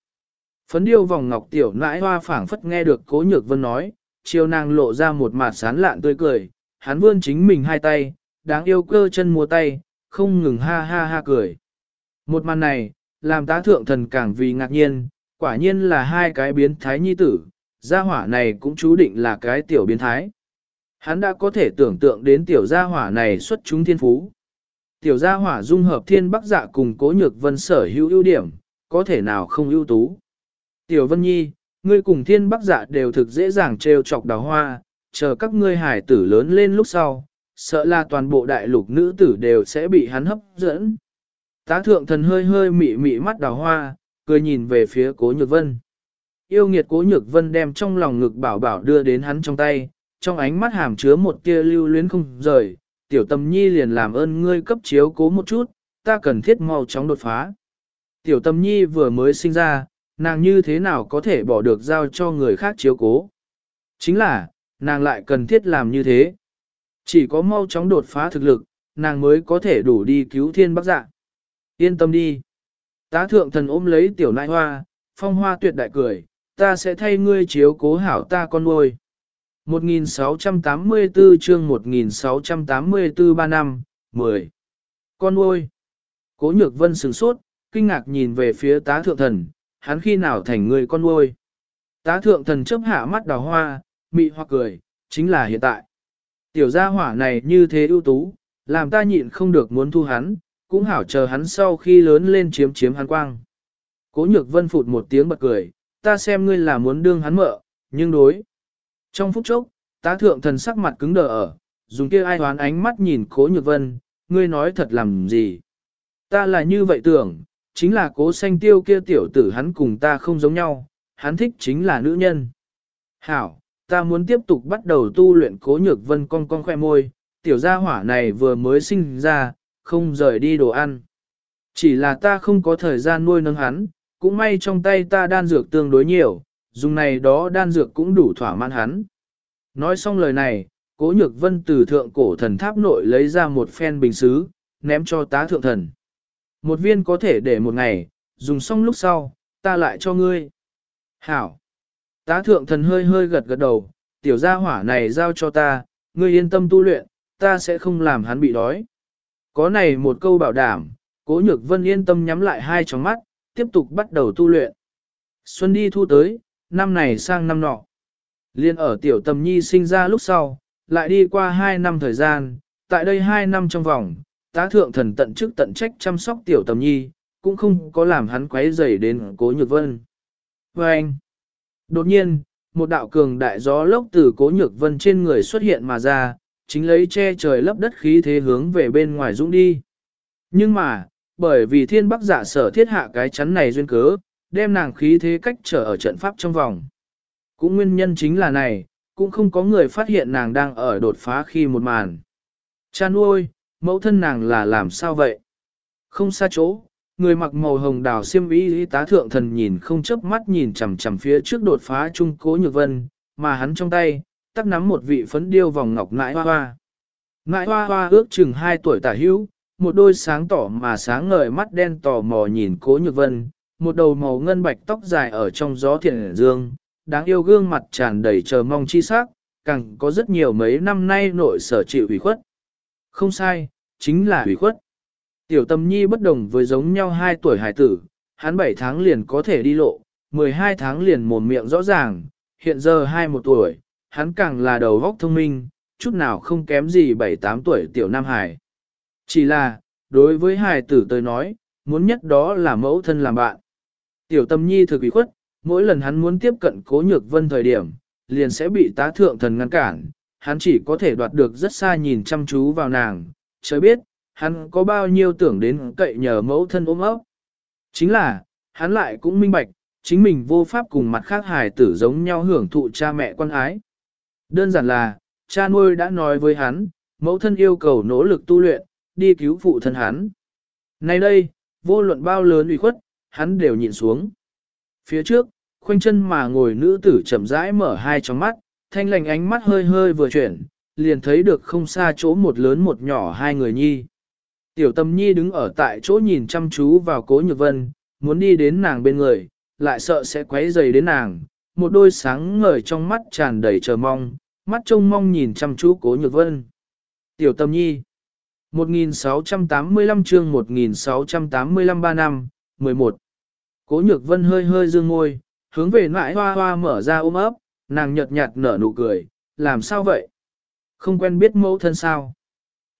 Phấn điêu vòng ngọc tiểu nãi hoa phảng phất nghe được cố nhược vân nói, chiều nàng lộ ra một mặt sán lạn tươi cười, hắn vươn chính mình hai tay, đáng yêu cơ chân múa tay, không ngừng ha ha ha cười. Một màn này, làm tá thượng thần càng vì ngạc nhiên, quả nhiên là hai cái biến thái nhi tử, gia hỏa này cũng chú định là cái tiểu biến thái. Hắn đã có thể tưởng tượng đến tiểu gia hỏa này xuất chúng thiên phú. Tiểu gia hỏa dung hợp thiên bắc dạ cùng cố nhược vân sở hữu ưu điểm, có thể nào không ưu tú. Tiểu vân nhi, ngươi cùng thiên bắc dạ đều thực dễ dàng trêu chọc đào hoa, chờ các ngươi hải tử lớn lên lúc sau, sợ là toàn bộ đại lục nữ tử đều sẽ bị hắn hấp dẫn. Tá thượng thần hơi hơi mị mị mắt đào hoa, cười nhìn về phía cố nhược vân. Yêu nghiệt cố nhược vân đem trong lòng ngực bảo bảo đưa đến hắn trong tay, trong ánh mắt hàm chứa một tia lưu luyến không rời, tiểu tâm nhi liền làm ơn ngươi cấp chiếu cố một chút, ta cần thiết mau chóng đột phá. Tiểu tâm nhi vừa mới sinh ra, nàng như thế nào có thể bỏ được giao cho người khác chiếu cố. Chính là, nàng lại cần thiết làm như thế. Chỉ có mau chóng đột phá thực lực, nàng mới có thể đủ đi cứu thiên bác dạ. Yên tâm đi. Tá thượng thần ôm lấy tiểu nai hoa, phong hoa tuyệt đại cười, ta sẽ thay ngươi chiếu cố hảo ta con nuôi. 1684 chương 1684 ba năm, 10. Con nuôi. Cố nhược vân sửng sốt, kinh ngạc nhìn về phía tá thượng thần, hắn khi nào thành người con nuôi. Tá thượng thần chấp hạ mắt đào hoa, mị hoặc cười, chính là hiện tại. Tiểu gia hỏa này như thế ưu tú, làm ta nhịn không được muốn thu hắn, cũng hảo chờ hắn sau khi lớn lên chiếm chiếm hắn quang. Cố nhược vân phụt một tiếng bật cười, ta xem ngươi là muốn đương hắn mợ, nhưng đối. Trong phút chốc, tá thượng thần sắc mặt cứng đờ ở, dùng kia ai hoán ánh mắt nhìn cố nhược vân, ngươi nói thật làm gì. Ta là như vậy tưởng, chính là cố xanh tiêu kia tiểu tử hắn cùng ta không giống nhau, hắn thích chính là nữ nhân. Hảo, ta muốn tiếp tục bắt đầu tu luyện cố nhược vân con con khoe môi, tiểu gia hỏa này vừa mới sinh ra, không rời đi đồ ăn. Chỉ là ta không có thời gian nuôi nấng hắn, cũng may trong tay ta đan dược tương đối nhiều, dùng này đó đan dược cũng đủ thỏa mãn hắn. Nói xong lời này, cố nhược vân từ thượng cổ thần tháp nội lấy ra một phen bình xứ, ném cho tá thượng thần. Một viên có thể để một ngày, dùng xong lúc sau, ta lại cho ngươi. Hảo! Tá thượng thần hơi hơi gật gật đầu, tiểu gia hỏa này giao cho ta, ngươi yên tâm tu luyện, ta sẽ không làm hắn bị đói. Có này một câu bảo đảm, cố nhược vân yên tâm nhắm lại hai tròng mắt, tiếp tục bắt đầu tu luyện. Xuân đi thu tới, năm này sang năm nọ. Liên ở tiểu tầm nhi sinh ra lúc sau, lại đi qua hai năm thời gian, tại đây hai năm trong vòng, tá thượng thần tận chức tận trách chăm sóc tiểu tầm nhi, cũng không có làm hắn quấy rầy đến cố nhược vân. Và anh, đột nhiên, một đạo cường đại gió lốc từ cố nhược vân trên người xuất hiện mà ra, chính lấy che trời lấp đất khí thế hướng về bên ngoài dũng đi. Nhưng mà, bởi vì thiên bắc giả sở thiết hạ cái chắn này duyên cớ, đem nàng khí thế cách trở ở trận pháp trong vòng. Cũng nguyên nhân chính là này, cũng không có người phát hiện nàng đang ở đột phá khi một màn. Cha nuôi, mẫu thân nàng là làm sao vậy? Không xa chỗ, người mặc màu hồng đào xiêm y tá thượng thần nhìn không chớp mắt nhìn chằm chằm phía trước đột phá trung cố nhược vân, mà hắn trong tay, tắt nắm một vị phấn điêu vòng ngọc nãi hoa hoa. Nãi hoa hoa ước chừng 2 tuổi tả hữu, một đôi sáng tỏ mà sáng ngời mắt đen tò mò nhìn cố nhược vân, một đầu màu ngân bạch tóc dài ở trong gió thiện dương, đáng yêu gương mặt tràn đầy chờ mong chi sắc, càng có rất nhiều mấy năm nay nội sở chịu ủy khuất. Không sai, chính là ủy khuất. Tiểu tâm nhi bất đồng với giống nhau 2 tuổi hải tử, hắn 7 tháng liền có thể đi lộ, 12 tháng liền mồm miệng rõ ràng, hiện giờ 21 tuổi, hắn càng là đầu góc thông minh, chút nào không kém gì 7-8 tuổi tiểu nam hải. Chỉ là, đối với hải tử tôi nói, muốn nhất đó là mẫu thân làm bạn. Tiểu tâm nhi thực ủy khuất, mỗi lần hắn muốn tiếp cận cố nhược vân thời điểm, liền sẽ bị tá thượng thần ngăn cản, hắn chỉ có thể đoạt được rất xa nhìn chăm chú vào nàng, trời biết, hắn có bao nhiêu tưởng đến cậy nhờ mẫu thân ôm ấp. Chính là, hắn lại cũng minh bạch, chính mình vô pháp cùng mặt khác hài tử giống nhau hưởng thụ cha mẹ quan ái. Đơn giản là, cha nuôi đã nói với hắn, mẫu thân yêu cầu nỗ lực tu luyện, đi cứu phụ thân hắn. Nay đây, vô luận bao lớn ủy khuất, hắn đều nhìn xuống. Phía trước, khoanh chân mà ngồi nữ tử chậm rãi mở hai tròng mắt, thanh lành ánh mắt hơi hơi vừa chuyển, liền thấy được không xa chỗ một lớn một nhỏ hai người nhi. Tiểu tâm nhi đứng ở tại chỗ nhìn chăm chú vào cố nhược vân, muốn đi đến nàng bên người, lại sợ sẽ quấy dày đến nàng, một đôi sáng ngời trong mắt tràn đầy chờ mong, mắt trông mong nhìn chăm chú cố nhược vân. Tiểu tâm nhi 1685 chương 1685 ba năm, 11 Cố nhược vân hơi hơi dương ngôi, hướng về nãi hoa hoa mở ra ôm ấp, nàng nhợt nhạt nở nụ cười, làm sao vậy? Không quen biết mẫu thân sao?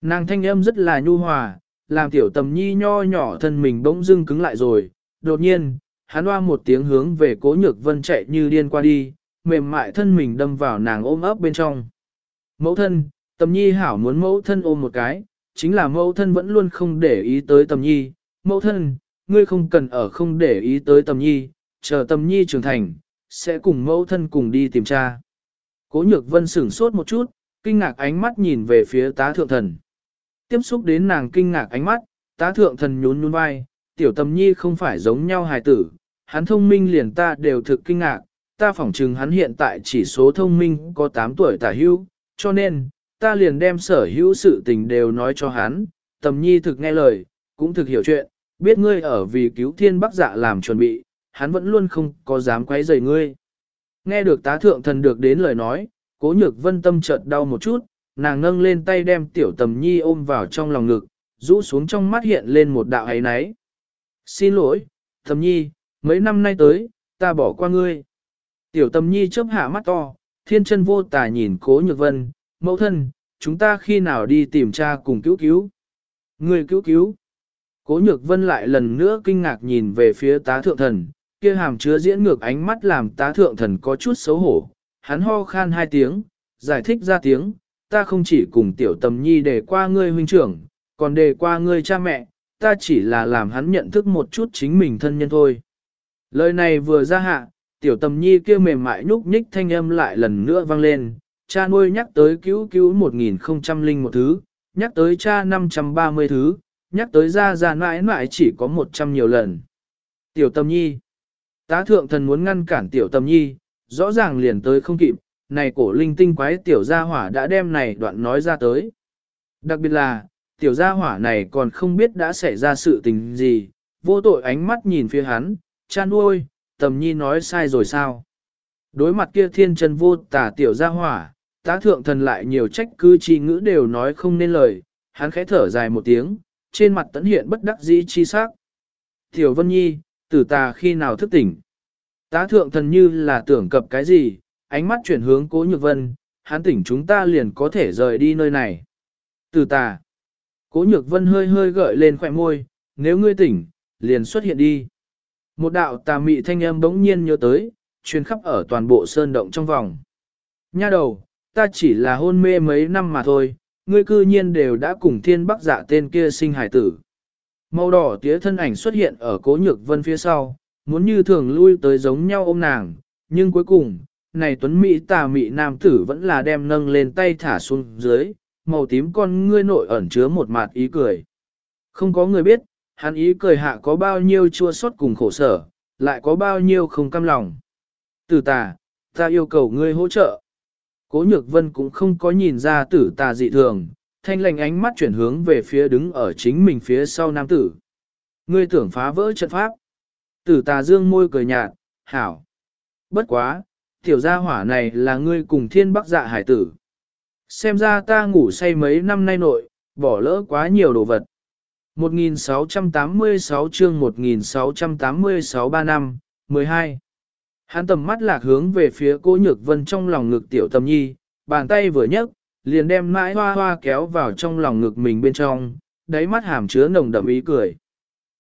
Nàng thanh âm rất là nhu hòa, làm tiểu tầm nhi nho nhỏ thân mình bỗng dưng cứng lại rồi, đột nhiên, hắn hoa một tiếng hướng về cố nhược vân chạy như điên qua đi, mềm mại thân mình đâm vào nàng ôm ấp bên trong. Mẫu thân, tầm nhi hảo muốn mẫu thân ôm một cái, chính là mẫu thân vẫn luôn không để ý tới tầm nhi, mẫu thân, ngươi không cần ở không để ý tới tầm nhi, chờ tầm nhi trưởng thành, sẽ cùng mẫu thân cùng đi tìm cha. Cố nhược vân sửng sốt một chút, kinh ngạc ánh mắt nhìn về phía tá thượng thần. Tiếp xúc đến nàng kinh ngạc ánh mắt, tá thượng thần nhún nhún vai, tiểu tầm nhi không phải giống nhau hài tử, hắn thông minh liền ta đều thực kinh ngạc, ta phỏng chừng hắn hiện tại chỉ số thông minh có 8 tuổi tả hữu, cho nên, ta liền đem sở hữu sự tình đều nói cho hắn, tầm nhi thực nghe lời, cũng thực hiểu chuyện, biết ngươi ở vì cứu thiên bắc dạ làm chuẩn bị, hắn vẫn luôn không có dám quấy rầy ngươi. Nghe được tá thượng thần được đến lời nói, cố nhược vân tâm chợt đau một chút, nàng nâng lên tay đem tiểu tầm nhi ôm vào trong lòng ngực, rũ xuống trong mắt hiện lên một đạo ấy náy. Xin lỗi, tầm nhi, mấy năm nay tới, ta bỏ qua ngươi. Tiểu tầm nhi chớp hạ mắt to, thiên chân vô tà nhìn cố nhược vân, mẫu thân, chúng ta khi nào đi tìm cha cùng cứu cứu. Ngươi cứu cứu. Cố nhược vân lại lần nữa kinh ngạc nhìn về phía tá thượng thần, kia hàm chứa diễn ngược ánh mắt làm tá thượng thần có chút xấu hổ. Hắn ho khan hai tiếng, giải thích ra tiếng, ta không chỉ cùng tiểu tầm nhi để qua ngươi huynh trưởng, còn để qua ngươi cha mẹ, ta chỉ là làm hắn nhận thức một chút chính mình thân nhân thôi. Lời này vừa ra hạ, tiểu tầm nhi kia mềm mại nhúc nhích thanh âm lại lần nữa vang lên, cha nuôi nhắc tới cứu cứu 1001 thứ, nhắc tới cha 530 thứ, nhắc tới ra ra mãi mãi chỉ có 100 nhiều lần. Tiểu tâm nhi, tá thượng thần muốn ngăn cản tiểu tâm nhi, rõ ràng liền tới không kịp, này cổ linh tinh quái tiểu gia hỏa đã đem này đoạn nói ra tới. Đặc biệt là, tiểu gia hỏa này còn không biết đã xảy ra sự tình gì, vô tội ánh mắt nhìn phía hắn, cha nuôi, tầm nhi nói sai rồi sao. Đối mặt kia thiên chân vô tả tiểu gia hỏa, tá thượng thần lại nhiều trách cứ chi ngữ đều nói không nên lời, hắn khẽ thở dài một tiếng, trên mặt tẫn hiện bất đắc dĩ chi sắc. Tiểu Vân Nhi, tử tà khi nào thức tỉnh? Tá thượng thần như là tưởng cập cái gì, ánh mắt chuyển hướng cố nhược vân, hắn tỉnh chúng ta liền có thể rời đi nơi này. Tử tà. Cố nhược vân hơi hơi gợi lên khỏe môi, nếu ngươi tỉnh, liền xuất hiện đi. Một đạo tà mị thanh âm bỗng nhiên nhớ tới, truyền khắp ở toàn bộ sơn động trong vòng. Nha đầu, ta chỉ là hôn mê mấy năm mà thôi, ngươi cư nhiên đều đã cùng thiên bắc dạ tên kia sinh hải tử. Màu đỏ tía thân ảnh xuất hiện ở cố nhược vân phía sau, muốn như thường lui tới giống nhau ôm nàng, nhưng cuối cùng, này tuấn Mỹ tà Mỹ nam tử vẫn là đem nâng lên tay thả xuống dưới, màu tím con ngươi nội ẩn chứa một mặt ý cười. Không có người biết, hắn ý cười hạ có bao nhiêu chua xót cùng khổ sở, lại có bao nhiêu không cam lòng. Tử tà, ta yêu cầu ngươi hỗ trợ. Cố nhược vân cũng không có nhìn ra tử tà dị thường, thanh lành ánh mắt chuyển hướng về phía đứng ở chính mình phía sau nam tử. Ngươi tưởng phá vỡ trận pháp. Tử tà dương môi cười nhạt, hảo. Bất quá, tiểu gia hỏa này là ngươi cùng thiên bắc dạ hải tử. Xem ra ta ngủ say mấy năm nay nội, bỏ lỡ quá nhiều đồ vật. 1686 chương 1686 3 năm, 12. Hắn tầm mắt lạc hướng về phía cô nhược vân trong lòng ngực tiểu tâm nhi, bàn tay vừa nhấc, liền đem mãi hoa hoa kéo vào trong lòng ngực mình bên trong, đáy mắt hàm chứa nồng đậm ý cười.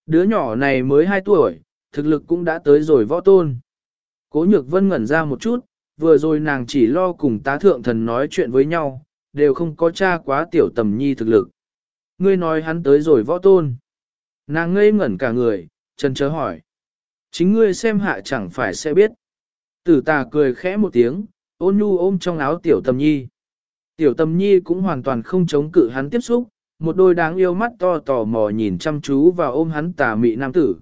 Đứa nhỏ này mới 2 tuổi, thực lực cũng đã tới rồi võ tôn. Cố nhược vân ngẩn ra một chút, vừa rồi nàng chỉ lo cùng tá thượng thần nói chuyện với nhau, đều không có tra quá tiểu tầm nhi thực lực. Ngươi nói hắn tới rồi võ tôn. Nàng ngây ngẩn cả người, chân chớ hỏi. Chính ngươi xem hạ chẳng phải sẽ biết. Tử tà cười khẽ một tiếng, ôn nhu ôm trong áo tiểu tầm nhi. Tiểu tầm nhi cũng hoàn toàn không chống cự hắn tiếp xúc, một đôi đáng yêu mắt to tò mò nhìn chăm chú vào ôm hắn tà mị nam tử.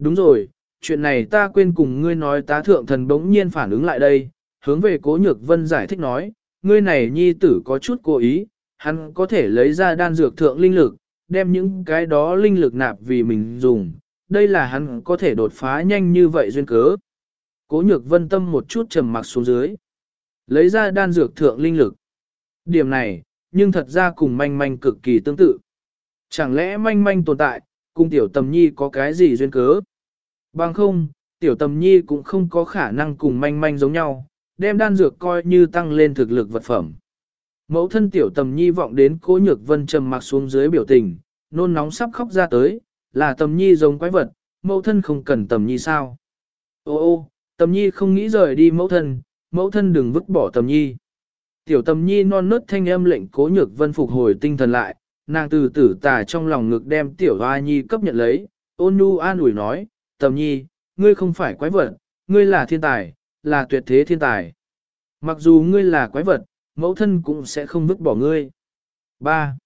Đúng rồi, chuyện này ta quên cùng ngươi nói tá thượng thần bỗng nhiên phản ứng lại đây, hướng về cố nhược vân giải thích nói, ngươi này nhi tử có chút cố ý, hắn có thể lấy ra đan dược thượng linh lực, đem những cái đó linh lực nạp vì mình dùng, đây là hắn có thể đột phá nhanh như vậy duyên cớ. Cố nhược vân tâm một chút trầm mặc xuống dưới, lấy ra đan dược thượng linh lực. Điểm này, nhưng thật ra cùng manh manh cực kỳ tương tự. Chẳng lẽ manh manh tồn tại, cùng tiểu tầm nhi có cái gì duyên cớ? Bằng không, tiểu tầm nhi cũng không có khả năng cùng manh manh giống nhau, đem đan dược coi như tăng lên thực lực vật phẩm. Mẫu thân tiểu tầm nhi vọng đến cố nhược vân trầm mặc xuống dưới biểu tình, nôn nóng sắp khóc ra tới, là tầm nhi giống quái vật, mẫu thân không cần tầm nhi sao. Ô ô, tầm nhi không nghĩ rời đi mẫu thân, mẫu thân đừng vứt bỏ tầm nhi. Tiểu tầm nhi non nớt thanh âm lệnh cố nhược vân phục hồi tinh thần lại, nàng từ tử tà trong lòng ngực đem tiểu hoa nhi cấp nhận lấy, ôn nhu an ủi nói, tầm nhi, ngươi không phải quái vật, ngươi là thiên tài, là tuyệt thế thiên tài. Mặc dù ngươi là quái vật, mẫu thân cũng sẽ không vứt bỏ ngươi. 3.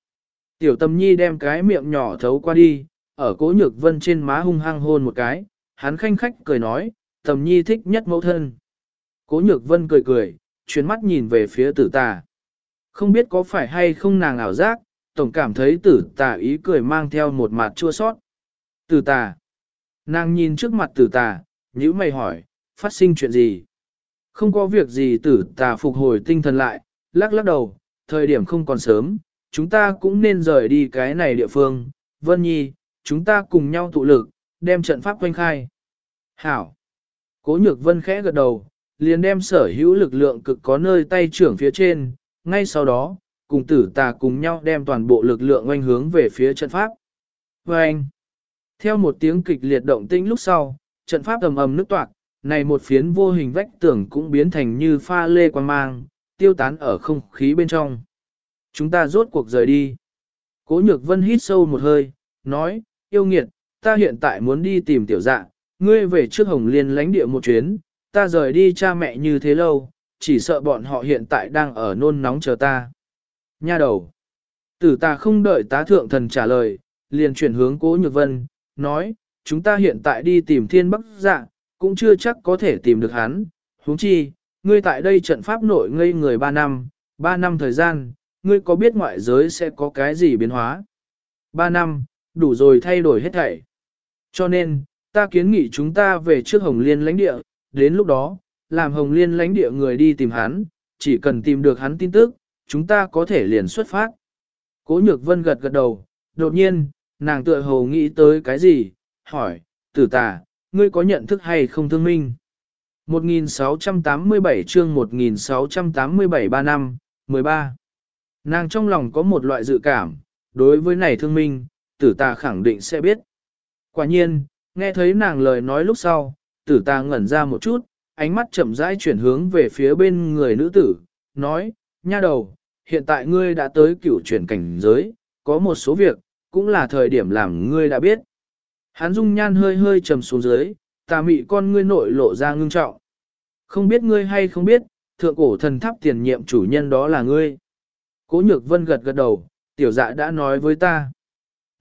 Tiểu tầm nhi đem cái miệng nhỏ thấu qua đi, ở cố nhược vân trên má hung hăng hôn một cái, hắn khanh khách cười nói, tầm nhi thích nhất mẫu thân. Cố nhược vân cười cười, chuyến mắt nhìn về phía tử tà. Không biết có phải hay không nàng ảo giác, tổng cảm thấy tử tà ý cười mang theo một mặt chua sót. Tử tà. Nàng nhìn trước mặt tử tà, nhữ mày hỏi, phát sinh chuyện gì? Không có việc gì tử tà phục hồi tinh thần lại, lắc lắc đầu, thời điểm không còn sớm, chúng ta cũng nên rời đi cái này địa phương. Vân Nhi, chúng ta cùng nhau tụ lực, đem trận pháp quanh khai. Hảo. Cố nhược vân khẽ gật đầu, liền đem sở hữu lực lượng cực có nơi tay trưởng phía trên, ngay sau đó, cùng tử tà cùng nhau đem toàn bộ lực lượng oanh hướng về phía trận pháp. Và anh, theo một tiếng kịch liệt động tĩnh lúc sau, trận pháp ầm ầm nứt toạc, này một phiến vô hình vách tường cũng biến thành như pha lê quan mang, tiêu tán ở không khí bên trong. Chúng ta rốt cuộc rời đi. Cố nhược vân hít sâu một hơi, nói, yêu nghiệt, ta hiện tại muốn đi tìm tiểu dạ, ngươi về trước hồng liên lánh địa một chuyến, ta rời đi cha mẹ như thế lâu, chỉ sợ bọn họ hiện tại đang ở nôn nóng chờ ta. Nha đầu. Tử ta không đợi tá thượng thần trả lời, liền chuyển hướng cố nhược vân, nói, chúng ta hiện tại đi tìm thiên bắc dạ, cũng chưa chắc có thể tìm được hắn, huống chi, ngươi tại đây trận pháp nội ngây người 3 năm, 3 năm thời gian, ngươi có biết ngoại giới sẽ có cái gì biến hóa? 3 năm, đủ rồi thay đổi hết thảy. Cho nên, ta kiến nghị chúng ta về trước Hồng Liên lãnh địa, đến lúc đó, làm Hồng Liên lãnh địa người đi tìm hắn, chỉ cần tìm được hắn tin tức, chúng ta có thể liền xuất phát. Cố Nhược Vân gật gật đầu, đột nhiên, nàng tựa hồ nghĩ tới cái gì, hỏi, tử tà, ngươi có nhận thức hay không thương minh? 1687 chương 1687 3 năm, 13. Nàng trong lòng có một loại dự cảm, đối với này thương minh, tử tà khẳng định sẽ biết. Quả nhiên, nghe thấy nàng lời nói lúc sau, tử tà ngẩn ra một chút, ánh mắt chậm rãi chuyển hướng về phía bên người nữ tử, nói, nha đầu, hiện tại ngươi đã tới cửu chuyển cảnh giới, có một số việc, cũng là thời điểm làm ngươi đã biết. Hắn dung nhan hơi hơi trầm xuống dưới, tà mị con ngươi nội lộ ra ngưng trọng. Không biết ngươi hay không biết, thượng cổ thần tháp tiền nhiệm chủ nhân đó là ngươi. Cố nhược vân gật gật đầu, tiểu dạ đã nói với ta.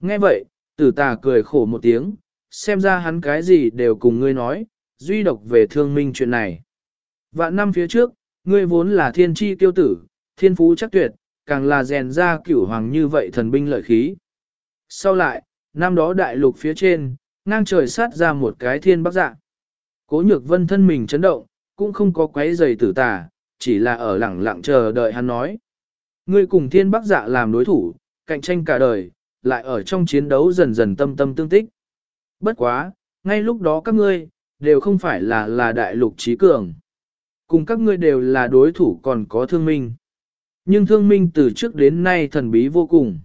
Nghe vậy, tử tà cười khổ một tiếng, xem ra hắn cái gì đều cùng ngươi nói, duy độc về thương minh chuyện này. Vạn năm phía trước, ngươi vốn là thiên tri tiêu tử, thiên phú chắc tuyệt, càng là rèn ra cửu hoàng như vậy thần binh lợi khí. Sau lại, năm đó đại lục phía trên, ngang trời sát ra một cái thiên bắc dạ. Cố nhược vân thân mình chấn động, cũng không có quấy giày tử tà, chỉ là ở lẳng lặng chờ đợi hắn nói. Ngươi cùng thiên bắc dạ làm đối thủ, cạnh tranh cả đời, lại ở trong chiến đấu dần dần tâm tâm tương tích. Bất quá, ngay lúc đó các ngươi, đều không phải là là đại lục trí cường. Cùng các ngươi đều là đối thủ còn có thương minh. Nhưng thương minh từ trước đến nay thần bí vô cùng.